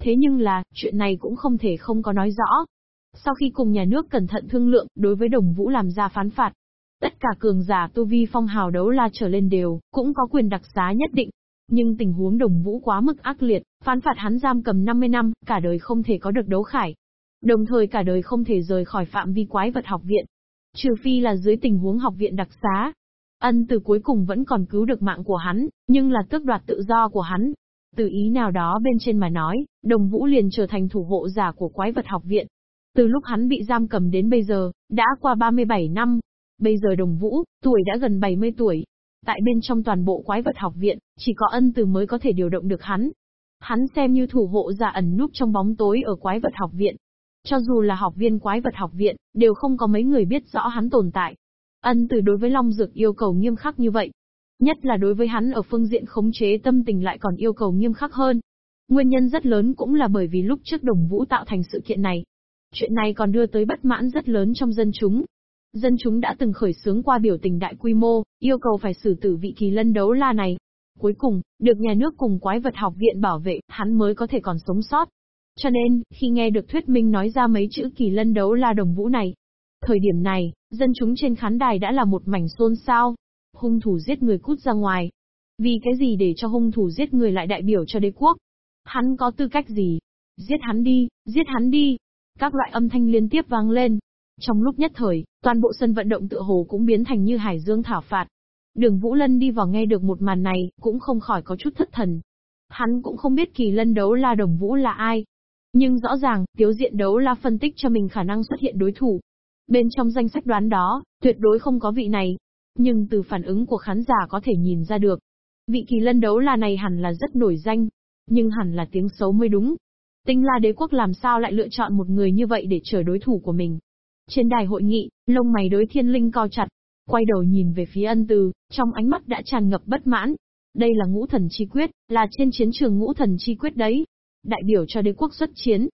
Thế nhưng là, chuyện này cũng không thể không có nói rõ. Sau khi cùng nhà nước cẩn thận thương lượng, đối với đồng vũ làm ra phán phạt. Tất cả cường giả tu vi phong hào đấu la trở lên đều, cũng có quyền đặc xá nhất định. Nhưng tình huống đồng vũ quá mức ác liệt, phán phạt hắn giam cầm 50 năm, cả đời không thể có được đấu khải. Đồng thời cả đời không thể rời khỏi phạm vi quái vật học viện. Trừ phi là dưới tình huống học viện đặc xá. Ân từ cuối cùng vẫn còn cứu được mạng của hắn, nhưng là tước đoạt tự do của hắn. Từ ý nào đó bên trên mà nói, đồng vũ liền trở thành thủ hộ giả của quái vật học viện. Từ lúc hắn bị giam cầm đến bây giờ, đã qua 37 năm. Bây giờ đồng vũ, tuổi đã gần 70 tuổi. Tại bên trong toàn bộ quái vật học viện, chỉ có ân từ mới có thể điều động được hắn. Hắn xem như thủ hộ giả ẩn núp trong bóng tối ở quái vật học viện. Cho dù là học viên quái vật học viện, đều không có mấy người biết rõ hắn tồn tại. Ân từ đối với Long Dược yêu cầu nghiêm khắc như vậy. Nhất là đối với hắn ở phương diện khống chế tâm tình lại còn yêu cầu nghiêm khắc hơn. Nguyên nhân rất lớn cũng là bởi vì lúc trước đồng vũ tạo thành sự kiện này. Chuyện này còn đưa tới bất mãn rất lớn trong dân chúng. Dân chúng đã từng khởi xướng qua biểu tình đại quy mô, yêu cầu phải xử tử vị kỳ lân đấu la này. Cuối cùng, được nhà nước cùng quái vật học viện bảo vệ, hắn mới có thể còn sống sót. Cho nên, khi nghe được thuyết minh nói ra mấy chữ kỳ lân đấu la đồng vũ này, thời điểm này, dân chúng trên khán đài đã là một mảnh xôn xao. Hung thủ giết người cút ra ngoài. Vì cái gì để cho hung thủ giết người lại đại biểu cho đế quốc? Hắn có tư cách gì? Giết hắn đi, giết hắn đi. Các loại âm thanh liên tiếp vang lên. Trong lúc nhất thời, toàn bộ sân vận động tựa hồ cũng biến thành như hải dương thảo phạt. Đường Vũ Lân đi vào nghe được một màn này, cũng không khỏi có chút thất thần. Hắn cũng không biết kỳ lân đấu la đồng vũ là ai. Nhưng rõ ràng, tiếu diện đấu la phân tích cho mình khả năng xuất hiện đối thủ. Bên trong danh sách đoán đó, tuyệt đối không có vị này. Nhưng từ phản ứng của khán giả có thể nhìn ra được. Vị kỳ lân đấu la này hẳn là rất nổi danh, nhưng hẳn là tiếng xấu mới đúng. Tinh La đế quốc làm sao lại lựa chọn một người như vậy để chờ đối thủ của mình. Trên đài hội nghị, lông mày đối thiên linh co chặt, quay đầu nhìn về phía ân từ, trong ánh mắt đã tràn ngập bất mãn. Đây là ngũ thần chi quyết, là trên chiến trường ngũ thần chi quyết đấy. Đại biểu cho đế quốc xuất chiến.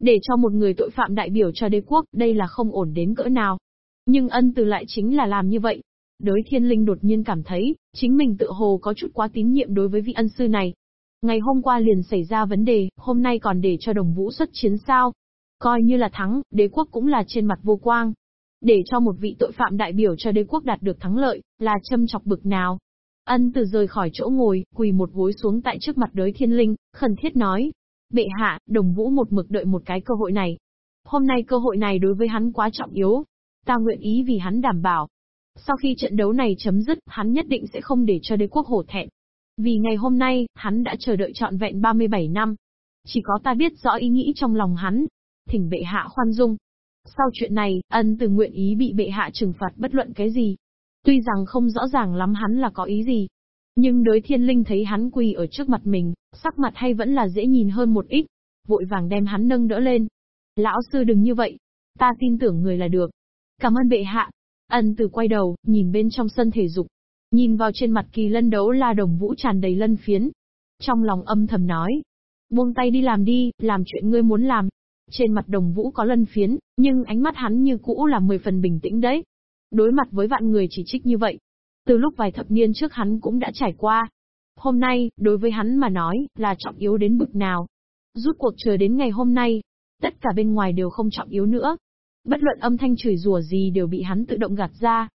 Để cho một người tội phạm đại biểu cho đế quốc, đây là không ổn đến cỡ nào. Nhưng ân từ lại chính là làm như vậy. Đới thiên linh đột nhiên cảm thấy, chính mình tự hồ có chút quá tín nhiệm đối với vị ân sư này. Ngày hôm qua liền xảy ra vấn đề, hôm nay còn để cho đồng vũ xuất chiến sao. Coi như là thắng, đế quốc cũng là trên mặt vô quang. Để cho một vị tội phạm đại biểu cho đế quốc đạt được thắng lợi, là châm chọc bực nào. Ân từ rời khỏi chỗ ngồi, quỳ một gối xuống tại trước mặt đới thiên linh, khẩn thiết nói. Bệ hạ, đồng vũ một mực đợi một cái cơ hội này. Hôm nay cơ hội này đối với hắn quá trọng yếu. Ta nguyện ý vì hắn đảm bảo. Sau khi trận đấu này chấm dứt, hắn nhất định sẽ không để cho đế quốc hổ thẹn. Vì ngày hôm nay, hắn đã chờ đợi trọn vẹn 37 năm. Chỉ có ta biết rõ ý nghĩ trong lòng hắn. Thỉnh bệ hạ khoan dung. Sau chuyện này, ân từ nguyện ý bị bệ hạ trừng phạt bất luận cái gì. Tuy rằng không rõ ràng lắm hắn là có ý gì. Nhưng đối thiên linh thấy hắn quỳ ở trước mặt mình, sắc mặt hay vẫn là dễ nhìn hơn một ít. Vội vàng đem hắn nâng đỡ lên. Lão sư đừng như vậy. Ta tin tưởng người là được. Cảm ơn bệ hạ. Ân từ quay đầu, nhìn bên trong sân thể dục, Nhìn vào trên mặt kỳ lân đấu la đồng vũ tràn đầy lân phiến. Trong lòng âm thầm nói. Buông tay đi làm đi, làm chuyện ngươi muốn làm. Trên mặt đồng vũ có lân phiến, nhưng ánh mắt hắn như cũ là mười phần bình tĩnh đấy. Đối mặt với vạn người chỉ trích như vậy. Từ lúc vài thập niên trước hắn cũng đã trải qua. Hôm nay, đối với hắn mà nói, là trọng yếu đến bực nào. Rút cuộc chờ đến ngày hôm nay, tất cả bên ngoài đều không trọng yếu nữa. Bất luận âm thanh chửi rủa gì đều bị hắn tự động gạt ra,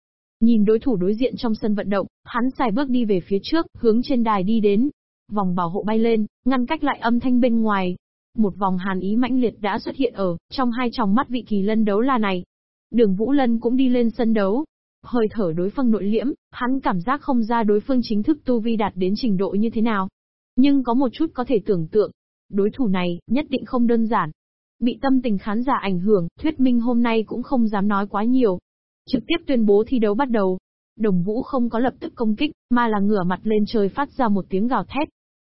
Nhìn đối thủ đối diện trong sân vận động, hắn xài bước đi về phía trước, hướng trên đài đi đến. Vòng bảo hộ bay lên, ngăn cách lại âm thanh bên ngoài. Một vòng hàn ý mãnh liệt đã xuất hiện ở, trong hai tròng mắt vị kỳ lân đấu la này. Đường Vũ Lân cũng đi lên sân đấu. Hơi thở đối phương nội liễm, hắn cảm giác không ra đối phương chính thức tu vi đạt đến trình độ như thế nào. Nhưng có một chút có thể tưởng tượng, đối thủ này, nhất định không đơn giản. Bị tâm tình khán giả ảnh hưởng, thuyết minh hôm nay cũng không dám nói quá nhiều, Trực tiếp tuyên bố thi đấu bắt đầu. Đồng Vũ không có lập tức công kích, mà là ngửa mặt lên trời phát ra một tiếng gào thét.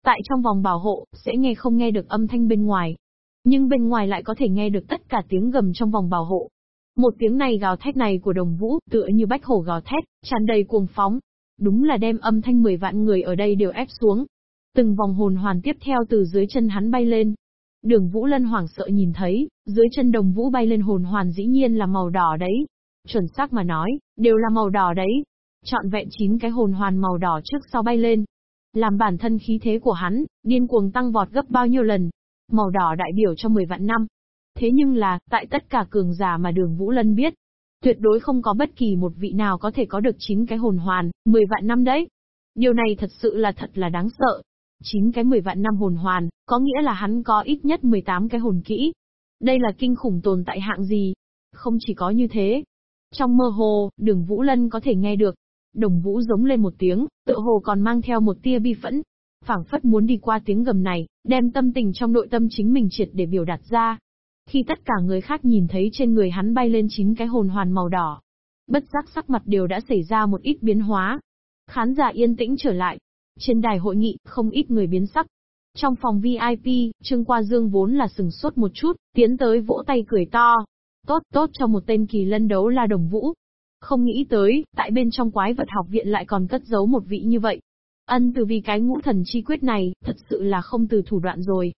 Tại trong vòng bảo hộ, sẽ nghe không nghe được âm thanh bên ngoài. Nhưng bên ngoài lại có thể nghe được tất cả tiếng gầm trong vòng bảo hộ. Một tiếng này gào thét này của đồng vũ, tựa như bách hổ gào thét, tràn đầy cuồng phóng. Đúng là đem âm thanh 10 vạn người ở đây đều ép xuống. Từng vòng hồn hoàn tiếp theo từ dưới chân hắn bay lên. Đường Vũ Lân hoảng sợ nhìn thấy, dưới chân đồng vũ bay lên hồn hoàn dĩ nhiên là màu đỏ đấy. Chuẩn xác mà nói, đều là màu đỏ đấy. Chọn vẹn chín cái hồn hoàn màu đỏ trước sau bay lên. Làm bản thân khí thế của hắn, điên cuồng tăng vọt gấp bao nhiêu lần. Màu đỏ đại biểu cho 10 vạn năm. Thế nhưng là, tại tất cả cường giả mà đường Vũ Lân biết, tuyệt đối không có bất kỳ một vị nào có thể có được chín cái hồn hoàn, 10 vạn năm đấy. Điều này thật sự là thật là đáng sợ. chín cái 10 vạn năm hồn hoàn, có nghĩa là hắn có ít nhất 18 cái hồn kỹ. Đây là kinh khủng tồn tại hạng gì? Không chỉ có như thế, trong mơ hồ, đường Vũ Lân có thể nghe được. Đồng Vũ giống lên một tiếng, tự hồ còn mang theo một tia bi phẫn. phảng phất muốn đi qua tiếng gầm này, đem tâm tình trong nội tâm chính mình triệt để biểu đạt ra. Khi tất cả người khác nhìn thấy trên người hắn bay lên chín cái hồn hoàn màu đỏ, Bất giác sắc mặt đều đã xảy ra một ít biến hóa. Khán giả yên tĩnh trở lại. Trên đài hội nghị, không ít người biến sắc. Trong phòng VIP, Trương Qua Dương vốn là sừng sốt một chút, tiến tới vỗ tay cười to. Tốt, tốt cho một tên kỳ lân đấu la đồng vũ. Không nghĩ tới, tại bên trong quái vật học viện lại còn cất giấu một vị như vậy. Ân từ vì cái ngũ thần chi quyết này, thật sự là không từ thủ đoạn rồi.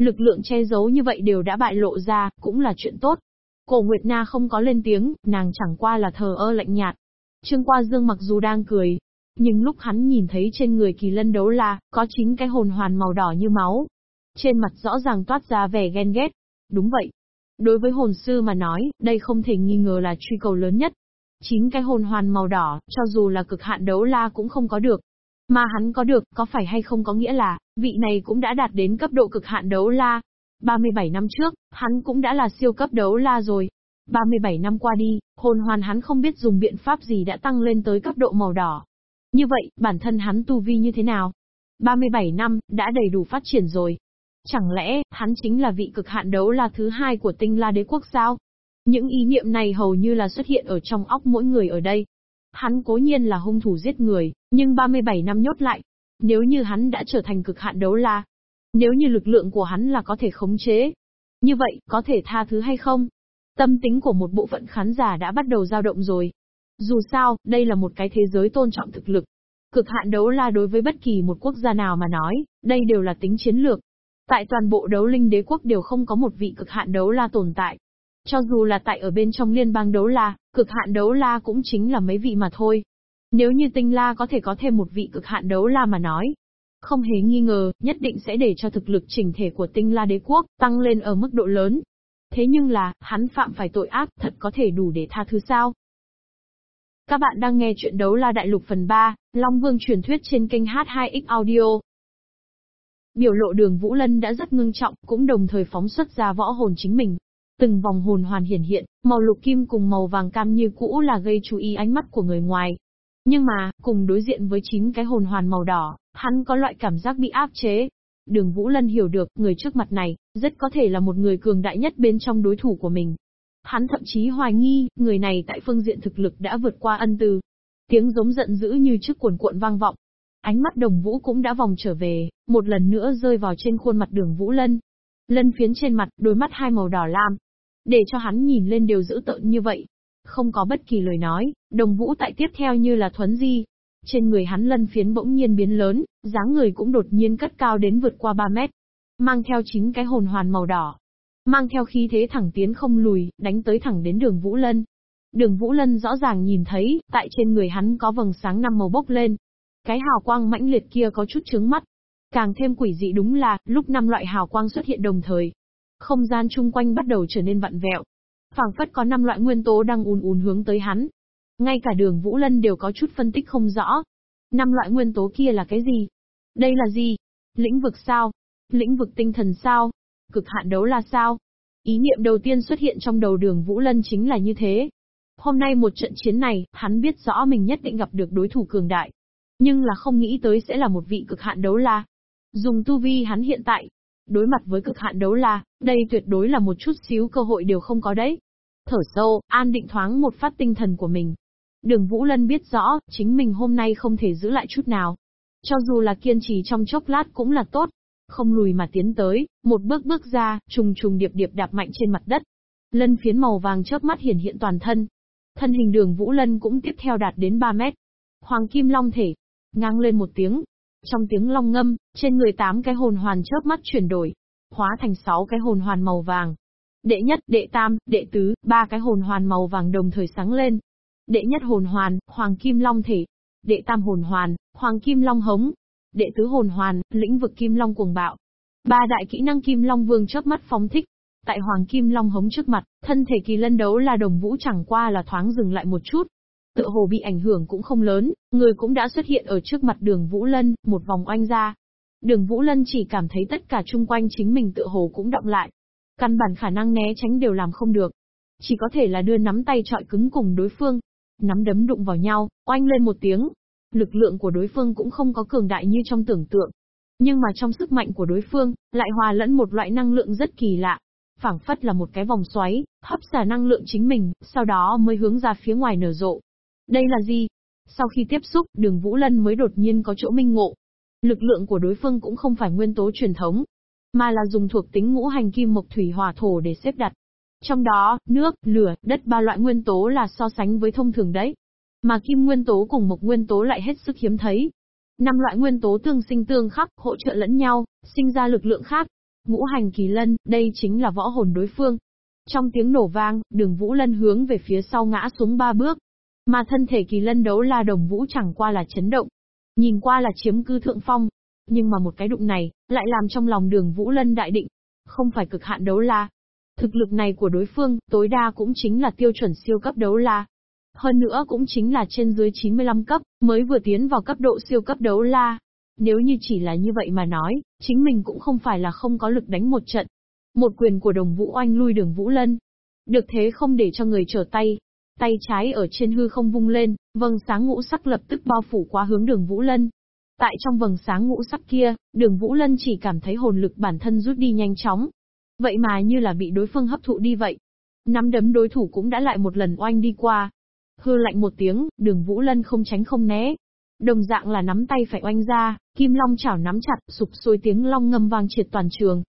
Lực lượng che giấu như vậy đều đã bại lộ ra, cũng là chuyện tốt. Cổ Nguyệt Na không có lên tiếng, nàng chẳng qua là thờ ơ lạnh nhạt. Trương Qua Dương mặc dù đang cười, nhưng lúc hắn nhìn thấy trên người kỳ lân đấu la, có chính cái hồn hoàn màu đỏ như máu. Trên mặt rõ ràng toát ra vẻ ghen ghét. Đúng vậy. Đối với hồn sư mà nói, đây không thể nghi ngờ là truy cầu lớn nhất. Chín cái hồn hoàn màu đỏ, cho dù là cực hạn đấu la cũng không có được. Mà hắn có được, có phải hay không có nghĩa là, vị này cũng đã đạt đến cấp độ cực hạn đấu la. 37 năm trước, hắn cũng đã là siêu cấp đấu la rồi. 37 năm qua đi, hồn hoàn hắn không biết dùng biện pháp gì đã tăng lên tới cấp độ màu đỏ. Như vậy, bản thân hắn tu vi như thế nào? 37 năm, đã đầy đủ phát triển rồi. Chẳng lẽ, hắn chính là vị cực hạn đấu la thứ hai của tinh la đế quốc sao? Những ý niệm này hầu như là xuất hiện ở trong óc mỗi người ở đây. Hắn cố nhiên là hung thủ giết người, nhưng 37 năm nhốt lại. Nếu như hắn đã trở thành cực hạn đấu la, nếu như lực lượng của hắn là có thể khống chế, như vậy, có thể tha thứ hay không? Tâm tính của một bộ phận khán giả đã bắt đầu dao động rồi. Dù sao, đây là một cái thế giới tôn trọng thực lực. Cực hạn đấu la đối với bất kỳ một quốc gia nào mà nói, đây đều là tính chiến lược. Tại toàn bộ đấu linh đế quốc đều không có một vị cực hạn đấu la tồn tại. Cho dù là tại ở bên trong liên bang đấu la, cực hạn đấu la cũng chính là mấy vị mà thôi. Nếu như tinh la có thể có thêm một vị cực hạn đấu la mà nói, không hề nghi ngờ, nhất định sẽ để cho thực lực chỉnh thể của tinh la đế quốc tăng lên ở mức độ lớn. Thế nhưng là, hắn phạm phải tội ác thật có thể đủ để tha thứ sao? Các bạn đang nghe chuyện đấu la đại lục phần 3, Long Vương truyền thuyết trên kênh H2X Audio. Biểu lộ đường Vũ Lân đã rất ngưng trọng, cũng đồng thời phóng xuất ra võ hồn chính mình. Từng vòng hồn hoàn hiển hiện, màu lục kim cùng màu vàng cam như cũ là gây chú ý ánh mắt của người ngoài. Nhưng mà, cùng đối diện với chín cái hồn hoàn màu đỏ, hắn có loại cảm giác bị áp chế. Đường Vũ Lân hiểu được, người trước mặt này, rất có thể là một người cường đại nhất bên trong đối thủ của mình. Hắn thậm chí hoài nghi, người này tại phương diện thực lực đã vượt qua ân từ. Tiếng giống giận dữ như trước cuồn cuộn vang vọng. Ánh mắt đồng vũ cũng đã vòng trở về, một lần nữa rơi vào trên khuôn mặt đường Vũ Lân. Lân phiến trên mặt, đôi mắt hai màu đỏ lam. Để cho hắn nhìn lên đều dữ tợn như vậy. Không có bất kỳ lời nói, đồng vũ tại tiếp theo như là thuấn di. Trên người hắn lân phiến bỗng nhiên biến lớn, dáng người cũng đột nhiên cất cao đến vượt qua 3 mét. Mang theo chính cái hồn hoàn màu đỏ, mang theo khí thế thẳng tiến không lùi, đánh tới thẳng đến đường Vũ Lân. Đường Vũ Lân rõ ràng nhìn thấy, tại trên người hắn có vầng sáng năm màu bốc lên. Cái hào quang mãnh liệt kia có chút chướng mắt. Càng thêm quỷ dị đúng là, lúc năm loại hào quang xuất hiện đồng thời. Không gian chung quanh bắt đầu trở nên vặn vẹo phảng phất có năm loại nguyên tố đang ùn ùn hướng tới hắn. Ngay cả đường Vũ Lân đều có chút phân tích không rõ. Năm loại nguyên tố kia là cái gì? Đây là gì? Lĩnh vực sao? Lĩnh vực tinh thần sao? Cực hạn đấu là sao? Ý niệm đầu tiên xuất hiện trong đầu đường Vũ Lân chính là như thế. Hôm nay một trận chiến này, hắn biết rõ mình nhất định gặp được đối thủ cường đại. Nhưng là không nghĩ tới sẽ là một vị cực hạn đấu la. Dùng tu vi hắn hiện tại, đối mặt với cực hạn đấu la, đây tuyệt đối là một chút xíu cơ hội đều không có đấy. Thở sâu, an định thoáng một phát tinh thần của mình. Đường Vũ Lân biết rõ, chính mình hôm nay không thể giữ lại chút nào. Cho dù là kiên trì trong chốc lát cũng là tốt không lùi mà tiến tới, một bước bước ra, trùng trùng điệp điệp đạp mạnh trên mặt đất. Lân phiến màu vàng chớp mắt hiển hiện toàn thân. Thân hình đường Vũ Lân cũng tiếp theo đạt đến 3 mét. Hoàng kim long thể, ngang lên một tiếng. Trong tiếng long ngâm, trên người tám cái hồn hoàn chớp mắt chuyển đổi, hóa thành sáu cái hồn hoàn màu vàng. Đệ nhất, đệ tam, đệ tứ, ba cái hồn hoàn màu vàng đồng thời sáng lên. Đệ nhất hồn hoàn, hoàng kim long thể. Đệ tam hồn hoàn, hoàng kim long hống. Đệ tứ hồn hoàn, lĩnh vực kim long cuồng bạo. Ba đại kỹ năng kim long vương chớp mắt phóng thích. Tại hoàng kim long hống trước mặt, thân thể kỳ lân đấu là đồng vũ chẳng qua là thoáng dừng lại một chút. Tựa hồ bị ảnh hưởng cũng không lớn, người cũng đã xuất hiện ở trước mặt đường Vũ Lân, một vòng oanh ra. Đường Vũ Lân chỉ cảm thấy tất cả chung quanh chính mình tựa hồ cũng động lại. Căn bản khả năng né tránh đều làm không được. Chỉ có thể là đưa nắm tay trọi cứng cùng đối phương. Nắm đấm đụng vào nhau, oanh lên một tiếng, Lực lượng của đối phương cũng không có cường đại như trong tưởng tượng. Nhưng mà trong sức mạnh của đối phương, lại hòa lẫn một loại năng lượng rất kỳ lạ. phảng phất là một cái vòng xoáy, hấp xả năng lượng chính mình, sau đó mới hướng ra phía ngoài nở rộ. Đây là gì? Sau khi tiếp xúc, đường Vũ Lân mới đột nhiên có chỗ minh ngộ. Lực lượng của đối phương cũng không phải nguyên tố truyền thống, mà là dùng thuộc tính ngũ hành kim mộc thủy hỏa thổ để xếp đặt. Trong đó, nước, lửa, đất ba loại nguyên tố là so sánh với thông thường đấy. Mà kim nguyên tố cùng mộc nguyên tố lại hết sức hiếm thấy. Năm loại nguyên tố tương sinh tương khắc, hỗ trợ lẫn nhau, sinh ra lực lượng khác. Ngũ hành kỳ lân, đây chính là võ hồn đối phương. Trong tiếng nổ vang, đường Vũ Lân hướng về phía sau ngã xuống ba bước. Mà thân thể kỳ lân đấu la đồng vũ chẳng qua là chấn động. Nhìn qua là chiếm cư thượng phong. Nhưng mà một cái đụng này, lại làm trong lòng đường Vũ Lân đại định. Không phải cực hạn đấu la. Thực lực này của đối phương, tối đa cũng chính là tiêu chuẩn siêu cấp đấu la. Hơn nữa cũng chính là trên dưới 95 cấp, mới vừa tiến vào cấp độ siêu cấp đấu la. Nếu như chỉ là như vậy mà nói, chính mình cũng không phải là không có lực đánh một trận. Một quyền của đồng vũ oanh lui đường Vũ Lân. Được thế không để cho người trở tay, tay trái ở trên hư không vung lên, vầng sáng ngũ sắc lập tức bao phủ qua hướng đường Vũ Lân. Tại trong vầng sáng ngũ sắc kia, đường Vũ Lân chỉ cảm thấy hồn lực bản thân rút đi nhanh chóng. Vậy mà như là bị đối phương hấp thụ đi vậy. Nắm đấm đối thủ cũng đã lại một lần oanh đi qua. Hư lạnh một tiếng, đường Vũ Lân không tránh không né. Đồng dạng là nắm tay phải oanh ra, kim long chảo nắm chặt, sụp sôi tiếng long ngâm vang triệt toàn trường.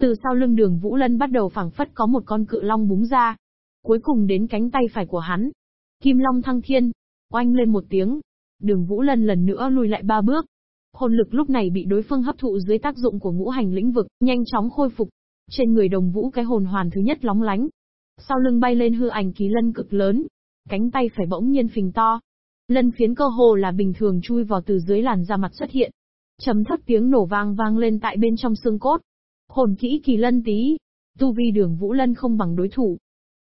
Từ sau lưng đường Vũ Lân bắt đầu phảng phất có một con cự long búng ra, Cuối cùng đến cánh tay phải của hắn. Kim Long thăng thiên. Oanh lên một tiếng. Đường Vũ Lân lần nữa lùi lại ba bước. Hồn lực lúc này bị đối phương hấp thụ dưới tác dụng của ngũ hành lĩnh vực, nhanh chóng khôi phục. Trên người đồng vũ cái hồn hoàn thứ nhất lóng lánh. Sau lưng bay lên hư ảnh ký lân cực lớn. Cánh tay phải bỗng nhiên phình to. Lân phiến cơ hồ là bình thường chui vào từ dưới làn da mặt xuất hiện. chấm thấp tiếng nổ vang vang lên tại bên trong xương cốt. Hồn kỹ kỳ lân tí. Tu vi đường Vũ Lân không bằng đối thủ,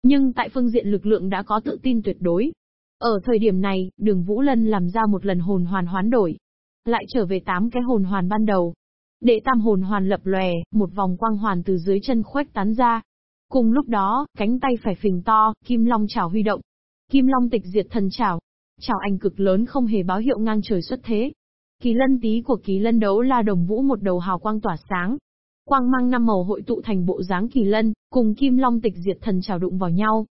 nhưng tại phương diện lực lượng đã có tự tin tuyệt đối. Ở thời điểm này, đường Vũ Lân làm ra một lần hồn hoàn hoán đổi. Lại trở về tám cái hồn hoàn ban đầu. Đệ tam hồn hoàn lập lòe, một vòng quang hoàn từ dưới chân khuếch tán ra. Cùng lúc đó, cánh tay phải phình to, kim long chảo huy động. Kim long tịch diệt thần chảo. Chảo ảnh cực lớn không hề báo hiệu ngang trời xuất thế. Kỳ lân tí của kỳ lân đấu la đồng vũ một đầu hào quang tỏa sáng, Quang mang năm màu hội tụ thành bộ dáng kỳ lân, cùng Kim Long tịch diệt thần trào đụng vào nhau.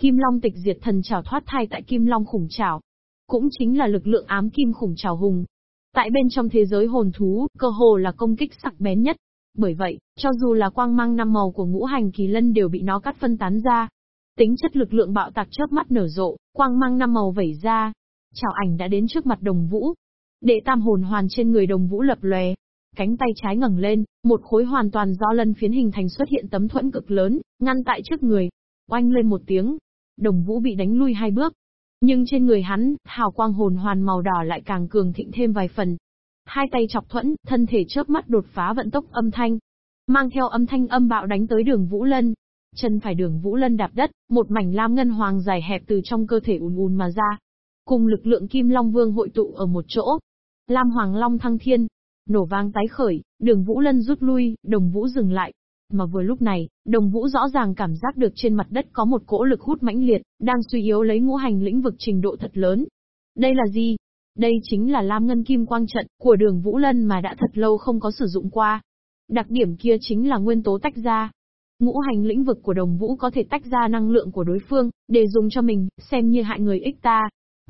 Kim Long tịch diệt thần trào thoát thai tại Kim Long khủng trào. Cũng chính là lực lượng ám kim khủng trào hùng. Tại bên trong thế giới hồn thú, cơ hồ là công kích sắc bén nhất. Bởi vậy, cho dù là quang mang năm màu của ngũ hành kỳ lân đều bị nó cắt phân tán ra. Tính chất lực lượng bạo tạc chớp mắt nở rộ, quang mang năm màu vẩy ra. Chào ảnh đã đến trước mặt đồng vũ. Đệ tam hồn hoàn trên người đồng vũ lập lòe, Cánh tay trái ngẩng lên, một khối hoàn toàn do lân phiến hình thành xuất hiện tấm thuẫn cực lớn, ngăn tại trước người. Oanh lên một tiếng. Đồng vũ bị đánh lui hai bước. Nhưng trên người hắn, hào quang hồn hoàn màu đỏ lại càng cường thịnh thêm vài phần. Hai tay chọc thuẫn, thân thể chớp mắt đột phá vận tốc âm thanh. Mang theo âm thanh âm bạo đánh tới đường Vũ Lân. Chân phải đường Vũ Lân đạp đất, một mảnh lam ngân hoàng dài hẹp từ trong cơ thể ùn ùn mà ra. Cùng lực lượng Kim Long Vương hội tụ ở một chỗ. Lam Hoàng Long thăng thiên, Nổ vang tái khởi, đường Vũ Lân rút lui, đồng Vũ dừng lại. Mà vừa lúc này, đồng Vũ rõ ràng cảm giác được trên mặt đất có một cỗ lực hút mãnh liệt, đang suy yếu lấy ngũ hành lĩnh vực trình độ thật lớn. Đây là gì? Đây chính là Lam Ngân Kim Quang Trận của đường Vũ Lân mà đã thật lâu không có sử dụng qua. Đặc điểm kia chính là nguyên tố tách ra. Ngũ hành lĩnh vực của đồng vũ có thể tách ra năng lượng của đối phương, để dùng cho mình, xem như hại người ích ta.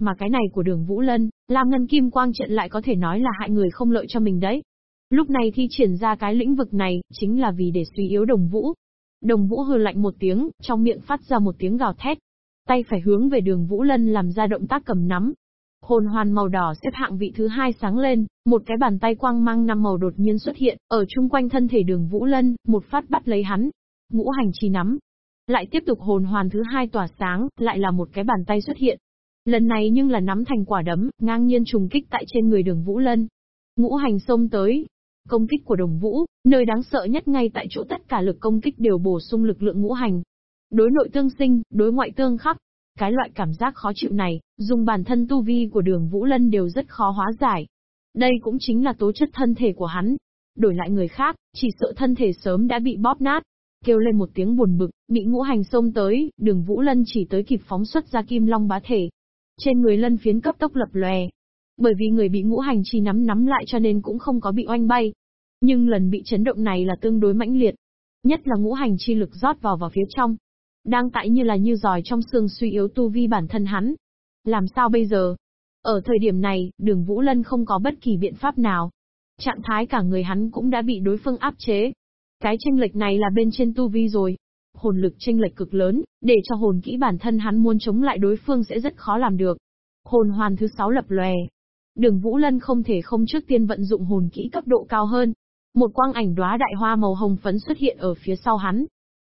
Mà cái này của đường Vũ Lân, làm ngân kim quang trận lại có thể nói là hại người không lợi cho mình đấy. Lúc này thi triển ra cái lĩnh vực này, chính là vì để suy yếu đồng vũ. Đồng vũ hừ lạnh một tiếng, trong miệng phát ra một tiếng gào thét. Tay phải hướng về đường Vũ Lân làm ra động tác cầm nắm. Hồn hoàn màu đỏ xếp hạng vị thứ hai sáng lên, một cái bàn tay quang mang năm màu đột nhiên xuất hiện, ở chung quanh thân thể đường Vũ Lân, một phát bắt lấy hắn. Ngũ hành chi nắm. Lại tiếp tục hồn hoàn thứ hai tỏa sáng, lại là một cái bàn tay xuất hiện, Lần này nhưng là nắm thành quả đấm, ngang nhiên trùng kích tại trên người đường Vũ Lân. Ngũ hành xông tới. Công kích của đồng Vũ, nơi đáng sợ nhất ngay tại chỗ tất cả lực công kích đều bổ sung lực lượng ngũ hành. Đối nội tương sinh, đối ngoại tương khắc. Cái loại cảm giác khó chịu này, dùng bản thân tu vi của đường Vũ Lân đều rất khó hóa giải. Đây cũng chính là tố chất thân thể của hắn. Đổi lại người khác, chỉ sợ thân thể sớm đã bị bóp nát kêu lên một tiếng buồn bực, bị ngũ hành xông tới, đường Vũ Lân chỉ tới kịp phóng xuất ra kim long bá thể, trên người lân phiến cấp tốc lập lòe. Bởi vì người bị ngũ hành chi nắm nắm lại cho nên cũng không có bị oanh bay. Nhưng lần bị chấn động này là tương đối mãnh liệt. Nhất là ngũ hành chi lực rót vào vào phía trong. Đang tại như là như giỏi trong xương suy yếu tu vi bản thân hắn. Làm sao bây giờ? Ở thời điểm này, đường Vũ Lân không có bất kỳ biện pháp nào. Trạng thái cả người hắn cũng đã bị đối phương áp chế. Cái tranh lệch này là bên trên tu vi rồi. Hồn lực tranh lệch cực lớn, để cho hồn kỹ bản thân hắn muốn chống lại đối phương sẽ rất khó làm được. Hồn hoàn thứ sáu lập lòe. Đường Vũ Lân không thể không trước tiên vận dụng hồn kỹ cấp độ cao hơn. Một quang ảnh đóa đại hoa màu hồng phấn xuất hiện ở phía sau hắn.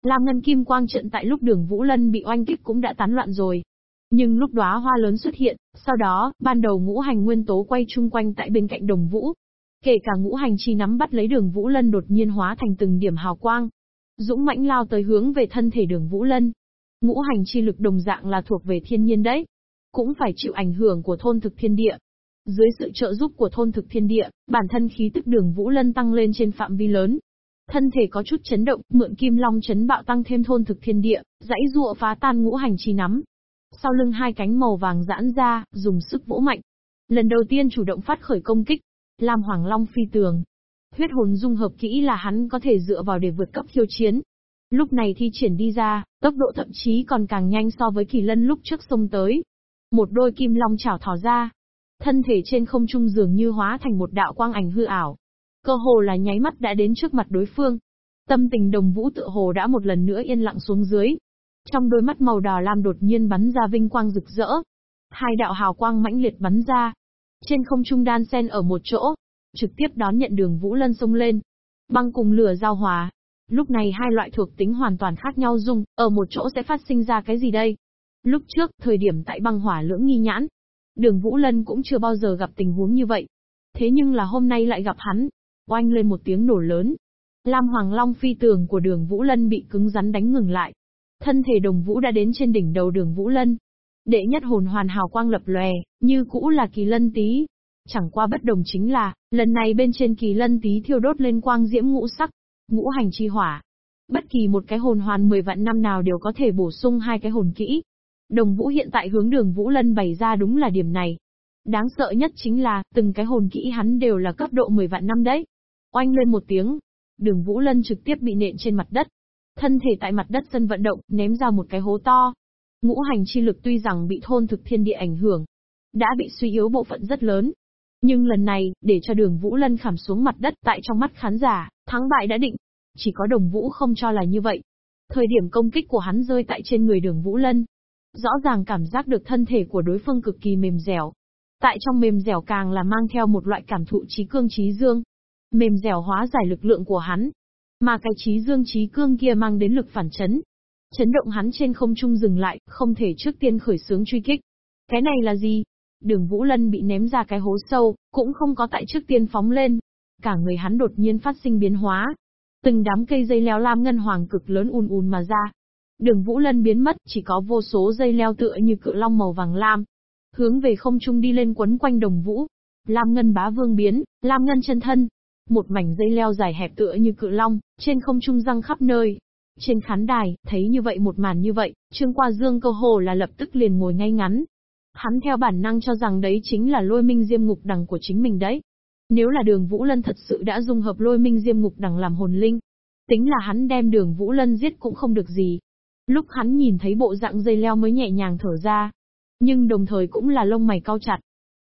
Lam ngân kim quang trận tại lúc đường Vũ Lân bị oanh kích cũng đã tán loạn rồi. Nhưng lúc đóa hoa lớn xuất hiện, sau đó, ban đầu ngũ hành nguyên tố quay chung quanh tại bên cạnh đồng vũ. Kể cả ngũ hành chi nắm bắt lấy đường Vũ Lân đột nhiên hóa thành từng điểm hào quang. Dũng mãnh lao tới hướng về thân thể đường Vũ Lân. Ngũ hành chi lực đồng dạng là thuộc về thiên nhiên đấy. Cũng phải chịu ảnh hưởng của thôn thực thiên địa. Dưới sự trợ giúp của thôn thực thiên địa, bản thân khí tức đường Vũ Lân tăng lên trên phạm vi lớn. Thân thể có chút chấn động, mượn kim long chấn bạo tăng thêm thôn thực thiên địa, dãy dụa phá tan ngũ hành chi nắm, sau lưng hai cánh màu vàng giãn ra, dùng sức vỗ mạnh. Lần đầu tiên chủ động phát khởi công kích. Lam Hoàng Long phi tường. Huyết hồn dung hợp kỹ là hắn có thể dựa vào để vượt cấp khiêu chiến. Lúc này thi triển đi ra, tốc độ thậm chí còn càng nhanh so với kỳ lân lúc trước sông tới. Một đôi kim long chảo thỏ ra. Thân thể trên không trung dường như hóa thành một đạo quang ảnh hư ảo. Cơ hồ là nháy mắt đã đến trước mặt đối phương. Tâm tình đồng vũ tự hồ đã một lần nữa yên lặng xuống dưới, trong đôi mắt màu đỏ lam đột nhiên bắn ra vinh quang rực rỡ. Hai đạo hào quang mãnh liệt bắn ra. Trên không trung đan sen ở một chỗ, trực tiếp đón nhận đường Vũ Lân xông lên. Băng cùng lửa giao hòa. Lúc này hai loại thuộc tính hoàn toàn khác nhau dung, ở một chỗ sẽ phát sinh ra cái gì đây? Lúc trước, thời điểm tại băng hỏa lưỡng nghi nhãn, đường Vũ Lân cũng chưa bao giờ gặp tình huống như vậy. Thế nhưng là hôm nay lại gặp hắn. Oanh lên một tiếng nổ lớn. Lam Hoàng Long phi tường của đường Vũ Lân bị cứng rắn đánh ngừng lại. Thân thể đồng vũ đã đến trên đỉnh đầu đường Vũ Lân. Đệ nhất hồn hoàn hào quang lập lòe, như cũ là kỳ lân tí. Chẳng qua bất đồng chính là, lần này bên trên kỳ lân tí thiêu đốt lên quang diễm ngũ sắc, ngũ hành chi hỏa. Bất kỳ một cái hồn hoàn 10 vạn năm nào đều có thể bổ sung hai cái hồn kỹ. Đồng vũ hiện tại hướng đường Vũ Lân bày ra đúng là điểm này. Đáng sợ nhất chính là, từng cái hồn kỹ hắn đều là cấp độ 10 vạn năm đấy. Oanh lên một tiếng, đường Vũ Lân trực tiếp bị nện trên mặt đất. Thân thể tại mặt đất sân vận động, ném ra một cái hố to. Ngũ hành chi lực tuy rằng bị thôn thực thiên địa ảnh hưởng, đã bị suy yếu bộ phận rất lớn. Nhưng lần này, để cho đường Vũ Lân khảm xuống mặt đất tại trong mắt khán giả, thắng bại đã định. Chỉ có đồng Vũ không cho là như vậy. Thời điểm công kích của hắn rơi tại trên người đường Vũ Lân. Rõ ràng cảm giác được thân thể của đối phương cực kỳ mềm dẻo. Tại trong mềm dẻo càng là mang theo một loại cảm thụ trí cương trí dương. Mềm dẻo hóa giải lực lượng của hắn, mà cái trí dương trí cương kia mang đến lực phản chấn. Chấn động hắn trên không trung dừng lại, không thể trước tiên khởi sướng truy kích. Cái này là gì? Đường Vũ Lân bị ném ra cái hố sâu, cũng không có tại trước tiên phóng lên. Cả người hắn đột nhiên phát sinh biến hóa. Từng đám cây dây leo lam ngân hoàng cực lớn ùn ùn mà ra. Đường Vũ Lân biến mất, chỉ có vô số dây leo tựa như cự long màu vàng lam. Hướng về không trung đi lên quấn quanh đồng vũ. Lam ngân bá vương biến, lam ngân chân thân, một mảnh dây leo dài hẹp tựa như cự long, trên không trung răng khắp nơi. Trên khán đài, thấy như vậy một màn như vậy, Trương Qua Dương cơ hồ là lập tức liền ngồi ngay ngắn. Hắn theo bản năng cho rằng đấy chính là lôi minh diêm ngục đằng của chính mình đấy. Nếu là đường Vũ Lân thật sự đã dung hợp lôi minh diêm ngục đằng làm hồn linh, tính là hắn đem đường Vũ Lân giết cũng không được gì. Lúc hắn nhìn thấy bộ dạng dây leo mới nhẹ nhàng thở ra. Nhưng đồng thời cũng là lông mày cao chặt.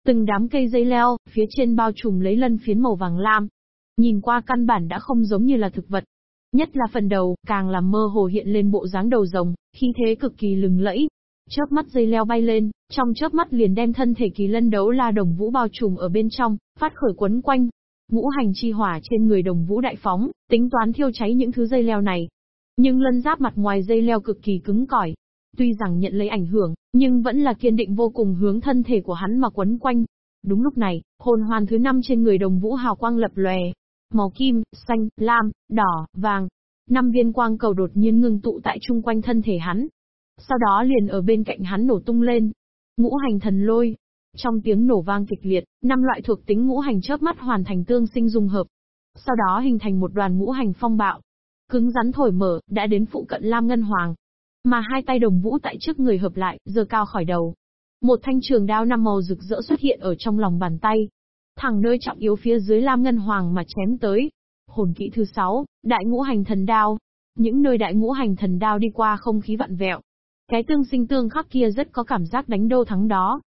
Từng đám cây dây leo, phía trên bao trùm lấy lân phiến màu vàng lam, Nhìn qua căn bản đã không giống như là thực vật. Nhất là phần đầu, càng làm mơ hồ hiện lên bộ dáng đầu rồng, khí thế cực kỳ lừng lẫy. Chớp mắt dây leo bay lên, trong chớp mắt liền đem thân thể kỳ lân đấu la đồng vũ bao trùm ở bên trong, phát khởi quấn quanh. Ngũ hành chi hỏa trên người đồng vũ đại phóng, tính toán thiêu cháy những thứ dây leo này. Nhưng lân giáp mặt ngoài dây leo cực kỳ cứng cỏi. Tuy rằng nhận lấy ảnh hưởng, nhưng vẫn là kiên định vô cùng hướng thân thể của hắn mà quấn quanh. Đúng lúc này, hồn hoàn thứ năm trên người đồng vũ hào quang lập lòe, màu kim, xanh, lam, đỏ, vàng. Năm viên quang cầu đột nhiên ngừng tụ tại chung quanh thân thể hắn. Sau đó liền ở bên cạnh hắn nổ tung lên. Ngũ hành thần lôi. Trong tiếng nổ vang kịch liệt, năm loại thuộc tính ngũ hành chớp mắt hoàn thành tương sinh dung hợp. Sau đó hình thành một đoàn ngũ hành phong bạo. Cứng rắn thổi mở, đã đến phụ cận Lam Ngân Hoàng. Mà hai tay đồng vũ tại trước người hợp lại, giơ cao khỏi đầu. Một thanh trường đao năm màu rực rỡ xuất hiện ở trong lòng bàn tay, thẳng nơi trọng yếu phía dưới Lam Ngân Hoàng mà chém tới. Hồn kỹ thứ 6, Đại Ngũ Hành Thần Đao. những nơi đại ngũ hành thần đao đi qua không khí vặn vẹo. Cái tương sinh tương khắc kia rất có cảm giác đánh đô thắng đó.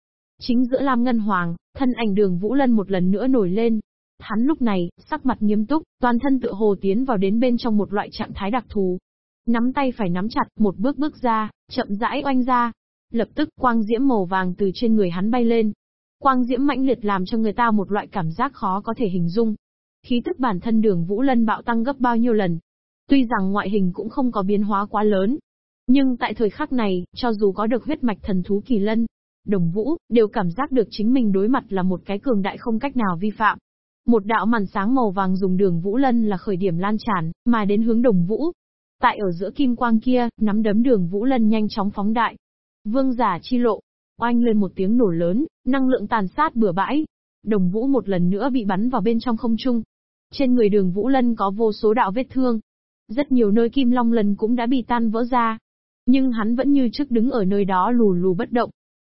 Chính giữa Lam Ngân Hoàng, thân ảnh đường Vũ Lân một lần nữa nổi lên. Hắn lúc này, sắc mặt nghiêm túc, toàn thân tự hồ tiến vào đến bên trong một loại trạng thái đặc thù. Nắm tay phải nắm chặt, một bước bước ra, chậm rãi oanh ra. Lập tức, quang diễm màu vàng từ trên người hắn bay lên. Quang diễm mãnh liệt làm cho người ta một loại cảm giác khó có thể hình dung. Khí tức bản thân đường Vũ Lân bạo tăng gấp bao nhiêu lần. Tuy rằng ngoại hình cũng không có biến hóa quá lớn, nhưng tại thời khắc này, cho dù có được huyết mạch thần thú kỳ lân, đồng vũ, đều cảm giác được chính mình đối mặt là một cái cường đại không cách nào vi phạm. Một đạo màn sáng màu vàng dùng đường vũ lân là khởi điểm lan tràn, mà đến hướng đồng vũ. Tại ở giữa kim quang kia, nắm đấm đường vũ lân nhanh chóng phóng đại. Vương giả chi lộ, oanh lên một tiếng nổ lớn, năng lượng tàn sát bừa bãi. Đồng vũ một lần nữa bị bắn vào bên trong không trung. Trên người đường vũ lân có vô số đạo vết thương. Rất nhiều nơi kim long lần cũng đã bị tan vỡ ra. Nhưng hắn vẫn như trước đứng ở nơi đó lù lù bất động.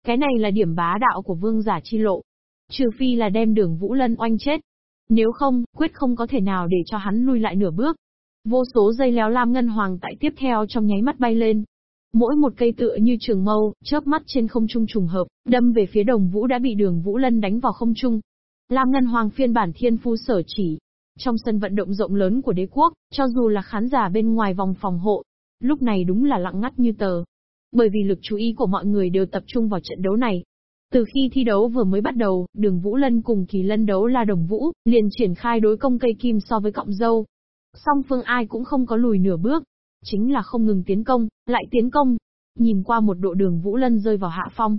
Cái này là điểm bá đạo của vương giả chi lộ. Trừ phi là đem đường Vũ Lân oanh chết. Nếu không, quyết không có thể nào để cho hắn lui lại nửa bước. Vô số dây léo lam ngân hoàng tại tiếp theo trong nháy mắt bay lên. Mỗi một cây tựa như trường mâu, chớp mắt trên không trung trùng hợp, đâm về phía đồng vũ đã bị đường Vũ Lân đánh vào không trung. Lam ngân hoàng phiên bản thiên phu sở chỉ. Trong sân vận động rộng lớn của đế quốc, cho dù là khán giả bên ngoài vòng phòng hộ, Lúc này đúng là lặng ngắt như tờ. Bởi vì lực chú ý của mọi người đều tập trung vào trận đấu này. Từ khi thi đấu vừa mới bắt đầu, đường Vũ Lân cùng kỳ lân đấu là đồng Vũ, liền triển khai đối công cây kim so với cọng dâu. Song phương ai cũng không có lùi nửa bước. Chính là không ngừng tiến công, lại tiến công. Nhìn qua một độ đường Vũ Lân rơi vào hạ phong.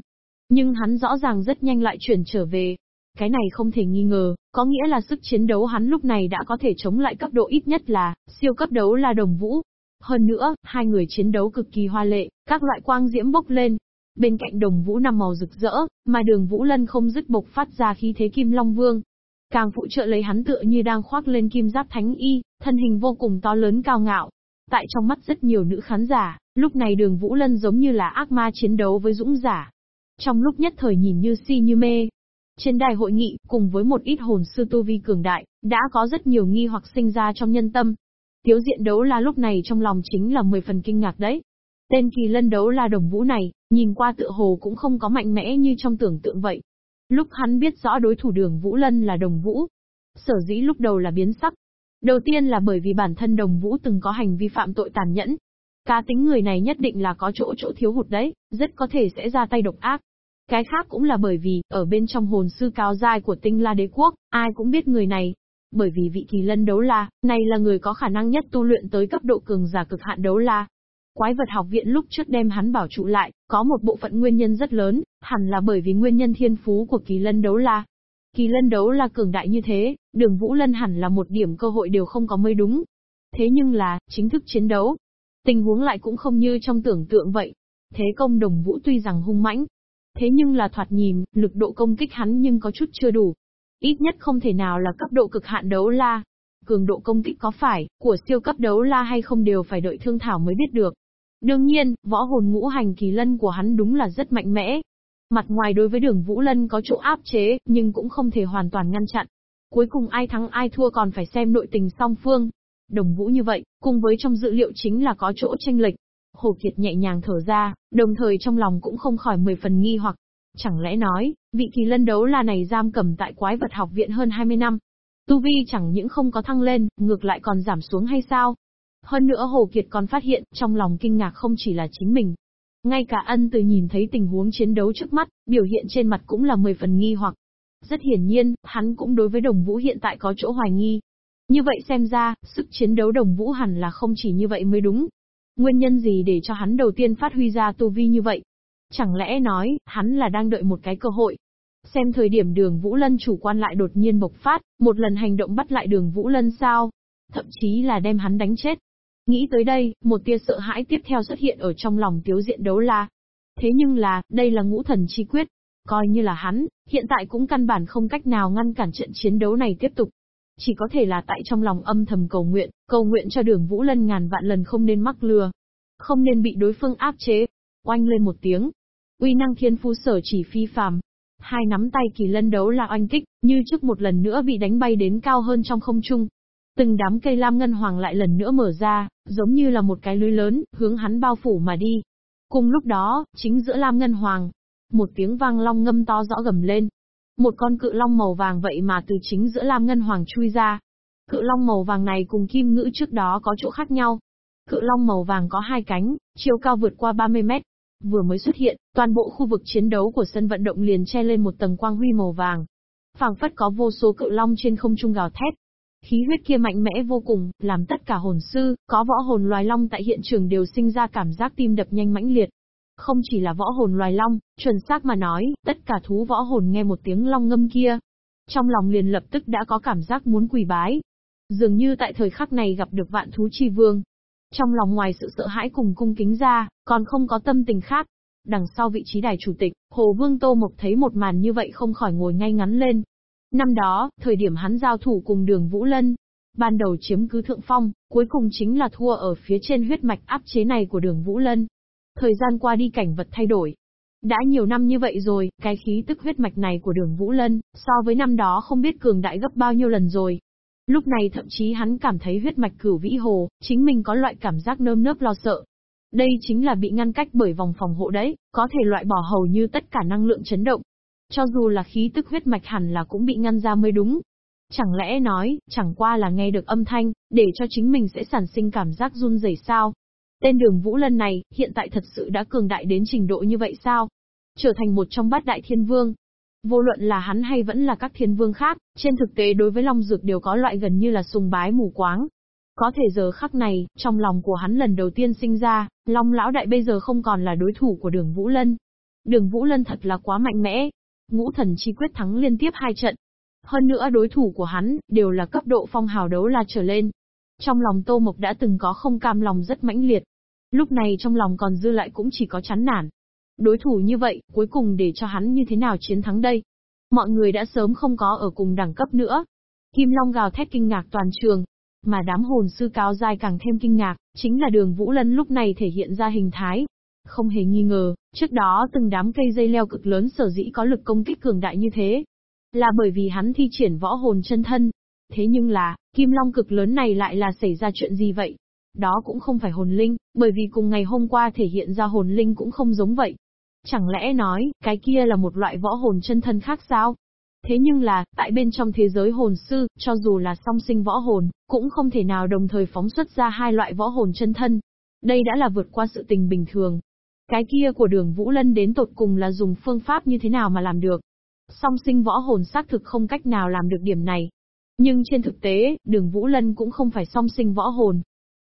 Nhưng hắn rõ ràng rất nhanh lại chuyển trở về, cái này không thể nghi ngờ, có nghĩa là sức chiến đấu hắn lúc này đã có thể chống lại cấp độ ít nhất là, siêu cấp đấu la đồng vũ. Hơn nữa, hai người chiến đấu cực kỳ hoa lệ, các loại quang diễm bốc lên. Bên cạnh đồng vũ năm màu rực rỡ, mà đường vũ lân không dứt bộc phát ra khí thế kim long vương. Càng phụ trợ lấy hắn tựa như đang khoác lên kim giáp thánh y, thân hình vô cùng to lớn cao ngạo. Tại trong mắt rất nhiều nữ khán giả, lúc này đường vũ lân giống như là ác ma chiến đấu với dũng giả. Trong lúc nhất thời nhìn như si như mê, trên đài hội nghị, cùng với một ít hồn sư tu vi cường đại, đã có rất nhiều nghi hoặc sinh ra trong nhân tâm. Tiếu diện đấu la lúc này trong lòng chính là 10 phần kinh ngạc đấy. Tên kỳ lân đấu la đồng vũ này, nhìn qua tựa hồ cũng không có mạnh mẽ như trong tưởng tượng vậy. Lúc hắn biết rõ đối thủ đường Vũ Lân là đồng vũ. Sở dĩ lúc đầu là biến sắc. Đầu tiên là bởi vì bản thân đồng vũ từng có hành vi phạm tội tàn nhẫn. Cá tính người này nhất định là có chỗ chỗ thiếu hụt đấy, rất có thể sẽ ra tay độc ác. Cái khác cũng là bởi vì, ở bên trong hồn sư cao giai của tinh la đế quốc, ai cũng biết người này, bởi vì vị kỳ lân đấu la, này là người có khả năng nhất tu luyện tới cấp độ cường giả cực hạn đấu la. Quái vật học viện lúc trước đem hắn bảo trụ lại, có một bộ phận nguyên nhân rất lớn, hẳn là bởi vì nguyên nhân thiên phú của kỳ lân đấu la. Kỳ lân đấu la cường đại như thế, đường Vũ Lân hẳn là một điểm cơ hội đều không có mới đúng. Thế nhưng là, chính thức chiến đấu, tình huống lại cũng không như trong tưởng tượng vậy. Thế công đồng Vũ tuy rằng hung mãnh, thế nhưng là thoạt nhìn, lực độ công kích hắn nhưng có chút chưa đủ. Ít nhất không thể nào là cấp độ cực hạn đấu la. Cường độ công kích có phải, của siêu cấp đấu la hay không đều phải đợi thương thảo mới biết được. Đương nhiên, võ hồn ngũ hành kỳ lân của hắn đúng là rất mạnh mẽ. Mặt ngoài đối với đường Vũ Lân có chỗ áp chế, nhưng cũng không thể hoàn toàn ngăn chặn. Cuối cùng ai thắng ai thua còn phải xem nội tình song phương. Đồng Vũ như vậy, cùng với trong dự liệu chính là có chỗ tranh lệch. Hồ Kiệt nhẹ nhàng thở ra, đồng thời trong lòng cũng không khỏi mười phần nghi hoặc. Chẳng lẽ nói, vị kỳ lân đấu la này giam cầm tại quái vật học viện hơn 20 năm. Tu vi chẳng những không có thăng lên, ngược lại còn giảm xuống hay sao? Hơn nữa Hồ Kiệt còn phát hiện, trong lòng kinh ngạc không chỉ là chính mình. Ngay cả ân từ nhìn thấy tình huống chiến đấu trước mắt, biểu hiện trên mặt cũng là 10 phần nghi hoặc. Rất hiển nhiên, hắn cũng đối với đồng vũ hiện tại có chỗ hoài nghi. Như vậy xem ra, sức chiến đấu đồng vũ hẳn là không chỉ như vậy mới đúng. Nguyên nhân gì để cho hắn đầu tiên phát huy ra tu vi như vậy? Chẳng lẽ nói, hắn là đang đợi một cái cơ hội. Xem thời điểm đường Vũ Lân chủ quan lại đột nhiên bộc phát, một lần hành động bắt lại đường Vũ Lân sao? Thậm chí là đem hắn đánh chết. Nghĩ tới đây, một tia sợ hãi tiếp theo xuất hiện ở trong lòng tiếu diện đấu la. Thế nhưng là, đây là ngũ thần chi quyết. Coi như là hắn, hiện tại cũng căn bản không cách nào ngăn cản trận chiến đấu này tiếp tục. Chỉ có thể là tại trong lòng âm thầm cầu nguyện, cầu nguyện cho đường Vũ Lân ngàn vạn lần không nên mắc lừa. Không nên bị đối phương áp chế. Oanh lên một tiếng, Uy năng thiên phu sở chỉ phi phàm. Hai nắm tay kỳ lân đấu là oanh kích, như trước một lần nữa bị đánh bay đến cao hơn trong không trung. Từng đám cây lam ngân hoàng lại lần nữa mở ra, giống như là một cái lưới lớn, hướng hắn bao phủ mà đi. Cùng lúc đó, chính giữa lam ngân hoàng, một tiếng vang long ngâm to rõ gầm lên. Một con cự long màu vàng vậy mà từ chính giữa lam ngân hoàng chui ra. Cự long màu vàng này cùng kim ngữ trước đó có chỗ khác nhau. Cự long màu vàng có hai cánh, chiều cao vượt qua 30 mét. Vừa mới xuất hiện, toàn bộ khu vực chiến đấu của sân vận động liền che lên một tầng quang huy màu vàng. phảng phất có vô số cự long trên không trung gào thét, Khí huyết kia mạnh mẽ vô cùng, làm tất cả hồn sư, có võ hồn loài long tại hiện trường đều sinh ra cảm giác tim đập nhanh mãnh liệt. Không chỉ là võ hồn loài long, chuẩn xác mà nói, tất cả thú võ hồn nghe một tiếng long ngâm kia. Trong lòng liền lập tức đã có cảm giác muốn quỳ bái. Dường như tại thời khắc này gặp được vạn thú chi vương. Trong lòng ngoài sự sợ hãi cùng cung kính ra, còn không có tâm tình khác. Đằng sau vị trí đài chủ tịch, Hồ Vương Tô Mộc thấy một màn như vậy không khỏi ngồi ngay ngắn lên, Năm đó, thời điểm hắn giao thủ cùng đường Vũ Lân, ban đầu chiếm cứ thượng phong, cuối cùng chính là thua ở phía trên huyết mạch áp chế này của đường Vũ Lân. Thời gian qua đi cảnh vật thay đổi. Đã nhiều năm như vậy rồi, cái khí tức huyết mạch này của đường Vũ Lân, so với năm đó không biết cường đại gấp bao nhiêu lần rồi. Lúc này thậm chí hắn cảm thấy huyết mạch cửu vĩ hồ, chính mình có loại cảm giác nơm nớp lo sợ. Đây chính là bị ngăn cách bởi vòng phòng hộ đấy, có thể loại bỏ hầu như tất cả năng lượng chấn động. Cho dù là khí tức huyết mạch hẳn là cũng bị ngăn ra mới đúng. Chẳng lẽ nói, chẳng qua là nghe được âm thanh, để cho chính mình sẽ sản sinh cảm giác run rẩy sao? Tên đường Vũ Lân này, hiện tại thật sự đã cường đại đến trình độ như vậy sao? Trở thành một trong bát đại thiên vương. Vô luận là hắn hay vẫn là các thiên vương khác, trên thực tế đối với Long Dược đều có loại gần như là sùng bái mù quáng. Có thể giờ khắc này, trong lòng của hắn lần đầu tiên sinh ra, Long Lão Đại bây giờ không còn là đối thủ của đường Vũ Lân. Đường Vũ Lân thật là quá mạnh mẽ, ngũ thần chi quyết thắng liên tiếp hai trận. Hơn nữa đối thủ của hắn, đều là cấp độ phong hào đấu la trở lên. Trong lòng Tô Mộc đã từng có không cam lòng rất mãnh liệt. Lúc này trong lòng còn dư lại cũng chỉ có chán nản. Đối thủ như vậy, cuối cùng để cho hắn như thế nào chiến thắng đây? Mọi người đã sớm không có ở cùng đẳng cấp nữa. Kim Long gào thét kinh ngạc toàn trường. Mà đám hồn sư cao dài càng thêm kinh ngạc, chính là đường Vũ Lân lúc này thể hiện ra hình thái, không hề nghi ngờ, trước đó từng đám cây dây leo cực lớn sở dĩ có lực công kích cường đại như thế. Là bởi vì hắn thi triển võ hồn chân thân. Thế nhưng là, kim long cực lớn này lại là xảy ra chuyện gì vậy? Đó cũng không phải hồn linh, bởi vì cùng ngày hôm qua thể hiện ra hồn linh cũng không giống vậy. Chẳng lẽ nói, cái kia là một loại võ hồn chân thân khác sao? Thế nhưng là, tại bên trong thế giới hồn sư, cho dù là song sinh võ hồn, cũng không thể nào đồng thời phóng xuất ra hai loại võ hồn chân thân. Đây đã là vượt qua sự tình bình thường, cái kia của đường Vũ Lân đến tột cùng là dùng phương pháp như thế nào mà làm được. Song sinh võ hồn xác thực không cách nào làm được điểm này. Nhưng trên thực tế, đường Vũ Lân cũng không phải song sinh võ hồn.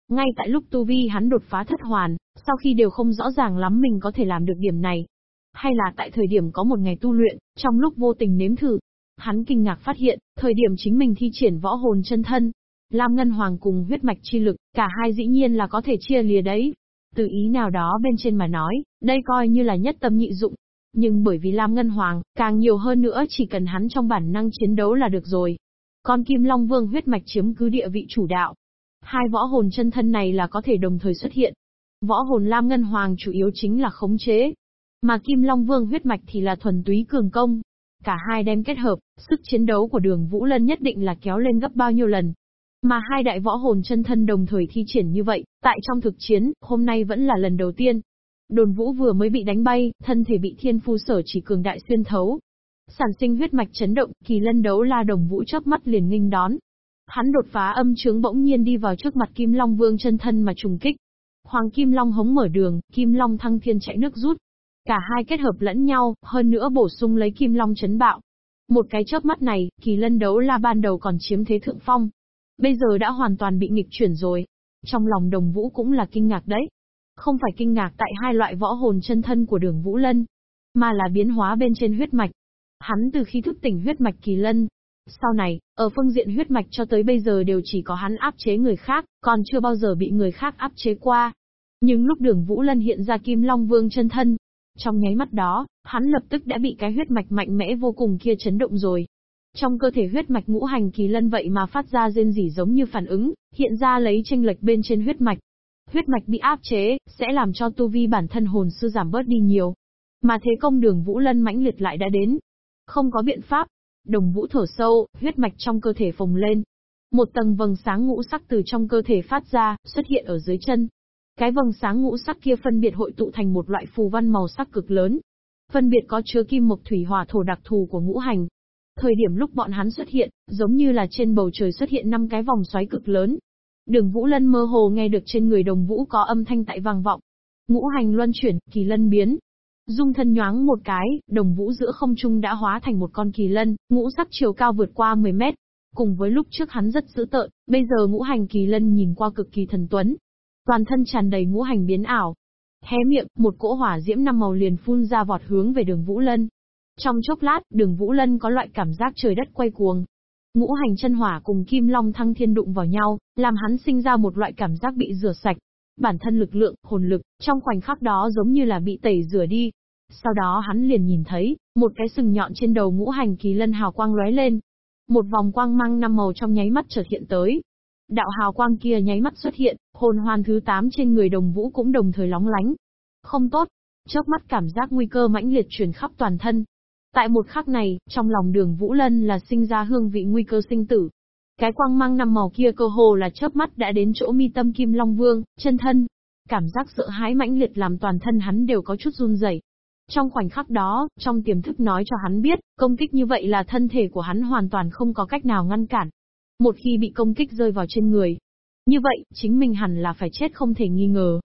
Ngay tại lúc Tu Vi hắn đột phá thất hoàn, sau khi đều không rõ ràng lắm mình có thể làm được điểm này. Hay là tại thời điểm có một ngày tu luyện, trong lúc vô tình nếm thử. Hắn kinh ngạc phát hiện, thời điểm chính mình thi triển võ hồn chân thân, Lam Ngân Hoàng cùng huyết mạch chi lực, cả hai dĩ nhiên là có thể chia lìa đấy. Từ ý nào đó bên trên mà nói, đây coi như là nhất tâm nhị dụng. Nhưng bởi vì Lam Ngân Hoàng, càng nhiều hơn nữa chỉ cần hắn trong bản năng chiến đấu là được rồi. Con Kim Long Vương huyết mạch chiếm cứ địa vị chủ đạo. Hai võ hồn chân thân này là có thể đồng thời xuất hiện. Võ hồn Lam Ngân Hoàng chủ yếu chính là khống chế. Mà Kim Long Vương huyết mạch thì là thuần túy cường công. Cả hai đem kết hợp, sức chiến đấu của đường Vũ Lân nhất định là kéo lên gấp bao nhiêu lần. Mà hai đại võ hồn chân thân đồng thời thi triển như vậy, tại trong thực chiến, hôm nay vẫn là lần đầu tiên. Đồn vũ vừa mới bị đánh bay, thân thể bị thiên phu sở chỉ cường đại xuyên thấu. Sản sinh huyết mạch chấn động, kỳ lân đấu la đồng vũ chớp mắt liền nghênh đón. Hắn đột phá âm trướng bỗng nhiên đi vào trước mặt Kim Long Vương chân thân mà trùng kích. Hoàng Kim Long hống mở đường, Kim Long thăng thiên chạy nước rút. Cả hai kết hợp lẫn nhau, hơn nữa bổ sung lấy Kim Long chấn bạo. Một cái chớp mắt này, kỳ lân đấu la ban đầu còn chiếm thế thượng phong, Bây giờ đã hoàn toàn bị nghịch chuyển rồi. Trong lòng đồng vũ cũng là kinh ngạc đấy. Không phải kinh ngạc tại hai loại võ hồn chân thân của đường Vũ Lân, mà là biến hóa bên trên huyết mạch. Hắn từ khi thức tỉnh huyết mạch kỳ lân, sau này, ở phương diện huyết mạch cho tới bây giờ đều chỉ có hắn áp chế người khác, còn chưa bao giờ bị người khác áp chế qua. Nhưng lúc đường Vũ Lân hiện ra Kim Long Vương chân thân, trong nháy mắt đó, hắn lập tức đã bị cái huyết mạch mạnh mẽ vô cùng kia chấn động rồi. Trong cơ thể huyết mạch ngũ hành kỳ lân vậy mà phát ra rên rỉ giống như phản ứng, hiện ra lấy tranh lệch bên trên huyết mạch. Huyết mạch bị áp chế, sẽ làm cho tu vi bản thân hồn sư giảm bớt đi nhiều. Mà thế công đường Vũ Lân mãnh liệt lại đã đến. Không có biện pháp. Đồng Vũ thở sâu, huyết mạch trong cơ thể phồng lên. Một tầng vầng sáng ngũ sắc từ trong cơ thể phát ra, xuất hiện ở dưới chân. Cái vầng sáng ngũ sắc kia phân biệt hội tụ thành một loại phù văn màu sắc cực lớn. Phân biệt có chứa kim mộc thủy hỏa thổ đặc thù của ngũ hành. Thời điểm lúc bọn hắn xuất hiện, giống như là trên bầu trời xuất hiện năm cái vòng xoáy cực lớn. Đường Vũ Lân mơ hồ nghe được trên người đồng vũ có âm thanh tại vang vọng. Ngũ hành luân chuyển, kỳ lân biến, Dung thân nhoáng một cái, đồng vũ giữa không trung đã hóa thành một con kỳ lân, ngũ sắc chiều cao vượt qua 10 mét. Cùng với lúc trước hắn rất dữ tợn, bây giờ ngũ hành kỳ lân nhìn qua cực kỳ thần tuấn. Toàn thân tràn đầy ngũ hành biến ảo. Hé miệng, một cỗ hỏa diễm năm màu liền phun ra vọt hướng về đường Vũ Lân. Trong chốc lát, đường Vũ Lân có loại cảm giác trời đất quay cuồng. Ngũ hành chân hỏa cùng kim long thăng thiên đụng vào nhau, làm hắn sinh ra một loại cảm giác bị rửa sạch, bản thân lực lượng, hồn lực, trong khoảnh khắc đó giống như là bị tẩy rửa đi, sau đó hắn liền nhìn thấy, một cái sừng nhọn trên đầu ngũ hành kỳ lân hào quang lóe lên. Một vòng quang mang năm màu trong nháy mắt chợt hiện tới. Đạo hào quang kia nháy mắt xuất hiện, hồn hoàn thứ 8 trên người đồng vũ cũng đồng thời lóng lánh. Không tốt, chớp mắt cảm giác nguy cơ mãnh liệt truyền khắp toàn thân. Tại một khắc này, trong lòng đường Vũ Lân là sinh ra hương vị nguy cơ sinh tử. Cái quang mang năm màu kia cơ hồ là chớp mắt đã đến chỗ mi tâm Kim Long Vương, chân thân. Cảm giác sợ hãi mãnh liệt làm toàn thân hắn đều có chút run rẩy. Trong khoảnh khắc đó, trong tiềm thức nói cho hắn biết, công kích như vậy là thân thể của hắn hoàn toàn không có cách nào ngăn cản. Một khi bị công kích rơi vào trên người. Như vậy, chính mình hẳn là phải chết không thể nghi ngờ.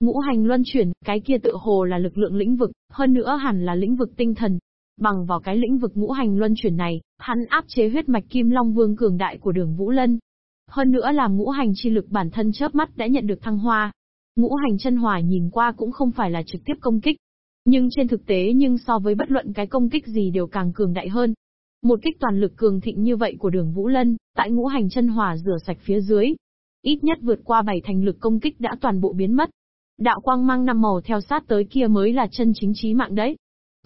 Ngũ hành luân chuyển, cái kia tự hồ là lực lượng lĩnh vực, hơn nữa hẳn là lĩnh vực tinh thần. Bằng vào cái lĩnh vực ngũ hành luân chuyển này, hắn áp chế huyết mạch kim long vương cường đại của đường Vũ Lân. Hơn nữa làm ngũ hành chi lực bản thân chớp mắt đã nhận được thăng hoa. Ngũ hành chân hỏa nhìn qua cũng không phải là trực tiếp công kích, nhưng trên thực tế nhưng so với bất luận cái công kích gì đều càng cường đại hơn. Một kích toàn lực cường thịnh như vậy của đường Vũ Lân, tại ngũ hành chân hỏa rửa sạch phía dưới. Ít nhất vượt qua bảy thành lực công kích đã toàn bộ biến mất. Đạo quang mang năm màu theo sát tới kia mới là chân chính trí mạng đấy.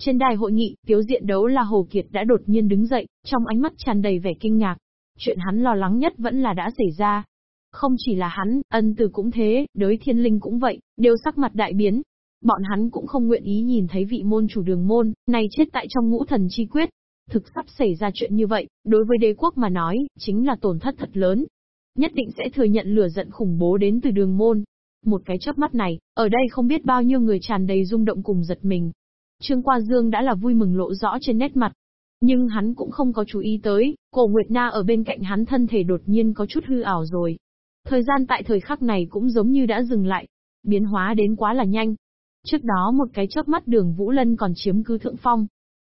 Trên đài hội nghị, tiếu diện đấu là Hồ Kiệt đã đột nhiên đứng dậy, trong ánh mắt tràn đầy vẻ kinh ngạc. Chuyện hắn lo lắng nhất vẫn là đã xảy ra. Không chỉ là hắn, ân từ cũng thế, đới thiên linh cũng vậy, đều sắc mặt đại biến, Bọn hắn cũng không nguyện ý nhìn thấy vị môn chủ đường môn, này chết tại trong ngũ thần chi quyết. Thực sắp xảy ra chuyện như vậy, đối với đế quốc mà nói, chính là tổn thất thật lớn. Nhất định sẽ thừa nhận lửa giận khủng bố đến từ đường môn. Một cái chớp mắt này, ở đây không biết bao nhiêu người tràn đầy rung động cùng giật mình. Trương Qua Dương đã là vui mừng lộ rõ trên nét mặt. Nhưng hắn cũng không có chú ý tới, cổ Nguyệt Na ở bên cạnh hắn thân thể đột nhiên có chút hư ảo rồi. Thời gian tại thời khắc này cũng giống như đã dừng lại. Biến hóa đến quá là nhanh. Trước đó một cái chớp mắt đường Vũ Lân còn chiếm cứ thượng phong.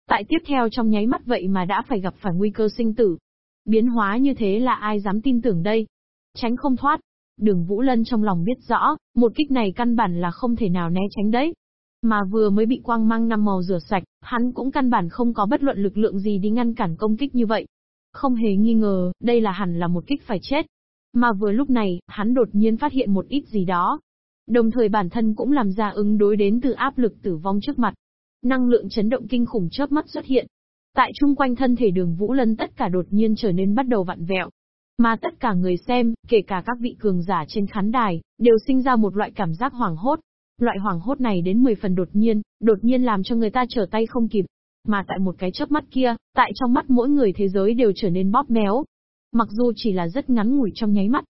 Tại tiếp theo trong nháy mắt vậy mà đã phải gặp phải nguy cơ sinh tử. Biến hóa như thế là ai dám tin tưởng đây? Tránh không thoát. Đường Vũ Lân trong lòng biết rõ, một kích này căn bản là không thể nào né tránh đấy. Mà vừa mới bị quang mang năm màu rửa sạch, hắn cũng căn bản không có bất luận lực lượng gì đi ngăn cản công kích như vậy. Không hề nghi ngờ, đây là hẳn là một kích phải chết. Mà vừa lúc này, hắn đột nhiên phát hiện một ít gì đó, Đồng thời bản thân cũng làm ra ứng đối đến từ áp lực tử vong trước mặt. Năng lượng chấn động kinh khủng chớp mắt xuất hiện. Tại chung quanh thân thể đường Vũ Lân tất cả đột nhiên trở nên bắt đầu vặn vẹo. Mà tất cả người xem, kể cả các vị cường giả trên khán đài, đều sinh ra một loại cảm giác hoảng hốt. Loại hoảng hốt này đến 10 phần đột nhiên, đột nhiên làm cho người ta trở tay không kịp. Mà tại một cái chớp mắt kia, tại trong mắt mỗi người thế giới đều trở nên bóp méo. Mặc dù chỉ là rất ngắn ngủi trong nháy mắt,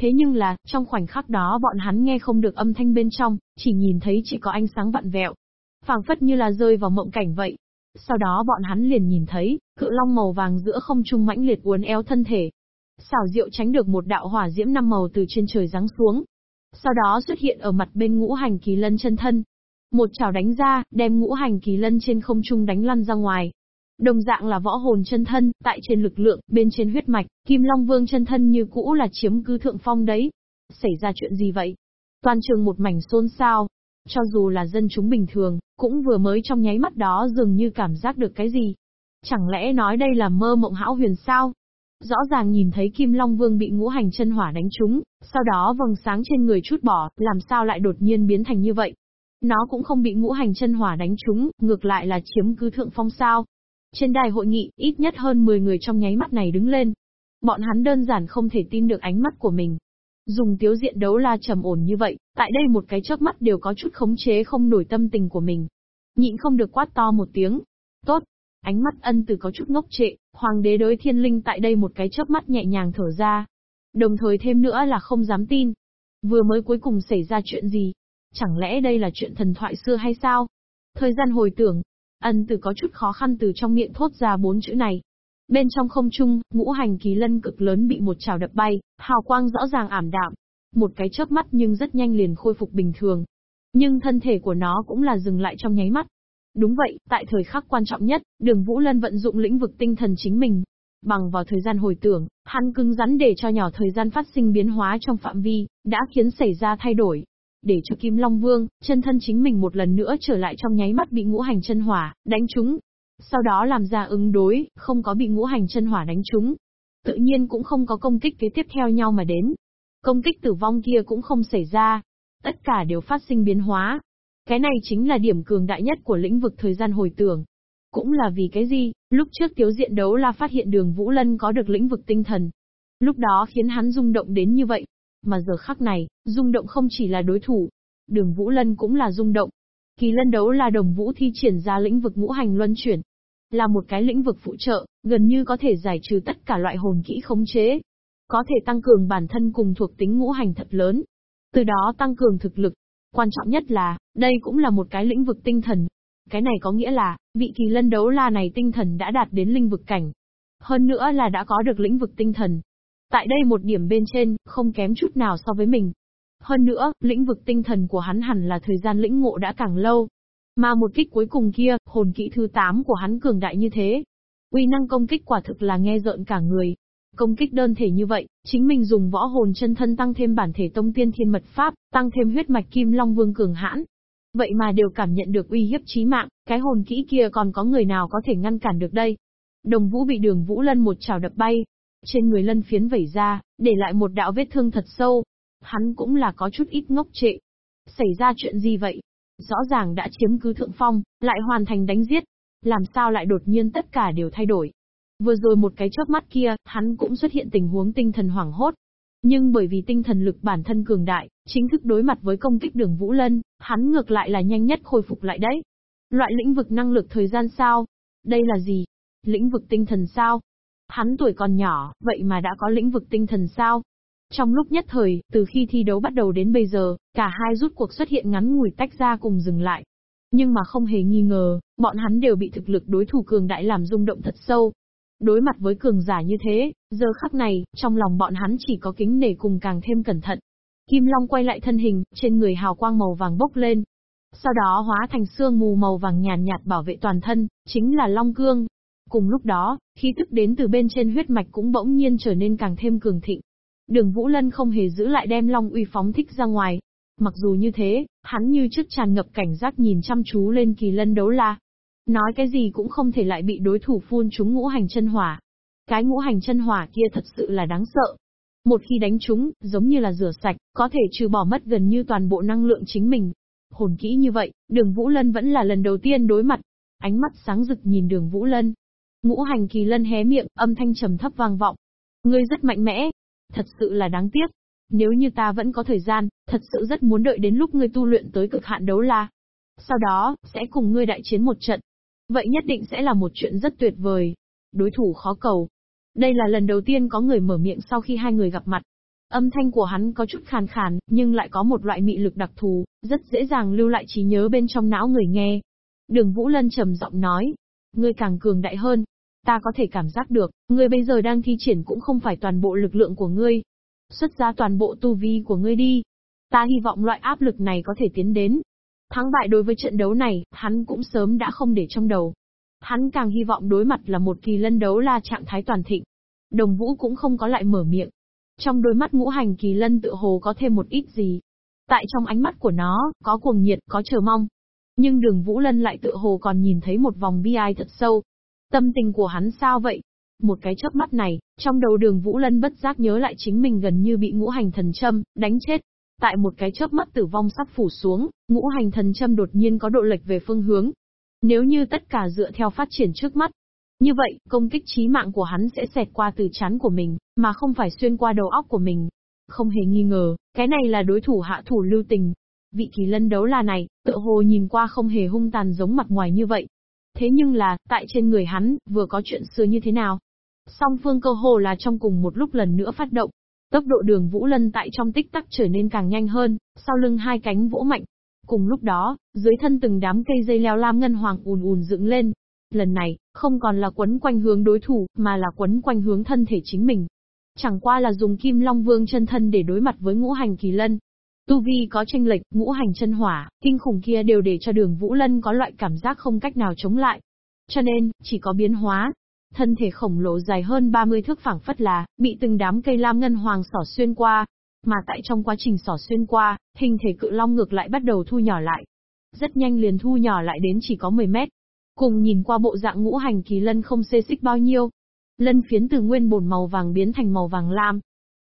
Thế nhưng là, trong khoảnh khắc đó bọn hắn nghe không được âm thanh bên trong, chỉ nhìn thấy chỉ có ánh sáng vặn vẹo. phảng phất như là rơi vào mộng cảnh vậy. Sau đó bọn hắn liền nhìn thấy, cự long màu vàng giữa không trung mãnh liệt uốn éo thân thể. Xảo diệu tránh được một đạo hỏa diễm năm màu từ trên trời giáng xuống. Sau đó xuất hiện ở mặt bên ngũ hành kỳ lân chân thân. Một chảo đánh ra, đem ngũ hành kỳ lân trên không trung đánh lăn ra ngoài. Đồng dạng là võ hồn chân thân, tại trên lực lượng, bên trên huyết mạch, Kim Long Vương chân thân như cũ là chiếm cứ thượng phong đấy. Xảy ra chuyện gì vậy? Toàn trường một mảnh xôn xao. Cho dù là dân chúng bình thường, cũng vừa mới trong nháy mắt đó dường như cảm giác được cái gì. Chẳng lẽ nói đây là mơ mộng hão huyền sao? Rõ ràng nhìn thấy Kim Long Vương bị ngũ hành chân hỏa đánh trúng, sau đó vầng sáng trên người chút bỏ, làm sao lại đột nhiên biến thành như vậy? Nó cũng không bị ngũ hành chân hỏa đánh trúng, ngược lại là chiếm cứ thượng phong sao. Trên đài hội nghị, ít nhất hơn 10 người trong nháy mắt này đứng lên. Bọn hắn đơn giản không thể tin được ánh mắt của mình. Dùng tiếu diện đấu la trầm ổn như vậy, tại đây một cái chớp mắt đều có chút khống chế không nổi tâm tình của mình. Nhịn không được quát to một tiếng. Tốt. Ánh mắt ân từ có chút ngốc trệ, hoàng đế đối thiên linh tại đây một cái chớp mắt nhẹ nhàng thở ra. Đồng thời thêm nữa là không dám tin. Vừa mới cuối cùng xảy ra chuyện gì? Chẳng lẽ đây là chuyện thần thoại xưa hay sao? Thời gian hồi tưởng, ân từ có chút khó khăn từ trong miệng thốt ra bốn chữ này. Bên trong không trung, ngũ hành kỳ lân cực lớn bị một trào đập bay, hào quang rõ ràng ảm đạm. Một cái chớp mắt nhưng rất nhanh liền khôi phục bình thường. Nhưng thân thể của nó cũng là dừng lại trong nháy mắt. Đúng vậy, tại thời khắc quan trọng nhất, đường Vũ Lân vận dụng lĩnh vực tinh thần chính mình. Bằng vào thời gian hồi tưởng, hắn cứng rắn để cho nhỏ thời gian phát sinh biến hóa trong phạm vi, đã khiến xảy ra thay đổi. Để cho Kim Long Vương, chân thân chính mình một lần nữa trở lại trong nháy mắt bị ngũ hành chân hỏa, đánh trúng. Sau đó làm ra ứng đối, không có bị ngũ hành chân hỏa đánh trúng. Tự nhiên cũng không có công kích kế tiếp theo nhau mà đến. Công kích tử vong kia cũng không xảy ra. Tất cả đều phát sinh biến hóa, cái này chính là điểm cường đại nhất của lĩnh vực thời gian hồi tưởng. Cũng là vì cái gì, lúc trước tiếu diện đấu la phát hiện đường Vũ Lân có được lĩnh vực tinh thần. Lúc đó khiến hắn rung động đến như vậy. Mà giờ khắc này, rung động không chỉ là đối thủ. Đường Vũ Lân cũng là rung động. Kỳ lân đấu là đồng vũ thi triển ra lĩnh vực ngũ hành luân chuyển. Là một cái lĩnh vực phụ trợ, gần như có thể giải trừ tất cả loại hồn kỹ khống chế. Có thể tăng cường bản thân cùng thuộc tính ngũ hành thật lớn. Từ đó tăng cường thực lực, Quan trọng nhất là, đây cũng là một cái lĩnh vực tinh thần. Cái này có nghĩa là, vị kỳ lân đấu la này tinh thần đã đạt đến linh vực cảnh. Hơn nữa là đã có được lĩnh vực tinh thần. Tại đây một điểm bên trên, không kém chút nào so với mình. Hơn nữa, lĩnh vực tinh thần của hắn hẳn là thời gian lĩnh ngộ đã càng lâu. Mà một kích cuối cùng kia, hồn kỹ thứ 8 của hắn cường đại như thế. Uy năng công kích quả thực là nghe rợn cả người. Công kích đơn thể như vậy, chính mình dùng võ hồn chân thân tăng thêm bản thể tông tiên thiên mật pháp, tăng thêm huyết mạch kim long vương cường hãn. Vậy mà đều cảm nhận được uy hiếp chí mạng, cái hồn kỹ kia còn có người nào có thể ngăn cản được đây. Đồng vũ bị đường vũ lân một chảo đập bay. Trên người lân phiến vẩy ra, để lại một đạo vết thương thật sâu. Hắn cũng là có chút ít ngốc trệ. Xảy ra chuyện gì vậy? Rõ ràng đã chiếm cứ thượng phong, lại hoàn thành đánh giết. Làm sao lại đột nhiên tất cả đều thay đổi? Vừa rồi một cái chớp mắt kia, hắn cũng xuất hiện tình huống tinh thần hoảng hốt. Nhưng bởi vì tinh thần lực bản thân cường đại, chính thức đối mặt với công kích đường Vũ Lân, hắn ngược lại là nhanh nhất khôi phục lại đấy. Loại lĩnh vực năng lực thời gian sao? Đây là gì? Lĩnh vực tinh thần sao? Hắn tuổi còn nhỏ, vậy mà đã có lĩnh vực tinh thần sao? Trong lúc nhất thời, từ khi thi đấu bắt đầu đến bây giờ, cả hai rút cuộc xuất hiện ngắn ngủi tách ra cùng dừng lại. Nhưng mà không hề nghi ngờ, bọn hắn đều bị thực lực đối thủ cường đại làm rung động thật sâu. Đối mặt với cường giả như thế, giờ khắc này, trong lòng bọn hắn chỉ có kính nể cùng càng thêm cẩn thận. Kim Long quay lại thân hình, trên người hào quang màu vàng bốc lên. Sau đó hóa thành xương mù màu vàng nhàn nhạt, bảo vệ toàn thân, chính là Long Cương. Cùng lúc đó, khí tức đến từ bên trên huyết mạch cũng bỗng nhiên trở nên càng thêm cường thịnh. Đường Vũ Lân không hề giữ lại đem Long uy phóng thích ra ngoài. Mặc dù như thế, hắn như trước tràn ngập cảnh giác nhìn chăm chú lên kỳ lân đấu la, Nói cái gì cũng không thể lại bị đối thủ phun chúng ngũ hành chân hỏa. Cái ngũ hành chân hỏa kia thật sự là đáng sợ. Một khi đánh chúng, giống như là rửa sạch, có thể trừ bỏ mất gần như toàn bộ năng lượng chính mình. Hồn kỹ như vậy, đường Vũ Lân vẫn là lần đầu tiên đối mặt. Ánh mắt sáng rực nhìn đường Vũ Lân. Ngũ hành kỳ lân hé miệng, âm thanh trầm thấp vang vọng. Ngươi rất mạnh mẽ. Thật sự là đáng tiếc. Nếu như ta vẫn có thời gian, thật sự rất muốn đợi đến lúc ngươi tu luyện tới cực hạn đấu la. Sau đó, sẽ cùng ngươi đại chiến một trận. Vậy nhất định sẽ là một chuyện rất tuyệt vời. Đối thủ khó cầu. Đây là lần đầu tiên có người mở miệng sau khi hai người gặp mặt. Âm thanh của hắn có chút khàn khàn, nhưng lại có một loại mị lực đặc thù, rất dễ dàng lưu lại trí nhớ bên trong não người nghe. Đường Vũ Lân trầm giọng nói, ngươi càng cường đại hơn. Ta có thể cảm giác được, ngươi bây giờ đang thi triển cũng không phải toàn bộ lực lượng của ngươi. Xuất ra toàn bộ tu vi của ngươi đi. Ta hy vọng loại áp lực này có thể tiến đến, Thắng bại đối với trận đấu này, hắn cũng sớm đã không để trong đầu. Hắn càng hy vọng đối mặt là một kỳ lân đấu la trạng thái toàn thịnh. Đồng Vũ cũng không có lại mở miệng. Trong đôi mắt ngũ hành kỳ lân tự hồ có thêm một ít gì. Tại trong ánh mắt của nó, có cuồng nhiệt, có chờ mong. Nhưng đường Vũ Lân lại tự hồ còn nhìn thấy một vòng bi ai thật sâu. Tâm tình của hắn sao vậy? Một cái chớp mắt này, trong đầu đường Vũ Lân bất giác nhớ lại chính mình gần như bị ngũ hành thần châm, đánh chết. Tại một cái chớp mắt tử vong sắp phủ xuống, ngũ hành thần châm đột nhiên có độ lệch về phương hướng. Nếu như tất cả dựa theo phát triển trước mắt, như vậy, công kích chí mạng của hắn sẽ xẹt qua từ chán của mình, mà không phải xuyên qua đầu óc của mình. Không hề nghi ngờ, cái này là đối thủ hạ thủ lưu tình. Vị kỳ lân đấu là này, tựa hồ nhìn qua không hề hung tàn giống mặt ngoài như vậy. Thế nhưng là, tại trên người hắn, vừa có chuyện xưa như thế nào? Song phương cơ hồ là trong cùng một lúc lần nữa phát động. Tốc độ đường Vũ Lân tại trong tích tắc trở nên càng nhanh hơn, sau lưng hai cánh vỗ mạnh. Cùng lúc đó, dưới thân từng đám cây dây leo lam ngân hoàng ùn ùn dựng lên. Lần này, không còn là quấn quanh hướng đối thủ, mà là quấn quanh hướng thân thể chính mình. Chẳng qua là dùng kim long vương chân thân để đối mặt với ngũ hành kỳ lân. Tu vi có tranh lệch, ngũ hành chân hỏa, kinh khủng kia đều để cho đường Vũ Lân có loại cảm giác không cách nào chống lại. Cho nên, chỉ có biến hóa, Thân thể khổng lồ dài hơn 30 thước phẳng phất là, bị từng đám cây lam ngân hoàng sỏ xuyên qua. Mà tại trong quá trình sỏ xuyên qua, hình thể cự long ngược lại bắt đầu thu nhỏ lại. Rất nhanh liền thu nhỏ lại đến chỉ có 10 mét. Cùng nhìn qua bộ dạng ngũ hành kỳ lân không xê xích bao nhiêu. Lân phiến từ nguyên bồn màu vàng biến thành màu vàng lam.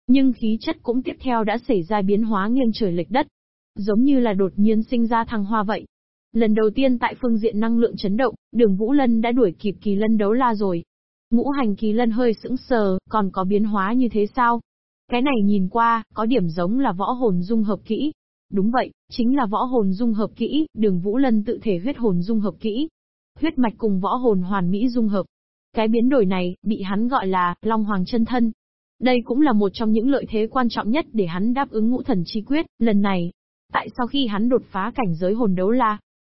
Nhưng khí chất cũng tiếp theo đã xảy ra biến hóa nghiêng trời lệch đất. Giống như là đột nhiên sinh ra thăng hoa vậy. Lần đầu tiên tại phương diện năng lượng chấn động, đường Vũ Lân đã đuổi kịp kỳ lân đấu la rồi. Ngũ hành kỳ lân hơi sững sờ, còn có biến hóa như thế sao? Cái này nhìn qua, có điểm giống là võ hồn dung hợp kỹ. Đúng vậy, chính là võ hồn dung hợp kỹ, đường Vũ Lân tự thể huyết hồn dung hợp kỹ. Huyết mạch cùng võ hồn hoàn mỹ dung hợp. Cái biến đổi này, bị hắn gọi là, Long Hoàng chân thân. Đây cũng là một trong những lợi thế quan trọng nhất để hắn đáp ứng ngũ thần chi quyết, lần này. Tại sau khi hắn đột phá cảnh giới hồn đấu la,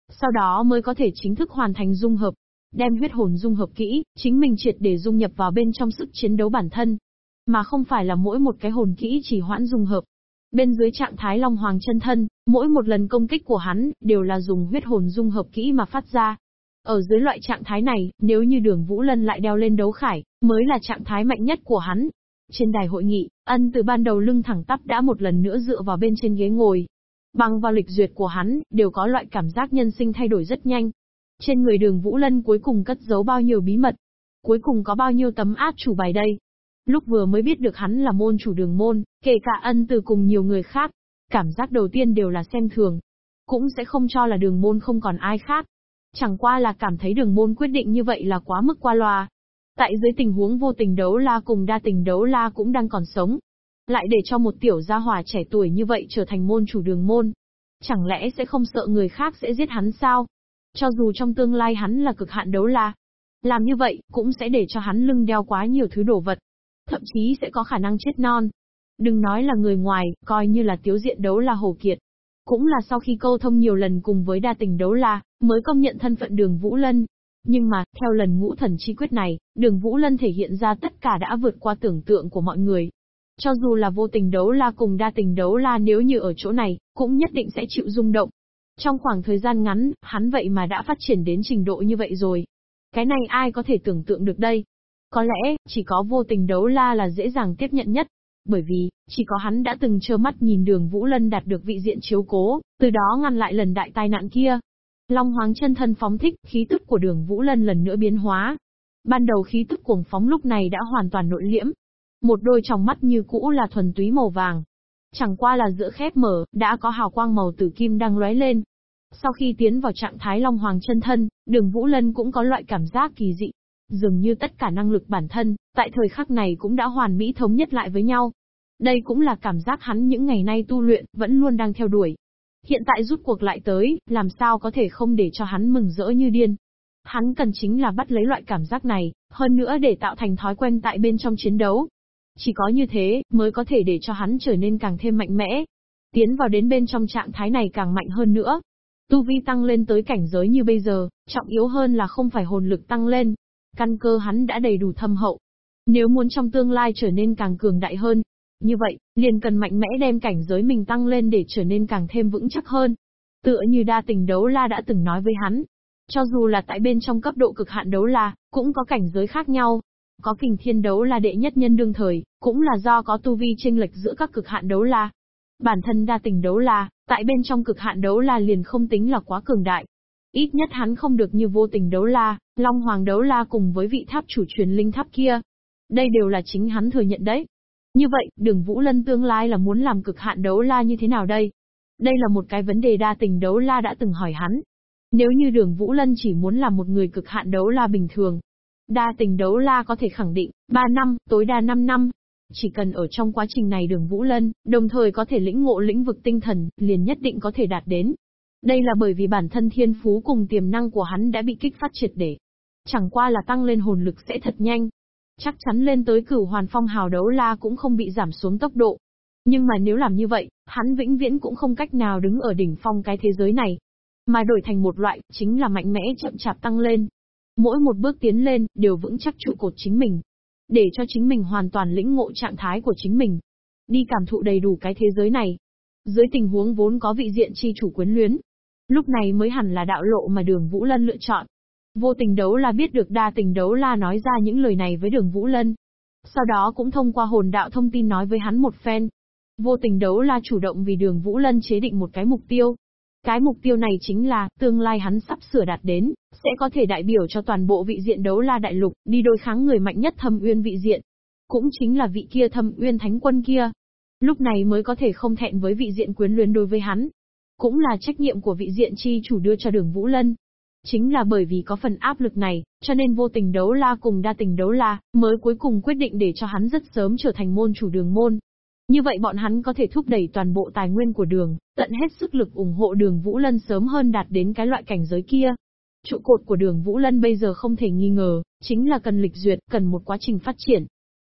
sau đó mới có thể chính thức hoàn thành dung hợp. Đem huyết hồn dung hợp kỹ, chính mình triệt để dung nhập vào bên trong sức chiến đấu bản thân. Mà không phải là mỗi một cái hồn kỹ chỉ hoãn dung hợp. Bên dưới trạng thái Long Hoàng chân thân, mỗi một lần công kích của hắn, đều là dùng huyết hồn dung hợp kỹ mà phát ra. Ở dưới loại trạng thái này, nếu như đường Vũ Lân lại đeo lên đấu khải, mới là trạng thái mạnh nhất của hắn. Trên đài hội nghị, ân từ ban đầu lưng thẳng tắp đã một lần nữa dựa vào bên trên ghế ngồi. Bằng vào lịch duyệt của hắn, đều có loại cảm giác nhân sinh thay đổi rất nhanh. Trên người đường Vũ Lân cuối cùng cất giấu bao nhiêu bí mật? Cuối cùng có bao nhiêu tấm át chủ bài đây? Lúc vừa mới biết được hắn là môn chủ đường môn, kể cả ân từ cùng nhiều người khác, cảm giác đầu tiên đều là xem thường. Cũng sẽ không cho là đường môn không còn ai khác. Chẳng qua là cảm thấy đường môn quyết định như vậy là quá mức qua loa. Tại dưới tình huống vô tình đấu la cùng đa tình đấu la cũng đang còn sống. Lại để cho một tiểu gia hòa trẻ tuổi như vậy trở thành môn chủ đường môn. Chẳng lẽ sẽ không sợ người khác sẽ giết hắn sao? Cho dù trong tương lai hắn là cực hạn đấu la, làm như vậy cũng sẽ để cho hắn lưng đeo quá nhiều thứ đồ vật, thậm chí sẽ có khả năng chết non. Đừng nói là người ngoài, coi như là tiếu diện đấu la hồ kiệt. Cũng là sau khi câu thông nhiều lần cùng với đa tình đấu la, mới công nhận thân phận đường Vũ Lân. Nhưng mà, theo lần ngũ thần chi quyết này, đường Vũ Lân thể hiện ra tất cả đã vượt qua tưởng tượng của mọi người. Cho dù là vô tình đấu la cùng đa tình đấu la nếu như ở chỗ này, cũng nhất định sẽ chịu rung động. Trong khoảng thời gian ngắn, hắn vậy mà đã phát triển đến trình độ như vậy rồi. Cái này ai có thể tưởng tượng được đây? Có lẽ, chỉ có vô tình đấu la là dễ dàng tiếp nhận nhất. Bởi vì, chỉ có hắn đã từng trơ mắt nhìn đường Vũ Lân đạt được vị diện chiếu cố, từ đó ngăn lại lần đại tai nạn kia. Long Hoàng chân thân phóng thích, khí tức của đường Vũ Lân lần nữa biến hóa. Ban đầu khí tức cuồng phóng lúc này đã hoàn toàn nội liễm. Một đôi tròng mắt như cũ là thuần túy màu vàng. Chẳng qua là giữa khép mở, đã có hào quang màu tử kim đang lóe lên. Sau khi tiến vào trạng thái Long Hoàng chân thân, đường Vũ Lân cũng có loại cảm giác kỳ dị. Dường như tất cả năng lực bản thân, tại thời khắc này cũng đã hoàn mỹ thống nhất lại với nhau. Đây cũng là cảm giác hắn những ngày nay tu luyện, vẫn luôn đang theo đuổi. Hiện tại rút cuộc lại tới, làm sao có thể không để cho hắn mừng rỡ như điên. Hắn cần chính là bắt lấy loại cảm giác này, hơn nữa để tạo thành thói quen tại bên trong chiến đấu. Chỉ có như thế, mới có thể để cho hắn trở nên càng thêm mạnh mẽ. Tiến vào đến bên trong trạng thái này càng mạnh hơn nữa. Tu vi tăng lên tới cảnh giới như bây giờ, trọng yếu hơn là không phải hồn lực tăng lên. Căn cơ hắn đã đầy đủ thâm hậu. Nếu muốn trong tương lai trở nên càng cường đại hơn, như vậy, liền cần mạnh mẽ đem cảnh giới mình tăng lên để trở nên càng thêm vững chắc hơn. Tựa như đa tình đấu la đã từng nói với hắn. Cho dù là tại bên trong cấp độ cực hạn đấu la, cũng có cảnh giới khác nhau. Có kình thiên đấu la đệ nhất nhân đương thời, cũng là do có tu vi chênh lệch giữa các cực hạn đấu la. Bản thân đa tình đấu la, tại bên trong cực hạn đấu la liền không tính là quá cường đại. Ít nhất hắn không được như vô tình đấu la, Long Hoàng đấu la cùng với vị tháp chủ truyền linh tháp kia. Đây đều là chính hắn thừa nhận đấy. Như vậy, đường Vũ Lân tương lai là muốn làm cực hạn đấu la như thế nào đây? Đây là một cái vấn đề đa tình đấu la đã từng hỏi hắn. Nếu như đường Vũ Lân chỉ muốn làm một người cực hạn đấu la bình thường, đa tình đấu la có thể khẳng định, 3 năm, tối đa 5 năm, chỉ cần ở trong quá trình này đường Vũ Lân, đồng thời có thể lĩnh ngộ lĩnh vực tinh thần, liền nhất định có thể đạt đến. Đây là bởi vì bản thân thiên phú cùng tiềm năng của hắn đã bị kích phát triệt để. Chẳng qua là tăng lên hồn lực sẽ thật nhanh chắc chắn lên tới cửu hoàn phong hào đấu la cũng không bị giảm xuống tốc độ. Nhưng mà nếu làm như vậy, hắn vĩnh viễn cũng không cách nào đứng ở đỉnh phong cái thế giới này. Mà đổi thành một loại, chính là mạnh mẽ chậm chạp tăng lên. Mỗi một bước tiến lên, đều vững chắc trụ cột chính mình. Để cho chính mình hoàn toàn lĩnh ngộ trạng thái của chính mình. Đi cảm thụ đầy đủ cái thế giới này. Dưới tình huống vốn có vị diện chi chủ quyến luyến. Lúc này mới hẳn là đạo lộ mà đường Vũ Lân lựa chọn. Vô tình đấu la biết được đa tình đấu la nói ra những lời này với đường Vũ Lân. Sau đó cũng thông qua hồn đạo thông tin nói với hắn một phen. Vô tình đấu la chủ động vì đường Vũ Lân chế định một cái mục tiêu. Cái mục tiêu này chính là, tương lai hắn sắp sửa đạt đến, sẽ có thể đại biểu cho toàn bộ vị diện đấu la đại lục, đi đối kháng người mạnh nhất thâm uyên vị diện. Cũng chính là vị kia thâm uyên thánh quân kia. Lúc này mới có thể không thẹn với vị diện quyến luyến đối với hắn. Cũng là trách nhiệm của vị diện chi chủ đưa cho đường Vũ Lân. Chính là bởi vì có phần áp lực này, cho nên vô tình đấu la cùng đa tình đấu la, mới cuối cùng quyết định để cho hắn rất sớm trở thành môn chủ đường môn. Như vậy bọn hắn có thể thúc đẩy toàn bộ tài nguyên của đường, tận hết sức lực ủng hộ đường Vũ Lân sớm hơn đạt đến cái loại cảnh giới kia. Trụ cột của đường Vũ Lân bây giờ không thể nghi ngờ, chính là cần lịch duyệt, cần một quá trình phát triển.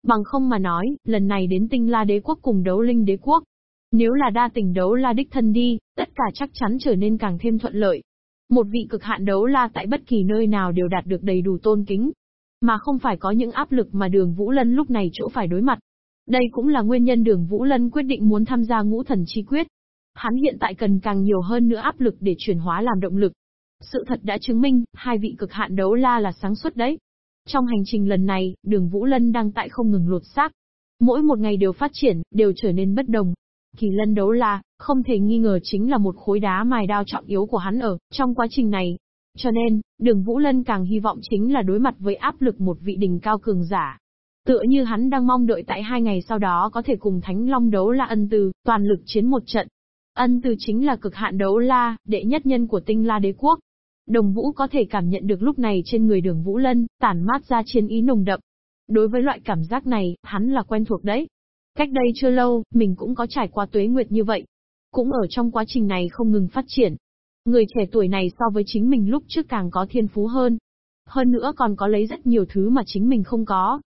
Bằng không mà nói, lần này đến tinh la đế quốc cùng đấu linh đế quốc. Nếu là đa tình đấu la đích thân đi, tất cả chắc chắn trở nên càng thêm thuận lợi. Một vị cực hạn đấu la tại bất kỳ nơi nào đều đạt được đầy đủ tôn kính. Mà không phải có những áp lực mà đường Vũ Lân lúc này chỗ phải đối mặt. Đây cũng là nguyên nhân đường Vũ Lân quyết định muốn tham gia ngũ thần chi quyết. Hắn hiện tại cần càng nhiều hơn nữa áp lực để chuyển hóa làm động lực. Sự thật đã chứng minh, hai vị cực hạn đấu la là sáng suốt đấy. Trong hành trình lần này, đường Vũ Lân đang tại không ngừng lột xác. Mỗi một ngày đều phát triển, đều trở nên bất đồng. Kỳ lân đấu la, không thể nghi ngờ chính là một khối đá mài đao trọng yếu của hắn ở, trong quá trình này. Cho nên, đường Vũ Lân càng hy vọng chính là đối mặt với áp lực một vị đỉnh cao cường giả. Tựa như hắn đang mong đợi tại hai ngày sau đó có thể cùng Thánh Long đấu la ân từ, toàn lực chiến một trận. Ân từ chính là cực hạn đấu la, đệ nhất nhân của tinh la đế quốc. Đồng Vũ có thể cảm nhận được lúc này trên người đường Vũ Lân, tản mát ra chiến ý nồng đậm. Đối với loại cảm giác này, hắn là quen thuộc đấy. Cách đây chưa lâu, mình cũng có trải qua tuế nguyệt như vậy. Cũng ở trong quá trình này không ngừng phát triển. Người trẻ tuổi này so với chính mình lúc trước càng có thiên phú hơn. Hơn nữa còn có lấy rất nhiều thứ mà chính mình không có.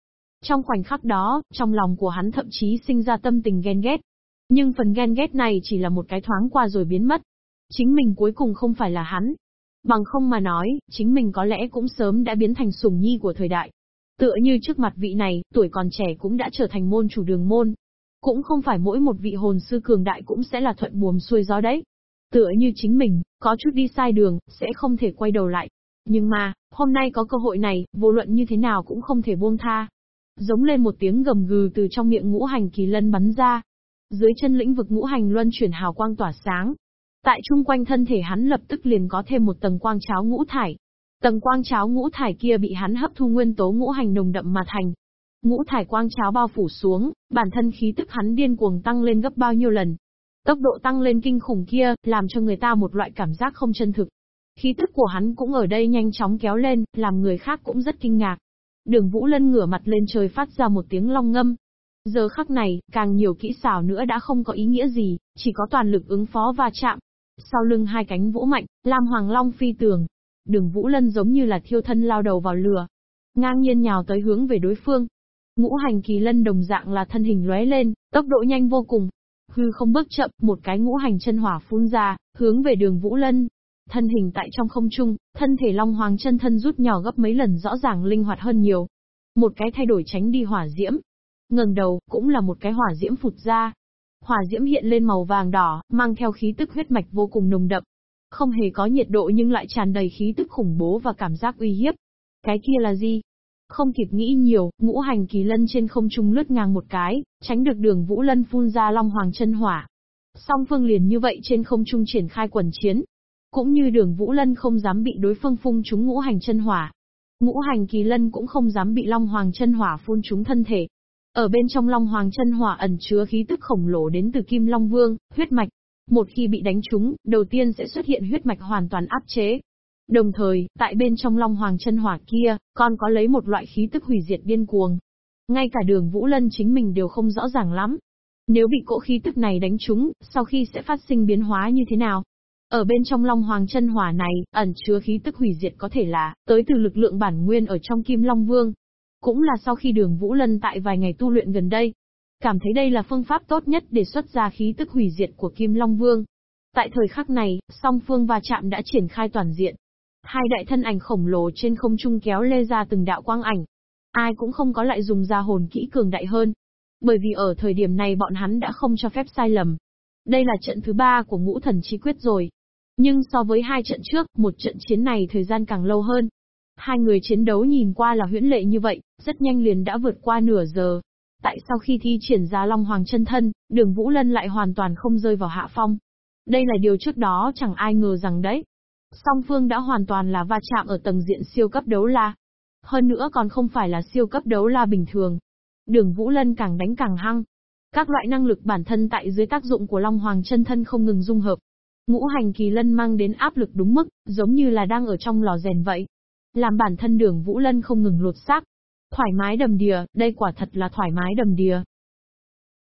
Trong khoảnh khắc đó, trong lòng của hắn thậm chí sinh ra tâm tình ghen ghét. Nhưng phần ghen ghét này chỉ là một cái thoáng qua rồi biến mất. Chính mình cuối cùng không phải là hắn. Bằng không mà nói, chính mình có lẽ cũng sớm đã biến thành sủng nhi của thời đại. Tựa như trước mặt vị này, tuổi còn trẻ cũng đã trở thành môn chủ đường môn. Cũng không phải mỗi một vị hồn sư cường đại cũng sẽ là thuận buồm xuôi gió đấy. Tựa như chính mình, có chút đi sai đường, sẽ không thể quay đầu lại. Nhưng mà, hôm nay có cơ hội này, vô luận như thế nào cũng không thể buông tha. Giống lên một tiếng gầm gừ từ trong miệng ngũ hành kỳ lân bắn ra. Dưới chân lĩnh vực ngũ hành luân chuyển hào quang tỏa sáng. Tại chung quanh thân thể hắn lập tức liền có thêm một tầng quang cháo ngũ thải. Tầng quang cháo ngũ thải kia bị hắn hấp thu nguyên tố ngũ hành nồng đậm mà thành. Ngũ thải quang cháo bao phủ xuống, bản thân khí tức hắn điên cuồng tăng lên gấp bao nhiêu lần. Tốc độ tăng lên kinh khủng kia, làm cho người ta một loại cảm giác không chân thực. Khí tức của hắn cũng ở đây nhanh chóng kéo lên, làm người khác cũng rất kinh ngạc. Đường Vũ Lân ngửa mặt lên trời phát ra một tiếng long ngâm. Giờ khắc này, càng nhiều kỹ xảo nữa đã không có ý nghĩa gì, chỉ có toàn lực ứng phó và chạm. Sau lưng hai cánh vũ mạnh, Lam Hoàng Long phi tường. Đường Vũ Lân giống như là thiêu thân lao đầu vào lửa. Ngang nhiên nhào tới hướng về đối phương. Ngũ hành kỳ lân đồng dạng là thân hình lóe lên, tốc độ nhanh vô cùng. Hư không bước chậm, một cái ngũ hành chân hỏa phun ra, hướng về đường Vũ Lân, Thân hình tại trong không trung, thân thể Long Hoàng chân thân rút nhỏ gấp mấy lần rõ ràng linh hoạt hơn nhiều. Một cái thay đổi tránh đi hỏa diễm. ngẩng đầu, cũng là một cái hỏa diễm phụt ra. Hỏa diễm hiện lên màu vàng đỏ, mang theo khí tức huyết mạch vô cùng nồng đậm. Không hề có nhiệt độ nhưng lại tràn đầy khí tức khủng bố và cảm giác uy hiếp. Cái kia là gì? Không kịp nghĩ nhiều, ngũ hành kỳ lân trên không trung lướt ngang một cái, tránh được đường Vũ Lân phun ra Long Hoàng chân hỏa. Song phương liền như vậy trên không trung triển khai quần chiến, cũng như đường Vũ Lân không dám bị đối phương phun trúng ngũ hành chân hỏa. Ngũ hành kỳ lân cũng không dám bị Long Hoàng chân hỏa phun trúng thân thể. Ở bên trong Long Hoàng chân hỏa ẩn chứa khí tức khổng lồ đến từ Kim Long Vương, huyết mạch. Một khi bị đánh trúng, đầu tiên sẽ xuất hiện huyết mạch hoàn toàn áp chế. Đồng thời, tại bên trong Long Hoàng chân hỏa kia, còn có lấy một loại khí tức hủy diệt điên cuồng. Ngay cả đường Vũ Lân chính mình đều không rõ ràng lắm. Nếu bị cỗ khí tức này đánh trúng, sau khi sẽ phát sinh biến hóa như thế nào? Ở bên trong Long Hoàng chân hỏa này, ẩn chứa khí tức hủy diệt có thể là tới từ lực lượng bản nguyên ở trong Kim Long Vương. Cũng là sau khi đường Vũ Lân tại vài ngày tu luyện gần đây. Cảm thấy đây là phương pháp tốt nhất để xuất ra khí tức hủy diệt của Kim Long Vương. Tại thời khắc này, song phương va chạm đã triển khai toàn diện. Hai đại thân ảnh khổng lồ trên không trung kéo lê ra từng đạo quang ảnh. Ai cũng không có lại dùng ra hồn kỹ cường đại hơn. Bởi vì ở thời điểm này bọn hắn đã không cho phép sai lầm. Đây là trận thứ ba của ngũ thần chi quyết rồi. Nhưng so với hai trận trước, một trận chiến này thời gian càng lâu hơn. Hai người chiến đấu nhìn qua là huyễn lệ như vậy, rất nhanh liền đã vượt qua nửa giờ. Tại sau khi thi triển ra Long Hoàng chân thân, đường Vũ Lân lại hoàn toàn không rơi vào hạ phong. Đây là điều trước đó chẳng ai ngờ rằng đấy. Song phương đã hoàn toàn là va chạm ở tầng diện siêu cấp đấu la. Hơn nữa còn không phải là siêu cấp đấu la bình thường. Đường Vũ Lân càng đánh càng hăng. Các loại năng lực bản thân tại dưới tác dụng của Long Hoàng chân thân không ngừng dung hợp. Ngũ hành kỳ lân mang đến áp lực đúng mức, giống như là đang ở trong lò rèn vậy. Làm bản thân đường Vũ Lân không ngừng lột xác. Thoải mái đầm đìa, đây quả thật là thoải mái đầm đìa.